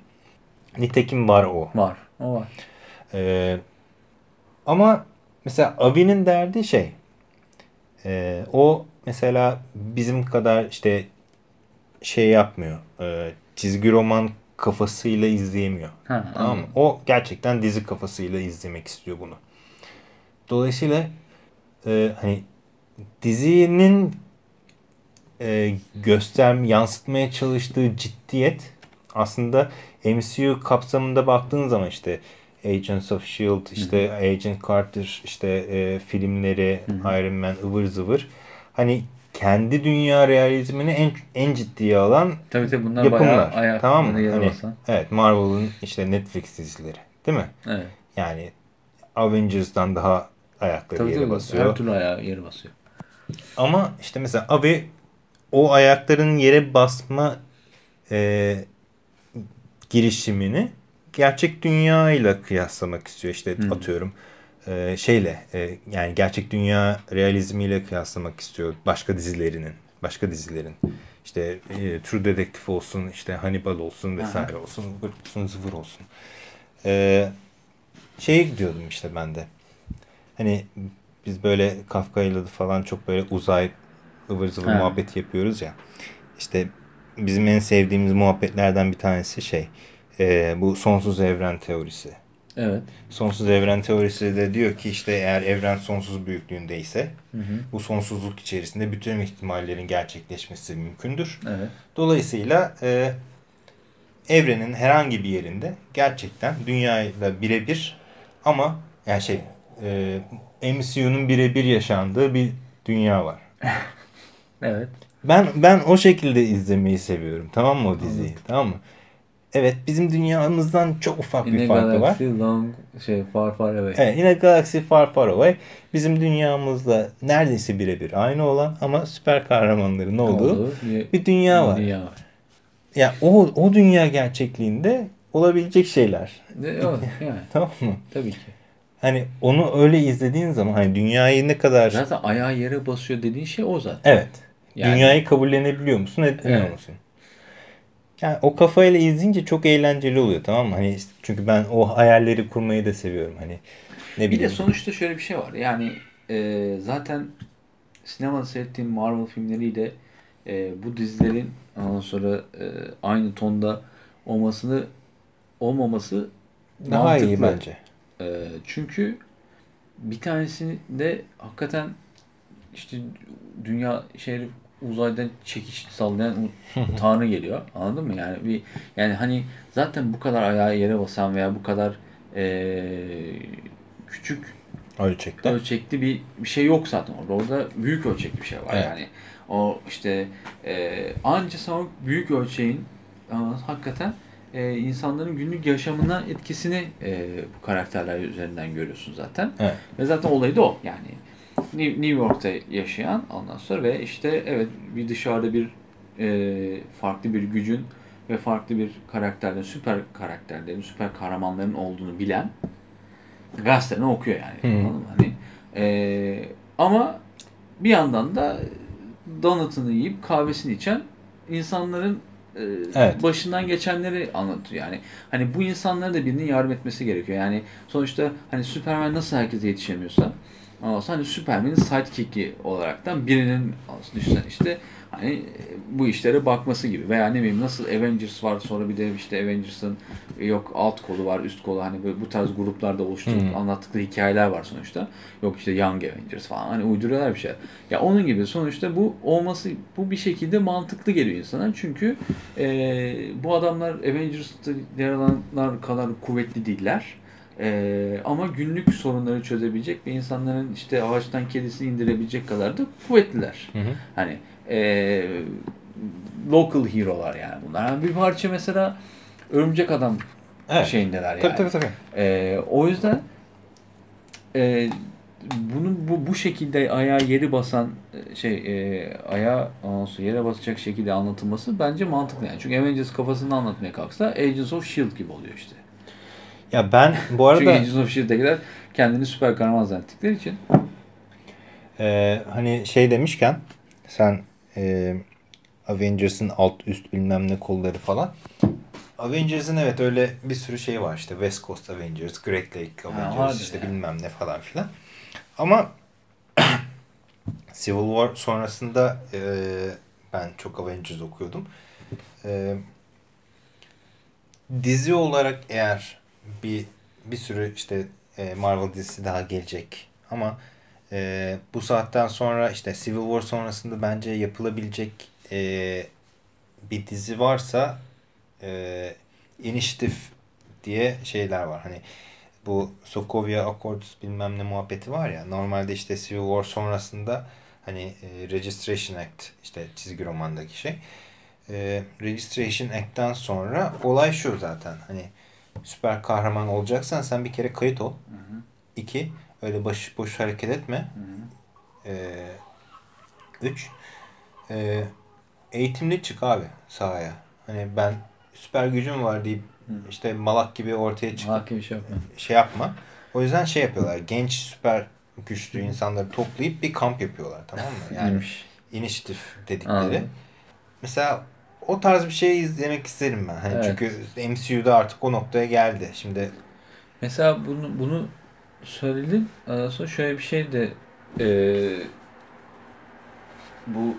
Nitekim var o. Var. O var. Ee, ama mesela Avi'nin derdi şey e, o mesela bizim kadar işte şey yapmıyor e, çizgi roman kafasıyla izleyemiyor. Ha, tamam mı? O gerçekten dizi kafasıyla izlemek istiyor bunu. Dolayısıyla e, hani dizinin e, göster yansıtmaya çalıştığı ciddiyet aslında MCU kapsamında baktığın zaman işte Agents of S.H.I.E.L.D. işte Agent Carter işte e, filmleri Iron Man ıvır zıvır hani kendi dünya realizmini en en ciddiye alan Tabii tabii bunlar yapımlar. Tamam mı? Hani, evet Marvel'ın işte Netflix dizileri değil mi? Evet. Yani Avengers'dan daha ayakları Tabii yere tabii. basıyor. Her türlü ayağı yere basıyor. Ama işte mesela abi o ayakların yere basma e, girişimini gerçek dünya ile kıyaslamak istiyor. İşte atıyorum e, şeyle e, yani gerçek dünya realizmiyle kıyaslamak istiyor başka dizilerinin başka dizilerin. İşte e, True Detective olsun işte Hannibal olsun vesaire olsun vır olsun zıvır olsun. E, şeye gidiyordum işte ben de. Hani biz böyle Kafka'yla falan çok böyle uzay ıvır zıvır Ha. muhabbet yapıyoruz ya. İşte bizim en sevdiğimiz muhabbetlerden bir tanesi şey e, bu sonsuz evren teorisi. Evet. Sonsuz evren teorisi de diyor ki işte eğer evren sonsuz büyüklüğündeyse bu sonsuzluk içerisinde bütün ihtimallerin gerçekleşmesi mümkündür. Evet. Dolayısıyla e, evrenin herhangi bir yerinde gerçekten dünyayla birebir ama yani şey e, MCU'nun birebir yaşandığı bir dünya var. Evet. Ben ben o şekilde izlemeyi seviyorum. Tamam mı o diziyi? Tamam mı? Evet bizim dünyamızdan çok ufak In bir farkı var. galaxy long şey far far away. Evet, yine Galaxy Far Far Away bizim dünyamızla neredeyse birebir aynı olan ama süper kahramanların olduğu Olduğu bir, dünya var. Dünya var. Ya o o dünya gerçekliğinde olabilecek şeyler. Yani Tamam mı? tabii ki. Hani onu öyle izlediğin zaman hani dünyayı ne kadar Zaten ayağı yere basıyor dediğin şey o zaten. evet. Yani- Dünyayı kabullenebiliyor musun, etmiyor Evet. musun? Yani o kafayla izleyince çok eğlenceli oluyor tamam mı? Hani çünkü ben o hayalleri kurmayı da seviyorum hani. Ne Bir de sonuçta şöyle bir şey var. Yani e, zaten sinemada seyrettiğim Marvel filmleriyle e, bu dizilerin ondan sonra e, aynı tonda olmasını olmaması daha mantıklı. iyi bence. E, çünkü bir tanesinde hakikaten işte dünya şehri uzaydan çekiş sallayan tanrı geliyor. Anladın mı? Yani bir yani hani zaten bu kadar ayağı yere basan veya bu kadar e, küçük Ölçekte. ölçekli bir, bir şey yok zaten orada. Orada büyük ölçekli bir şey var Evet. yani. O işte e, anca sen o büyük ölçeğin hakikaten e, insanların günlük yaşamına etkisini e, bu karakterler üzerinden görüyorsun zaten. Evet. Ve zaten olayı da o yani. New York'ta yaşayan ondan sonra ve işte evet bir dışarıda bir e, farklı bir gücün ve farklı bir karakterlerin, süper karakterlerin, süper kahramanların olduğunu bilen gazetelerini okuyor yani. Mı? Hani, e, ama bir yandan da donutunu yiyip kahvesini içen insanların e, Evet. başından geçenleri anlatıyor yani. Hani bu insanlara da birinin yardım etmesi gerekiyor. Yani sonuçta hani Superman nasıl herkese yetişemiyorsa ama hani Superman'in sidekick'i olaraktan birinin düşünsen işte hani e, bu işlere bakması gibi veya ne bileyim nasıl Avengers var sonra bir de işte Avengers'ın e, yok alt kolu var üst kolu hani böyle bu tarz gruplarda oluşturup Hmm. anlattıkları hikayeler var sonuçta. Yok işte Young Avengers falan hani uyduruyorlar bir şey. Ya onun gibi sonuçta bu olması bu bir şekilde mantıklı geliyor insana. Çünkü e, bu adamlar Avengers'ta yer alanlar kadar kuvvetli değiller. E, ama günlük sorunları çözebilecek ve insanların işte ağaçtan kedisini indirebilecek kadar da kuvvetliler. Hı hı. Hani e, local hero'lar yani bunlar. Yani bir parça mesela Örümcek Adam Evet. şeyindeler yani. Tabii tabii tabii. Ee, o yüzden e, bunu bu, bu şekilde ayağa yeri basan e, şey e, ayağa sonra yere basacak şekilde anlatılması bence mantıklı yani. Çünkü Avengers kafasında anlatmaya kalksa Agents of S.H.I.E.L.D. gibi oluyor işte. Ya ben bu Çünkü arada Agents of S.H.I.E.L.D'dekiler kendini süper kahraman zannettikleri için. e, hani şey demişken sen e, Avengers'ın alt üst bilmem ne kolları falan. Avengers'ın evet öyle bir sürü şey var işte West Coast Avengers, Great Lake Avengers vardır işte yani. bilmem ne falan filan. Ama Civil War sonrasında e, ben çok Avengers okuyordum. E, dizi olarak eğer bir bir sürü işte e, Marvel dizisi daha gelecek ama e, bu saatten sonra işte Civil War sonrasında bence yapılabilecek e, bir dizi varsa e, Initiative diye şeyler var. Hani bu Sokovia Accords bilmem ne muhabbeti var ya normalde işte Civil War sonrasında hani e, Registration Act işte çizgi romandaki şey. E, Registration Act'ten sonra olay şu zaten hani süper kahraman olacaksan sen bir kere kayıt ol. İki, öyle boş, boş hareket etme. Ee, üç, e, eğitimli çık abi sahaya. Hani ben süper gücüm var deyip işte malak gibi ortaya çıkıp Hakim bir şey yapma. şey yapma. O yüzden şey yapıyorlar. Genç süper güçlü insanları toplayıp bir kamp yapıyorlar tamam mı? Yani inisiyatif dedikleri. Anladım. Mesela o tarz bir şey izlemek isterim ben. Hani Evet. Çünkü MCU'da artık o noktaya geldi. Şimdi Mesela bunu bunu söyledim. Sonra şöyle bir şey de eee, bu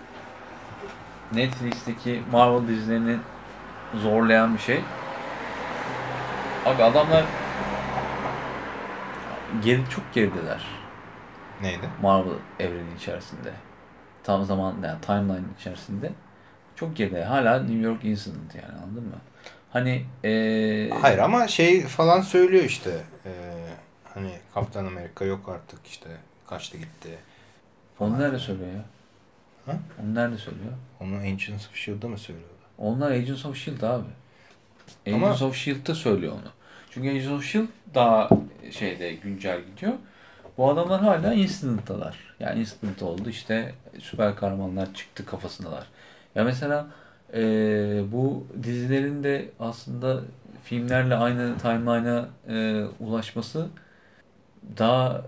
Netflix'teki Marvel dizilerini zorlayan bir şey. Abi adamlar geri çok gerideler neydi? Marvel evreni içerisinde. Tam zaman yani timeline içerisinde. Çok geride. Hala New York Incident yani anladın mı? Hani eee Hayır ama şey falan söylüyor işte. Ee, hani Kaptan Amerika yok artık işte kaçtı gitti. Onu nerede söylüyor ya? Ha? Onu nerede söylüyor? Onu Agents of S.H.I.E.L.D'da mı söylüyordu? Onlar Agents of S.H.I.E.L.D. abi. Ama- Agents of S.H.I.E.L.D'da söylüyor onu. Çünkü Agents of S.H.I.E.L.D. daha şeyde güncel gidiyor. Bu adamlar hala Instant'talar. Yani Instant oldu işte süper kahramanlar çıktı kafasındalar. Ya mesela eee, bu dizilerin de aslında filmlerle aynı timeline'a eee, ulaşması daha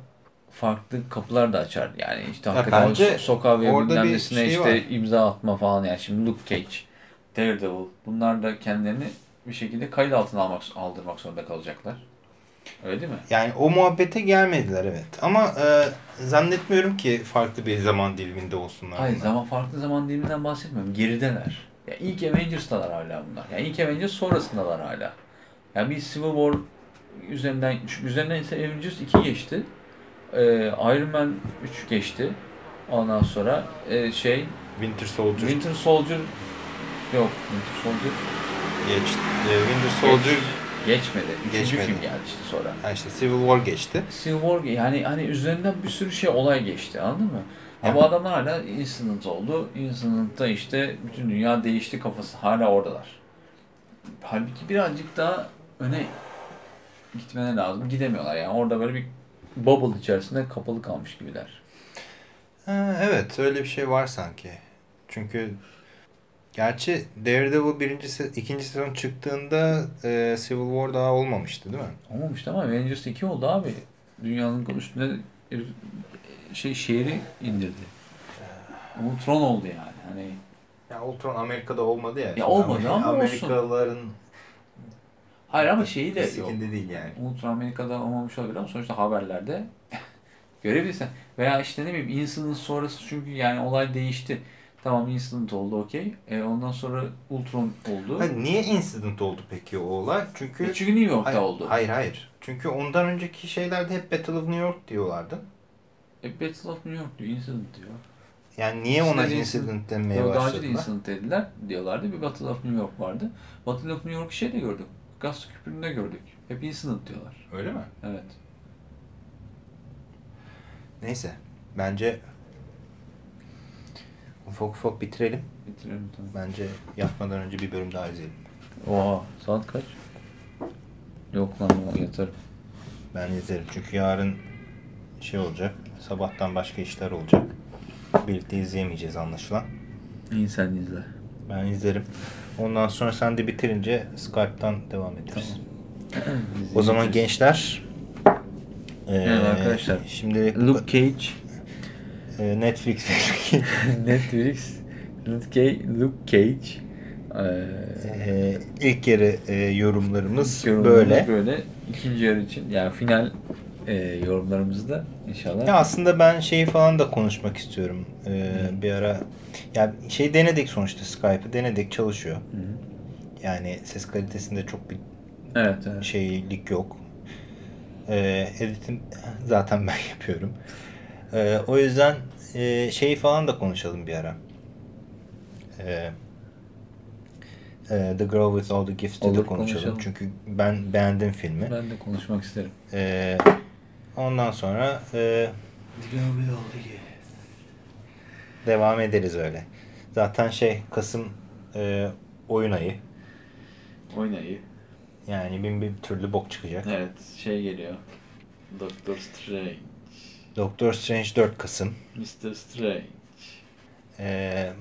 farklı kapılar da açar. Yani işte Ya hakikaten so- sokağa ve bilmem şey işte var. imza atma falan yani şimdi Luke Cage, Daredevil bunlar da kendilerini bir şekilde kayıt altına almak aldırmak zorunda kalacaklar. Öyle değil mi? Yani o muhabbete gelmediler evet. Ama e, zannetmiyorum ki farklı bir zaman diliminde olsunlar. Hayır bunlar. zaman farklı zaman diliminden bahsetmiyorum. Gerideler. Ya ilk Avengers'talar hala bunlar. Yani ilk Avengers sonrasındalar hala. Yani bir Civil War üzerinden üzerinden ise Avengers 2 geçti. Ee, Iron Man 3 geçti. Ondan sonra e, şey Winter Soldier Winter Soldier yok Winter Soldier geçti. E, Winter Soldier Geç- geçmedi. Üçüncü Geçmedi. film geldi işte sonra. ha işte Civil War geçti. Civil War yani hani üzerinden bir sürü şey olay geçti anladın mı? Ama bu adamlar hala Incident oldu. Incident'ta işte bütün dünya değişti kafası. Hala oradalar. Halbuki birazcık daha öne gitmeleri lazım. Gidemiyorlar yani. Orada böyle bir bubble içerisinde kapalı kalmış gibiler. Ha, evet öyle bir şey var sanki. Çünkü gerçi Daredevil birinci se- ikinci sezon çıktığında e, Civil War daha olmamıştı değil mi? Olmamıştı ama Avengers 2 oldu abi. Dünyanın üstüne şey şehri indirdi. Ultron oldu yani. Hani Ya Ultron Amerika'da olmadı ya. Şimdi olmadı ama olsun. Amerikalıların hayır ama şeyi de yok. değil yani. Ultra Amerika'da olmamış olabilir ama sonuçta haberlerde görebilirsen. Veya işte ne bileyim Incident sonrası çünkü yani olay değişti. Tamam Incident oldu okey. E, ondan sonra Ultron oldu. Hayır, niye incident oldu peki o olay? Çünkü E, çünkü New York'ta hayır, oldu. Hayır hayır. Çünkü ondan önceki şeylerde hep Battle of New York diyorlardı. E, Battle of New York diyor, Incident diyor. Yani niye ona İşte incident denmeye Yok, daha önce de başladılar? Incident dediler diyorlardı. Bir Battle of New York vardı. Battle of New York'u şeyde gördük. Gaz küpüründe gördük. Hep Incident diyorlar. Öyle mi? Evet. Neyse. Bence ufak ufak bitirelim. Bitirelim tamam. Bence yatmadan önce bir bölüm daha izleyelim. Oha saat kaç? Yok lan o yatarım. Ben izlerim. Çünkü yarın şey olacak. Sabahtan başka işler olacak. Birlikte izleyemeyeceğiz anlaşılan. İyi sen izle. Ben izlerim. Ondan sonra sen de bitirince Skype'tan devam ederiz. O zaman gençler Evet arkadaşlar. Şimdi Luke Cage, Netflix Netflix, Luke Cage, eee, ilk yarı eee, yorumlarımız yorumlarımız böyle. böyle. İkinci yarı için yani final eee yorumlarımızı da inşallah. Ya aslında ben şeyi falan da konuşmak istiyorum. Eee, bir ara ya şey denedik sonuçta Skype'ı denedik çalışıyor. Hı. Yani ses kalitesinde çok bir Evet, evet. şeylik yok. Ee, editim zaten ben yapıyorum. Ee, o yüzden e, şeyi falan da konuşalım bir ara. Ee, e, The Girl with All the Gifts'te de konuşalım. konuşalım. Çünkü ben beğendim filmi. Ben de konuşmak isterim. Ee, ondan sonra e, devam ederiz öyle. Zaten şey Kasım e, oyun ayı. Oynayı. Yani bin bir türlü bok çıkacak. Evet, şey geliyor. Doctor Strange, Doctor Strange 4 Kasım. Mr. Strange. Ee,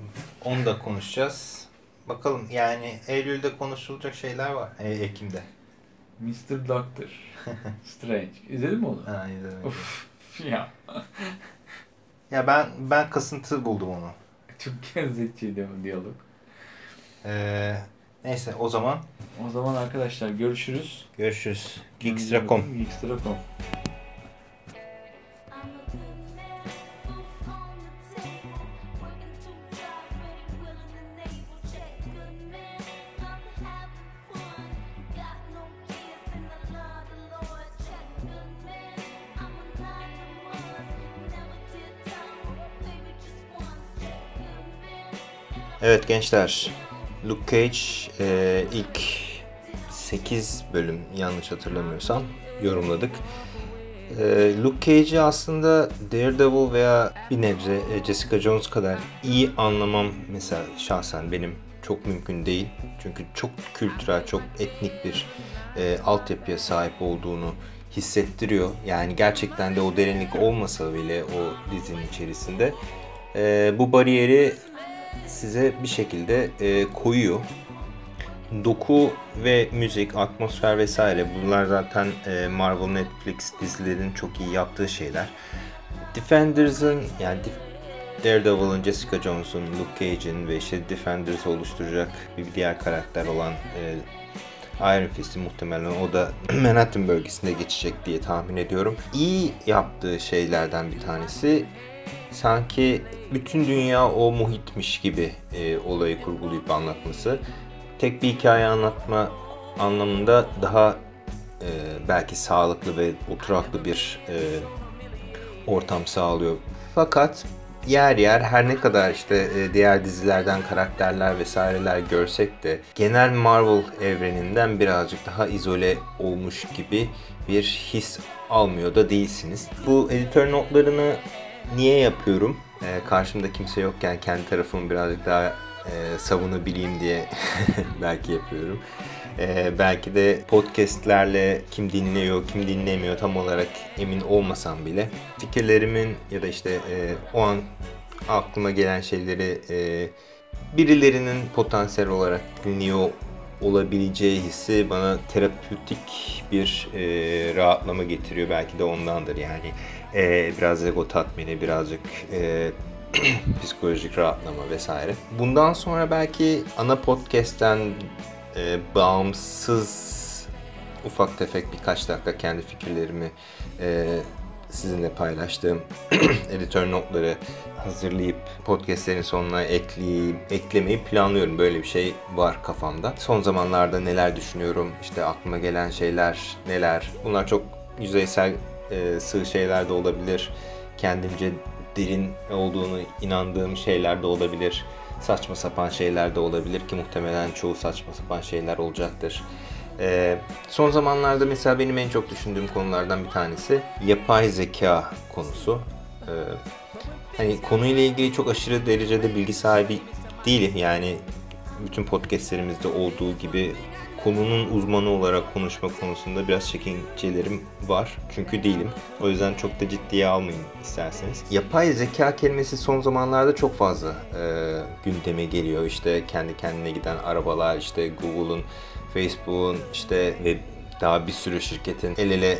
onu da konuşacağız. Bakalım yani Eylül'de konuşulacak şeyler var. E, Ekim'de. Mr. Doctor. Strange. İzledin mi onu? Ha, izlemedim. Of ya. Ya ben ben kasıntı buldum onu. Çok gerçekçiydi o diyalog. Ee, neyse o zaman O zaman arkadaşlar görüşürüz. görüşürüz. Geekstra.com Geekstra.com. Evet gençler, Luke Cage e, ilk 8 bölüm yanlış hatırlamıyorsam yorumladık. E, Luke Cage'i aslında Daredevil veya bir nebze e, Jessica Jones kadar iyi anlamam mesela şahsen benim çok mümkün değil. Çünkü çok kültürel, çok etnik bir e, altyapıya sahip olduğunu hissettiriyor. Yani gerçekten de o derinlik olmasa bile o dizinin içerisinde e, bu bariyeri size bir şekilde e, koyuyor. Doku ve müzik, atmosfer vesaire bunlar zaten e, Marvel Netflix dizilerinin çok iyi yaptığı şeyler. Defenders'ın yani Daredevil'ın, Jessica Jones'un, Luke Cage'in ve işte Defenders'ı oluşturacak bir diğer karakter olan e, Iron Fist'in muhtemelen o da Manhattan bölgesinde geçecek diye tahmin ediyorum. İyi yaptığı şeylerden bir tanesi sanki bütün dünya o muhitmiş gibi e, olayı kurgulayıp anlatması. Tek bir hikaye anlatma anlamında daha e, belki sağlıklı ve oturaklı bir e, ortam sağlıyor. Fakat yer yer her ne kadar işte e, diğer dizilerden karakterler vesaireler görsek de genel Marvel evreninden birazcık daha izole olmuş gibi bir his almıyor da değilsiniz. Bu editör notlarını niye yapıyorum? E, karşımda kimse yokken kendi tarafımı birazcık daha e, savunabileyim diye belki yapıyorum. E, belki de podcastlerle kim dinliyor, kim dinlemiyor tam olarak emin olmasam bile fikirlerimin ya da işte e, o an aklıma gelen şeyleri e, birilerinin potansiyel olarak dinliyor olabileceği hissi bana terapötik bir e, rahatlama getiriyor. Belki de ondandır yani. E, biraz ego tatmini, birazcık e, psikolojik rahatlama vesaire. Bundan sonra belki ana podcast'ten e, bağımsız ufak tefek birkaç dakika kendi fikirlerimi e, sizinle paylaştığım editör notları hazırlayıp podcastlerin sonuna ekleyeyim, eklemeyi planlıyorum. Böyle bir şey var kafamda. Son zamanlarda neler düşünüyorum, işte aklıma gelen şeyler neler. Bunlar çok yüzeysel e, sığ şeyler de olabilir. Kendimce derin olduğunu inandığım şeyler de olabilir. Saçma sapan şeyler de olabilir ki muhtemelen çoğu saçma sapan şeyler olacaktır. Ee, son zamanlarda mesela benim en çok düşündüğüm konulardan bir tanesi yapay zeka konusu. Ee, hani konuyla ilgili çok aşırı derecede bilgi sahibi değilim. Yani bütün podcastlerimizde olduğu gibi konunun uzmanı olarak konuşma konusunda biraz çekincelerim var. Çünkü değilim. O yüzden çok da ciddiye almayın isterseniz. Yapay zeka kelimesi son zamanlarda çok fazla e, gündeme geliyor. İşte kendi kendine giden arabalar, işte Google'un, Facebook'un işte ve daha bir sürü şirketin el ele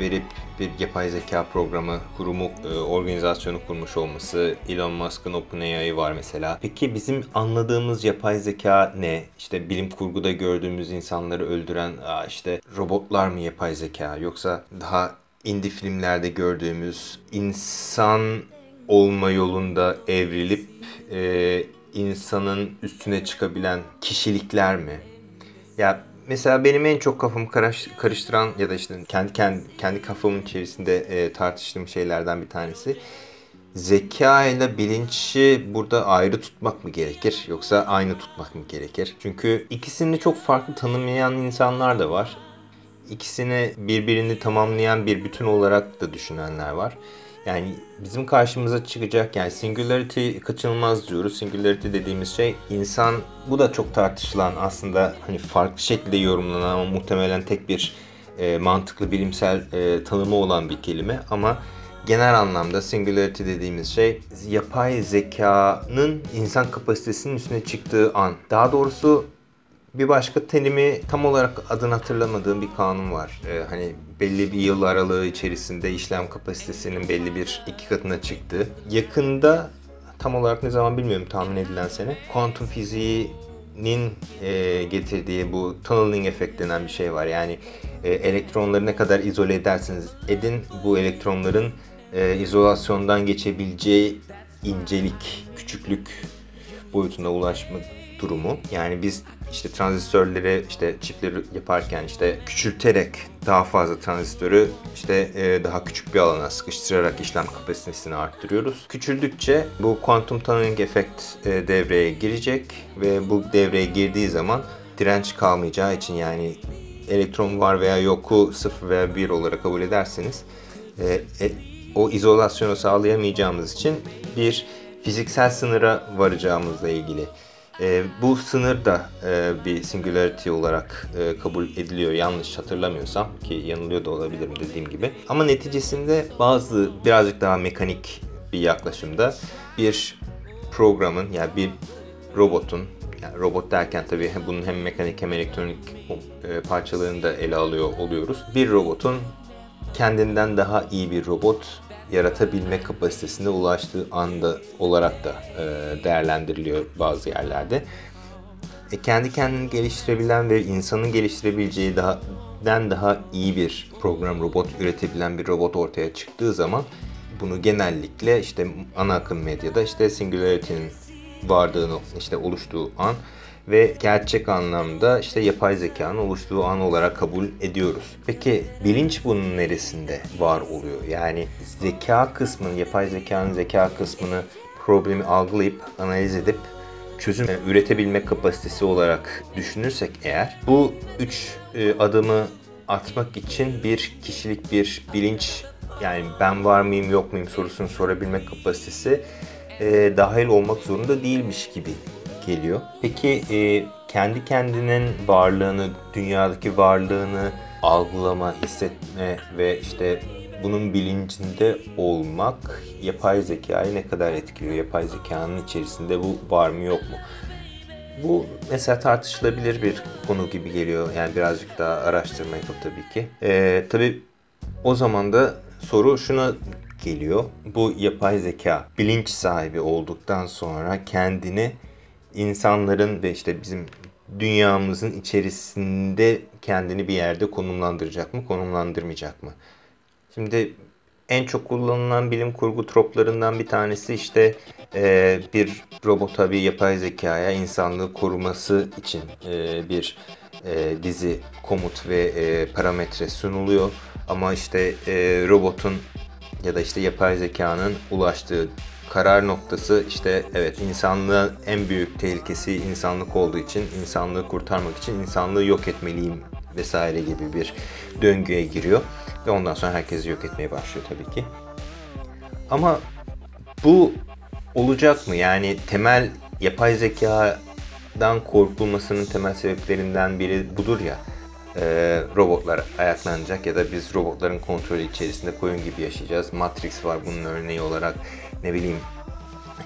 verip bir yapay zeka programı, kurumu, e, organizasyonu kurmuş olması. Elon Musk'ın OpenAI'ı var mesela. Peki bizim anladığımız yapay zeka ne? İşte bilim kurguda gördüğümüz insanları öldüren işte robotlar mı yapay zeka? Yoksa daha indie filmlerde gördüğümüz insan olma yolunda evrilip e, insanın üstüne çıkabilen kişilikler mi? Ya mesela benim en çok kafamı karıştıran ya da işte kendi kendi, kendi kafamın içerisinde e, tartıştığım şeylerden bir tanesi zeka ile bilinci burada ayrı tutmak mı gerekir yoksa aynı tutmak mı gerekir? Çünkü ikisini çok farklı tanımlayan insanlar da var. İkisini birbirini tamamlayan bir bütün olarak da düşünenler var. Yani bizim karşımıza çıkacak yani singularity kaçınılmaz diyoruz. Singularity dediğimiz şey insan bu da çok tartışılan aslında hani farklı şekilde yorumlanan ama muhtemelen tek bir e, mantıklı bilimsel e, tanımı olan bir kelime ama genel anlamda singularity dediğimiz şey yapay zekanın insan kapasitesinin üstüne çıktığı an. Daha doğrusu Bir başka terimi tam olarak adını hatırlamadığım bir kanun var. Ee, hani belli bir yıl aralığı içerisinde işlem kapasitesinin belli bir iki katına çıktı. Yakında tam olarak ne zaman bilmiyorum tahmin edilen sene. Kuantum fiziğinin e, getirdiği bu tunneling efekt denen bir şey var. Yani e, elektronları ne kadar izole edersiniz edin bu elektronların e, izolasyondan geçebileceği incelik, küçüklük boyutuna ulaşma durumu. Yani biz işte transistörleri işte çipleri yaparken işte küçülterek daha fazla transistörü işte e, daha küçük bir alana sıkıştırarak işlem kapasitesini arttırıyoruz. Küçüldükçe bu kuantum tunneling efekt e, devreye girecek ve bu devreye girdiği zaman direnç kalmayacağı için yani elektron var veya yoku 0 veya 1 olarak kabul ederseniz e, e, o izolasyonu sağlayamayacağımız için bir fiziksel sınıra varacağımızla ilgili. E, bu sınır da e, bir singularity olarak e, kabul ediliyor yanlış hatırlamıyorsam ki yanılıyor da olabilirim dediğim gibi. Ama neticesinde bazı birazcık daha mekanik bir yaklaşımda bir programın yani bir robotun yani robot derken tabii bunun hem mekanik hem elektronik e, parçalarını da ele alıyor oluyoruz. Bir robotun kendinden daha iyi bir robot yaratabilme kapasitesine ulaştığı anda olarak da e, değerlendiriliyor bazı yerlerde. E, kendi kendini geliştirebilen ve insanın geliştirebileceği daha den daha iyi bir program robot üretebilen bir robot ortaya çıktığı zaman bunu genellikle işte ana akım medyada işte Singularity'nin vardığını işte oluştuğu an ve gerçek anlamda işte yapay zekanın oluştuğu an olarak kabul ediyoruz. Peki bilinç bunun neresinde var oluyor? Yani zeka kısmını, yapay zekanın zeka kısmını problemi algılayıp analiz edip çözüm üretebilme kapasitesi olarak düşünürsek eğer bu üç e, adımı atmak için bir kişilik bir bilinç yani ben var mıyım yok muyum sorusunu sorabilme kapasitesi e, dahil olmak zorunda değilmiş gibi geliyor. Peki e, kendi kendinin varlığını, dünyadaki varlığını algılama, hissetme ve işte bunun bilincinde olmak yapay zekayı ne kadar etkiliyor? Yapay zekanın içerisinde bu var mı yok mu? Bu mesela tartışılabilir bir konu gibi geliyor. Yani birazcık daha araştırma yapıp tabii ki. Ee, tabii o zaman da soru şuna geliyor. Bu yapay zeka bilinç sahibi olduktan sonra kendini insanların ve işte bizim dünyamızın içerisinde kendini bir yerde konumlandıracak mı, konumlandırmayacak mı? Şimdi en çok kullanılan bilim kurgu troplarından bir tanesi işte e, bir robota bir yapay zekaya insanlığı koruması için e, bir e, dizi komut ve e, parametre sunuluyor. Ama işte e, robotun ya da işte yapay zekanın ulaştığı karar noktası işte evet insanlığın en büyük tehlikesi insanlık olduğu için insanlığı kurtarmak için insanlığı yok etmeliyim vesaire gibi bir döngüye giriyor ve ondan sonra herkesi yok etmeye başlıyor tabii ki. Ama bu olacak mı? Yani temel yapay zekadan korkulmasının temel sebeplerinden biri budur ya. Ee, robotlar ayaklanacak ya da biz robotların kontrolü içerisinde koyun gibi yaşayacağız. Matrix var bunun örneği olarak. Ne bileyim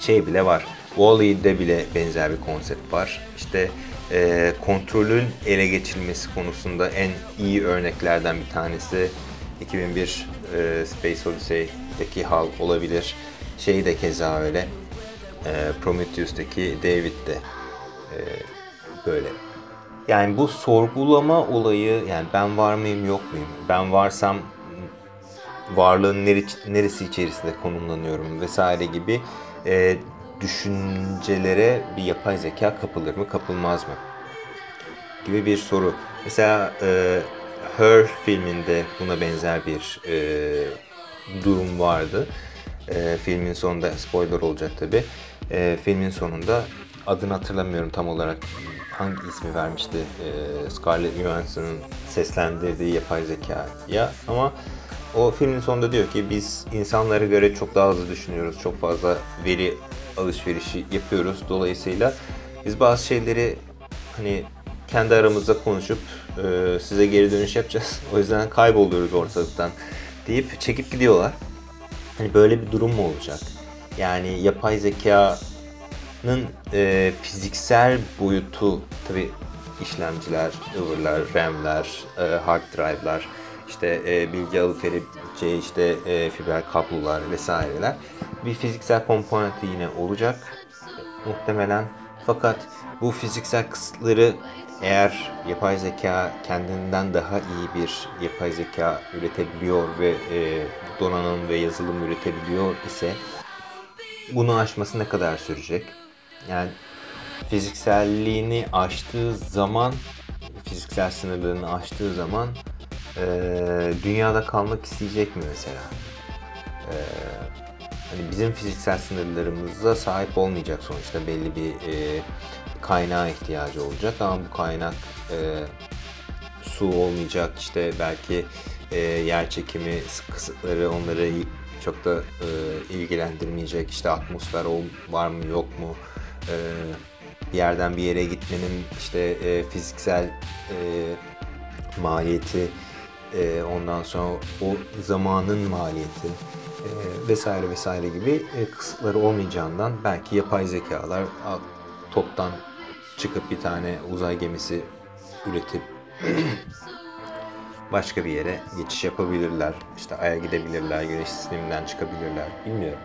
şey bile var. Wall-E'de bile benzer bir konsept var. İşte e, kontrolün ele geçirilmesi konusunda en iyi örneklerden bir tanesi 2001 e, Space Odyssey'deki HAL olabilir. Şey de keza öyle. E, Prometheus'taki David de e, böyle. Yani bu sorgulama olayı yani ben var mıyım yok muyum? Ben varsam varlığın nere- neresi içerisinde konumlanıyorum vesaire gibi e, düşüncelere bir yapay zeka kapılır mı kapılmaz mı gibi bir soru. Mesela e, Her filminde buna benzer bir e, durum vardı. E, filmin sonunda spoiler olacak tabi. E, filmin sonunda adını hatırlamıyorum tam olarak hangi ismi vermişti e, Scarlett Johansson'ın seslendirdiği yapay zekaya ama o filmin sonunda diyor ki biz insanlara göre çok daha hızlı düşünüyoruz. Çok fazla veri alışverişi yapıyoruz. Dolayısıyla biz bazı şeyleri hani kendi aramızda konuşup e, size geri dönüş yapacağız. O yüzden kayboluyoruz ortalıktan deyip çekip gidiyorlar. Hani böyle bir durum mu olacak? Yani yapay zekanın e, fiziksel boyutu tabi işlemciler, ıvırlar, RAM'ler, e, hard drive'lar, işte e, bilgi alıp vereceği işte e, fiber kablolar vesaireler bir fiziksel komponenti yine olacak muhtemelen. Fakat bu fiziksel kısıtları eğer yapay zeka kendinden daha iyi bir yapay zeka üretebiliyor ve e, donanım ve yazılım üretebiliyor ise bunu aşması ne kadar sürecek? Yani fizikselliğini aştığı zaman, fiziksel sınırlarını aştığı zaman eee, dünyada kalmak isteyecek mi mesela? Eee, hani bizim fiziksel sınırlarımıza sahip olmayacak sonuçta belli bir eee, kaynağa ihtiyacı olacak. Ama bu kaynak eee, su olmayacak işte belki e, yer çekimi kısıtları onları çok da e, ilgilendirmeyecek. İşte atmosfer ol, var mı yok mu? E, bir yerden bir yere gitmenin işte e, fiziksel e, maliyeti e, ondan sonra o zamanın maliyeti e, vesaire vesaire gibi e, kısıtları olmayacağından belki yapay zekalar toptan çıkıp bir tane uzay gemisi üretip başka bir yere geçiş yapabilirler. İşte Ay'a gidebilirler, Güneş sisteminden çıkabilirler. Bilmiyorum.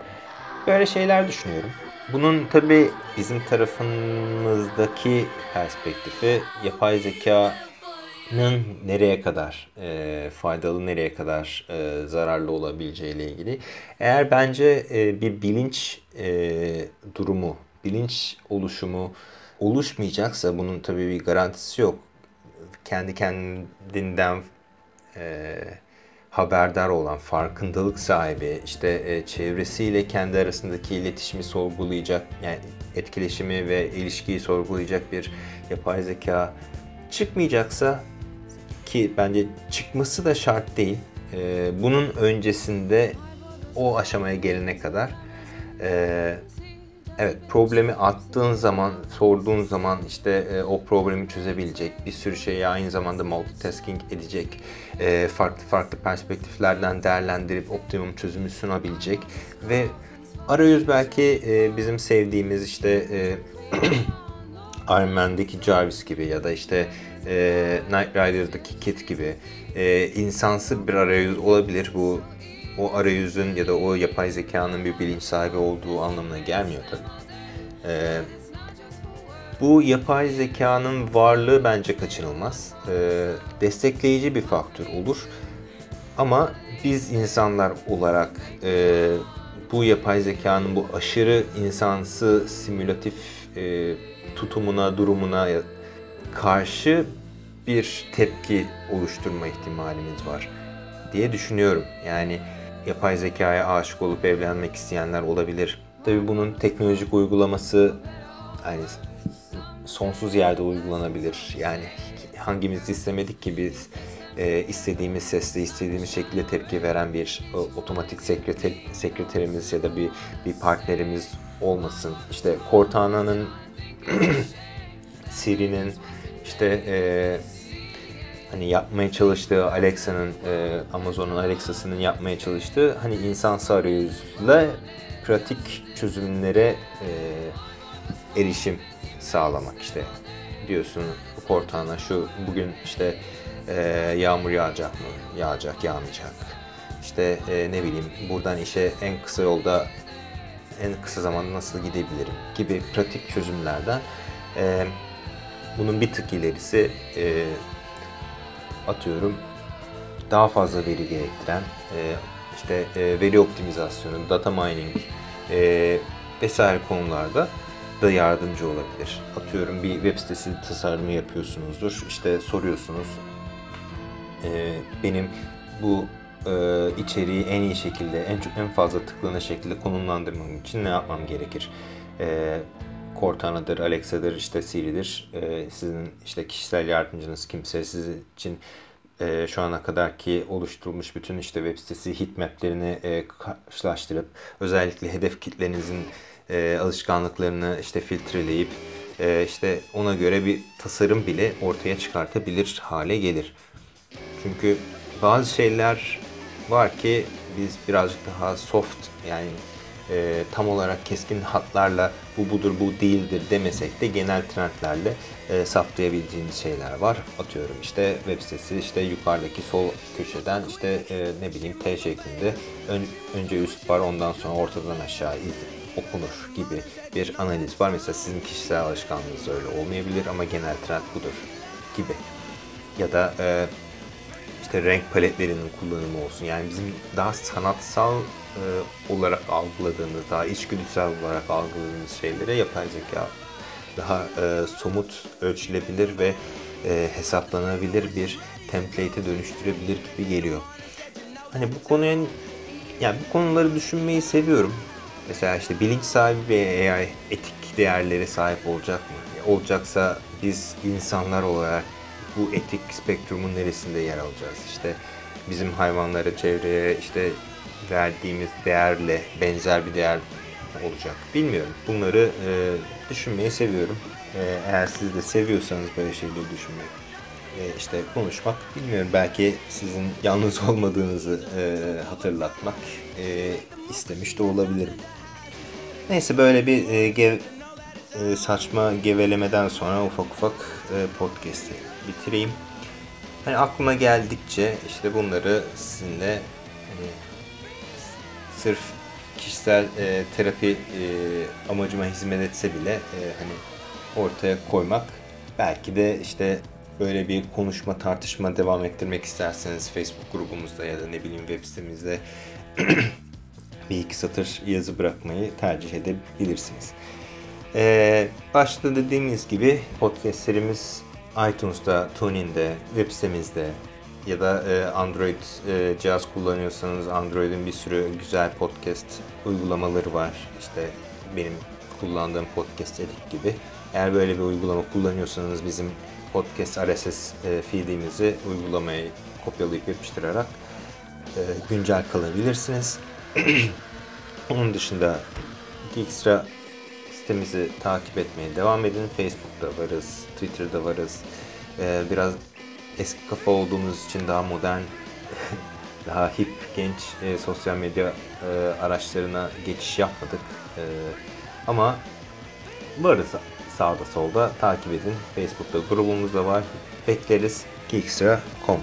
Böyle şeyler düşünüyorum. Bunun tabi bizim tarafımızdaki perspektifi yapay zekanın nereye kadar e, faydalı, nereye kadar e, zararlı olabileceği ile ilgili. Eğer bence e, bir bilinç e, durumu, bilinç oluşumu oluşmayacaksa bunun tabii bir garantisi yok kendi kendinden e, haberdar olan, farkındalık sahibi, işte e, çevresiyle kendi arasındaki iletişimi sorgulayacak, yani etkileşimi ve ilişkiyi sorgulayacak bir yapay zeka çıkmayacaksa ki bence çıkması da şart değil. E, bunun öncesinde o aşamaya gelene kadar e, Evet, problemi attığın zaman, sorduğun zaman işte e, o problemi çözebilecek, bir sürü şeyi aynı zamanda multitasking edecek, e, farklı farklı perspektiflerden değerlendirip optimum çözümü sunabilecek ve arayüz belki e, bizim sevdiğimiz işte e, Iron Man'deki Jarvis gibi ya da işte e, Knight Rider'daki Kit gibi e, insansı bir arayüz olabilir. Bu o arayüzün ya da o yapay zekanın bir bilinç sahibi olduğu anlamına gelmiyor tabii. Ee, bu yapay zekanın varlığı bence kaçınılmaz. Ee, destekleyici bir faktör olur. Ama biz insanlar olarak e, bu yapay zekanın bu aşırı insansı simülatif e, tutumuna, durumuna karşı bir tepki oluşturma ihtimalimiz var diye düşünüyorum. Yani yapay zekaya aşık olup evlenmek isteyenler olabilir. Tabii bunun teknolojik uygulaması yani sonsuz yerde uygulanabilir. Yani hangimiz istemedik ki biz e, istediğimiz sesle istediğimiz şekilde tepki veren bir e, otomatik sekreter, sekreterimiz ya da bir bir partnerimiz olmasın. İşte Cortana'nın Siri'nin işte e, hani yapmaya çalıştığı Alexa'nın e, Amazon'un Alexa'sının yapmaya çalıştığı hani insansı arayüzle pratik çözümlere e, erişim sağlamak işte. Diyorsun Cortana şu bugün işte e, yağmur yağacak mı? Yağacak yağmayacak. İşte e, ne bileyim buradan işe en kısa yolda en kısa zamanda nasıl gidebilirim gibi pratik çözümlerden e, bunun bir tık ilerisi e, atıyorum daha fazla veri gerektiren e, işte e, veri optimizasyonu, data mining e, vesaire konularda da yardımcı olabilir. Atıyorum bir web sitesi tasarımı yapıyorsunuzdur. İşte soruyorsunuz e, benim bu e, içeriği en iyi şekilde, en çok en fazla tıklanan şekilde konumlandırmam için ne yapmam gerekir? E, Cortana'dır, Alexa'dır, işte Siri'dir. E, sizin işte kişisel yardımcınız kimse sizin için e, şu ana kadar ki oluşturulmuş bütün işte web sitesi heatmaplerini e, karşılaştırıp özellikle hedef kitlenizin e, alışkanlıklarını işte filtreleyip e, işte ona göre bir tasarım bile ortaya çıkartabilir hale gelir. Çünkü bazı şeyler var ki biz birazcık daha soft yani e, tam olarak keskin hatlarla bu budur bu değildir demesek de genel trendlerle e, saptayabileceğiniz şeyler var. Atıyorum işte web sitesi işte yukarıdaki sol köşeden işte e, ne bileyim T şeklinde ön- önce üst var ondan sonra ortadan aşağı iz- okunur gibi bir analiz var. Mesela sizin kişisel alışkanlığınız öyle olmayabilir ama genel trend budur gibi. Ya da e, işte renk paletlerinin kullanımı olsun. Yani bizim daha sanatsal e, olarak algıladığımız, daha içgüdüsel olarak algıladığımız şeylere yapay zeka daha e, somut, ölçülebilir ve e, hesaplanabilir bir template'e dönüştürebilir gibi geliyor. Hani bu konuya yani bu konuları düşünmeyi seviyorum. Mesela işte bilinç sahibi bir AI etik değerlere sahip olacak mı? Olacaksa biz insanlar olarak bu etik spektrumun neresinde yer alacağız? İşte bizim hayvanlara, çevreye işte verdiğimiz değerle benzer bir değer olacak. Bilmiyorum. Bunları e, düşünmeyi seviyorum. E, eğer siz de seviyorsanız böyle şeyleri düşünmeyi ve işte konuşmak bilmiyorum belki sizin yalnız olmadığınızı e, hatırlatmak e, istemiş de olabilirim. Neyse böyle bir e, gev, e, saçma gevelemeden sonra ufak ufak e, podcast'i bitireyim. Hani aklıma geldikçe işte bunları sizinle sırf kişisel e, terapi e, amacıma hizmet etse bile e, hani ortaya koymak belki de işte böyle bir konuşma tartışma devam ettirmek isterseniz Facebook grubumuzda ya da ne bileyim web sitemizde bir iki satır yazı bırakmayı tercih edebilirsiniz. Ee, başta dediğimiz gibi podcastlerimiz iTunes'da, TuneIn'de, web sitemizde ya da e, Android e, cihaz kullanıyorsanız Android'in bir sürü güzel podcast uygulamaları var. İşte benim kullandığım Podcast Edit gibi. Eğer böyle bir uygulama kullanıyorsanız bizim podcast RSS e, feedimizi uygulamaya kopyalayıp yapıştırarak güncel kalabilirsiniz. Onun dışında Geekstra sitemizi takip etmeye devam edin. Facebook'ta varız, Twitter'da varız. Biraz eski kafa olduğumuz için daha modern, daha hip, genç e, sosyal medya e, araçlarına geçiş yapmadık. E, ama varız sağda solda takip edin. Facebook'ta grubumuz da var. Bekleriz. Geekstra.com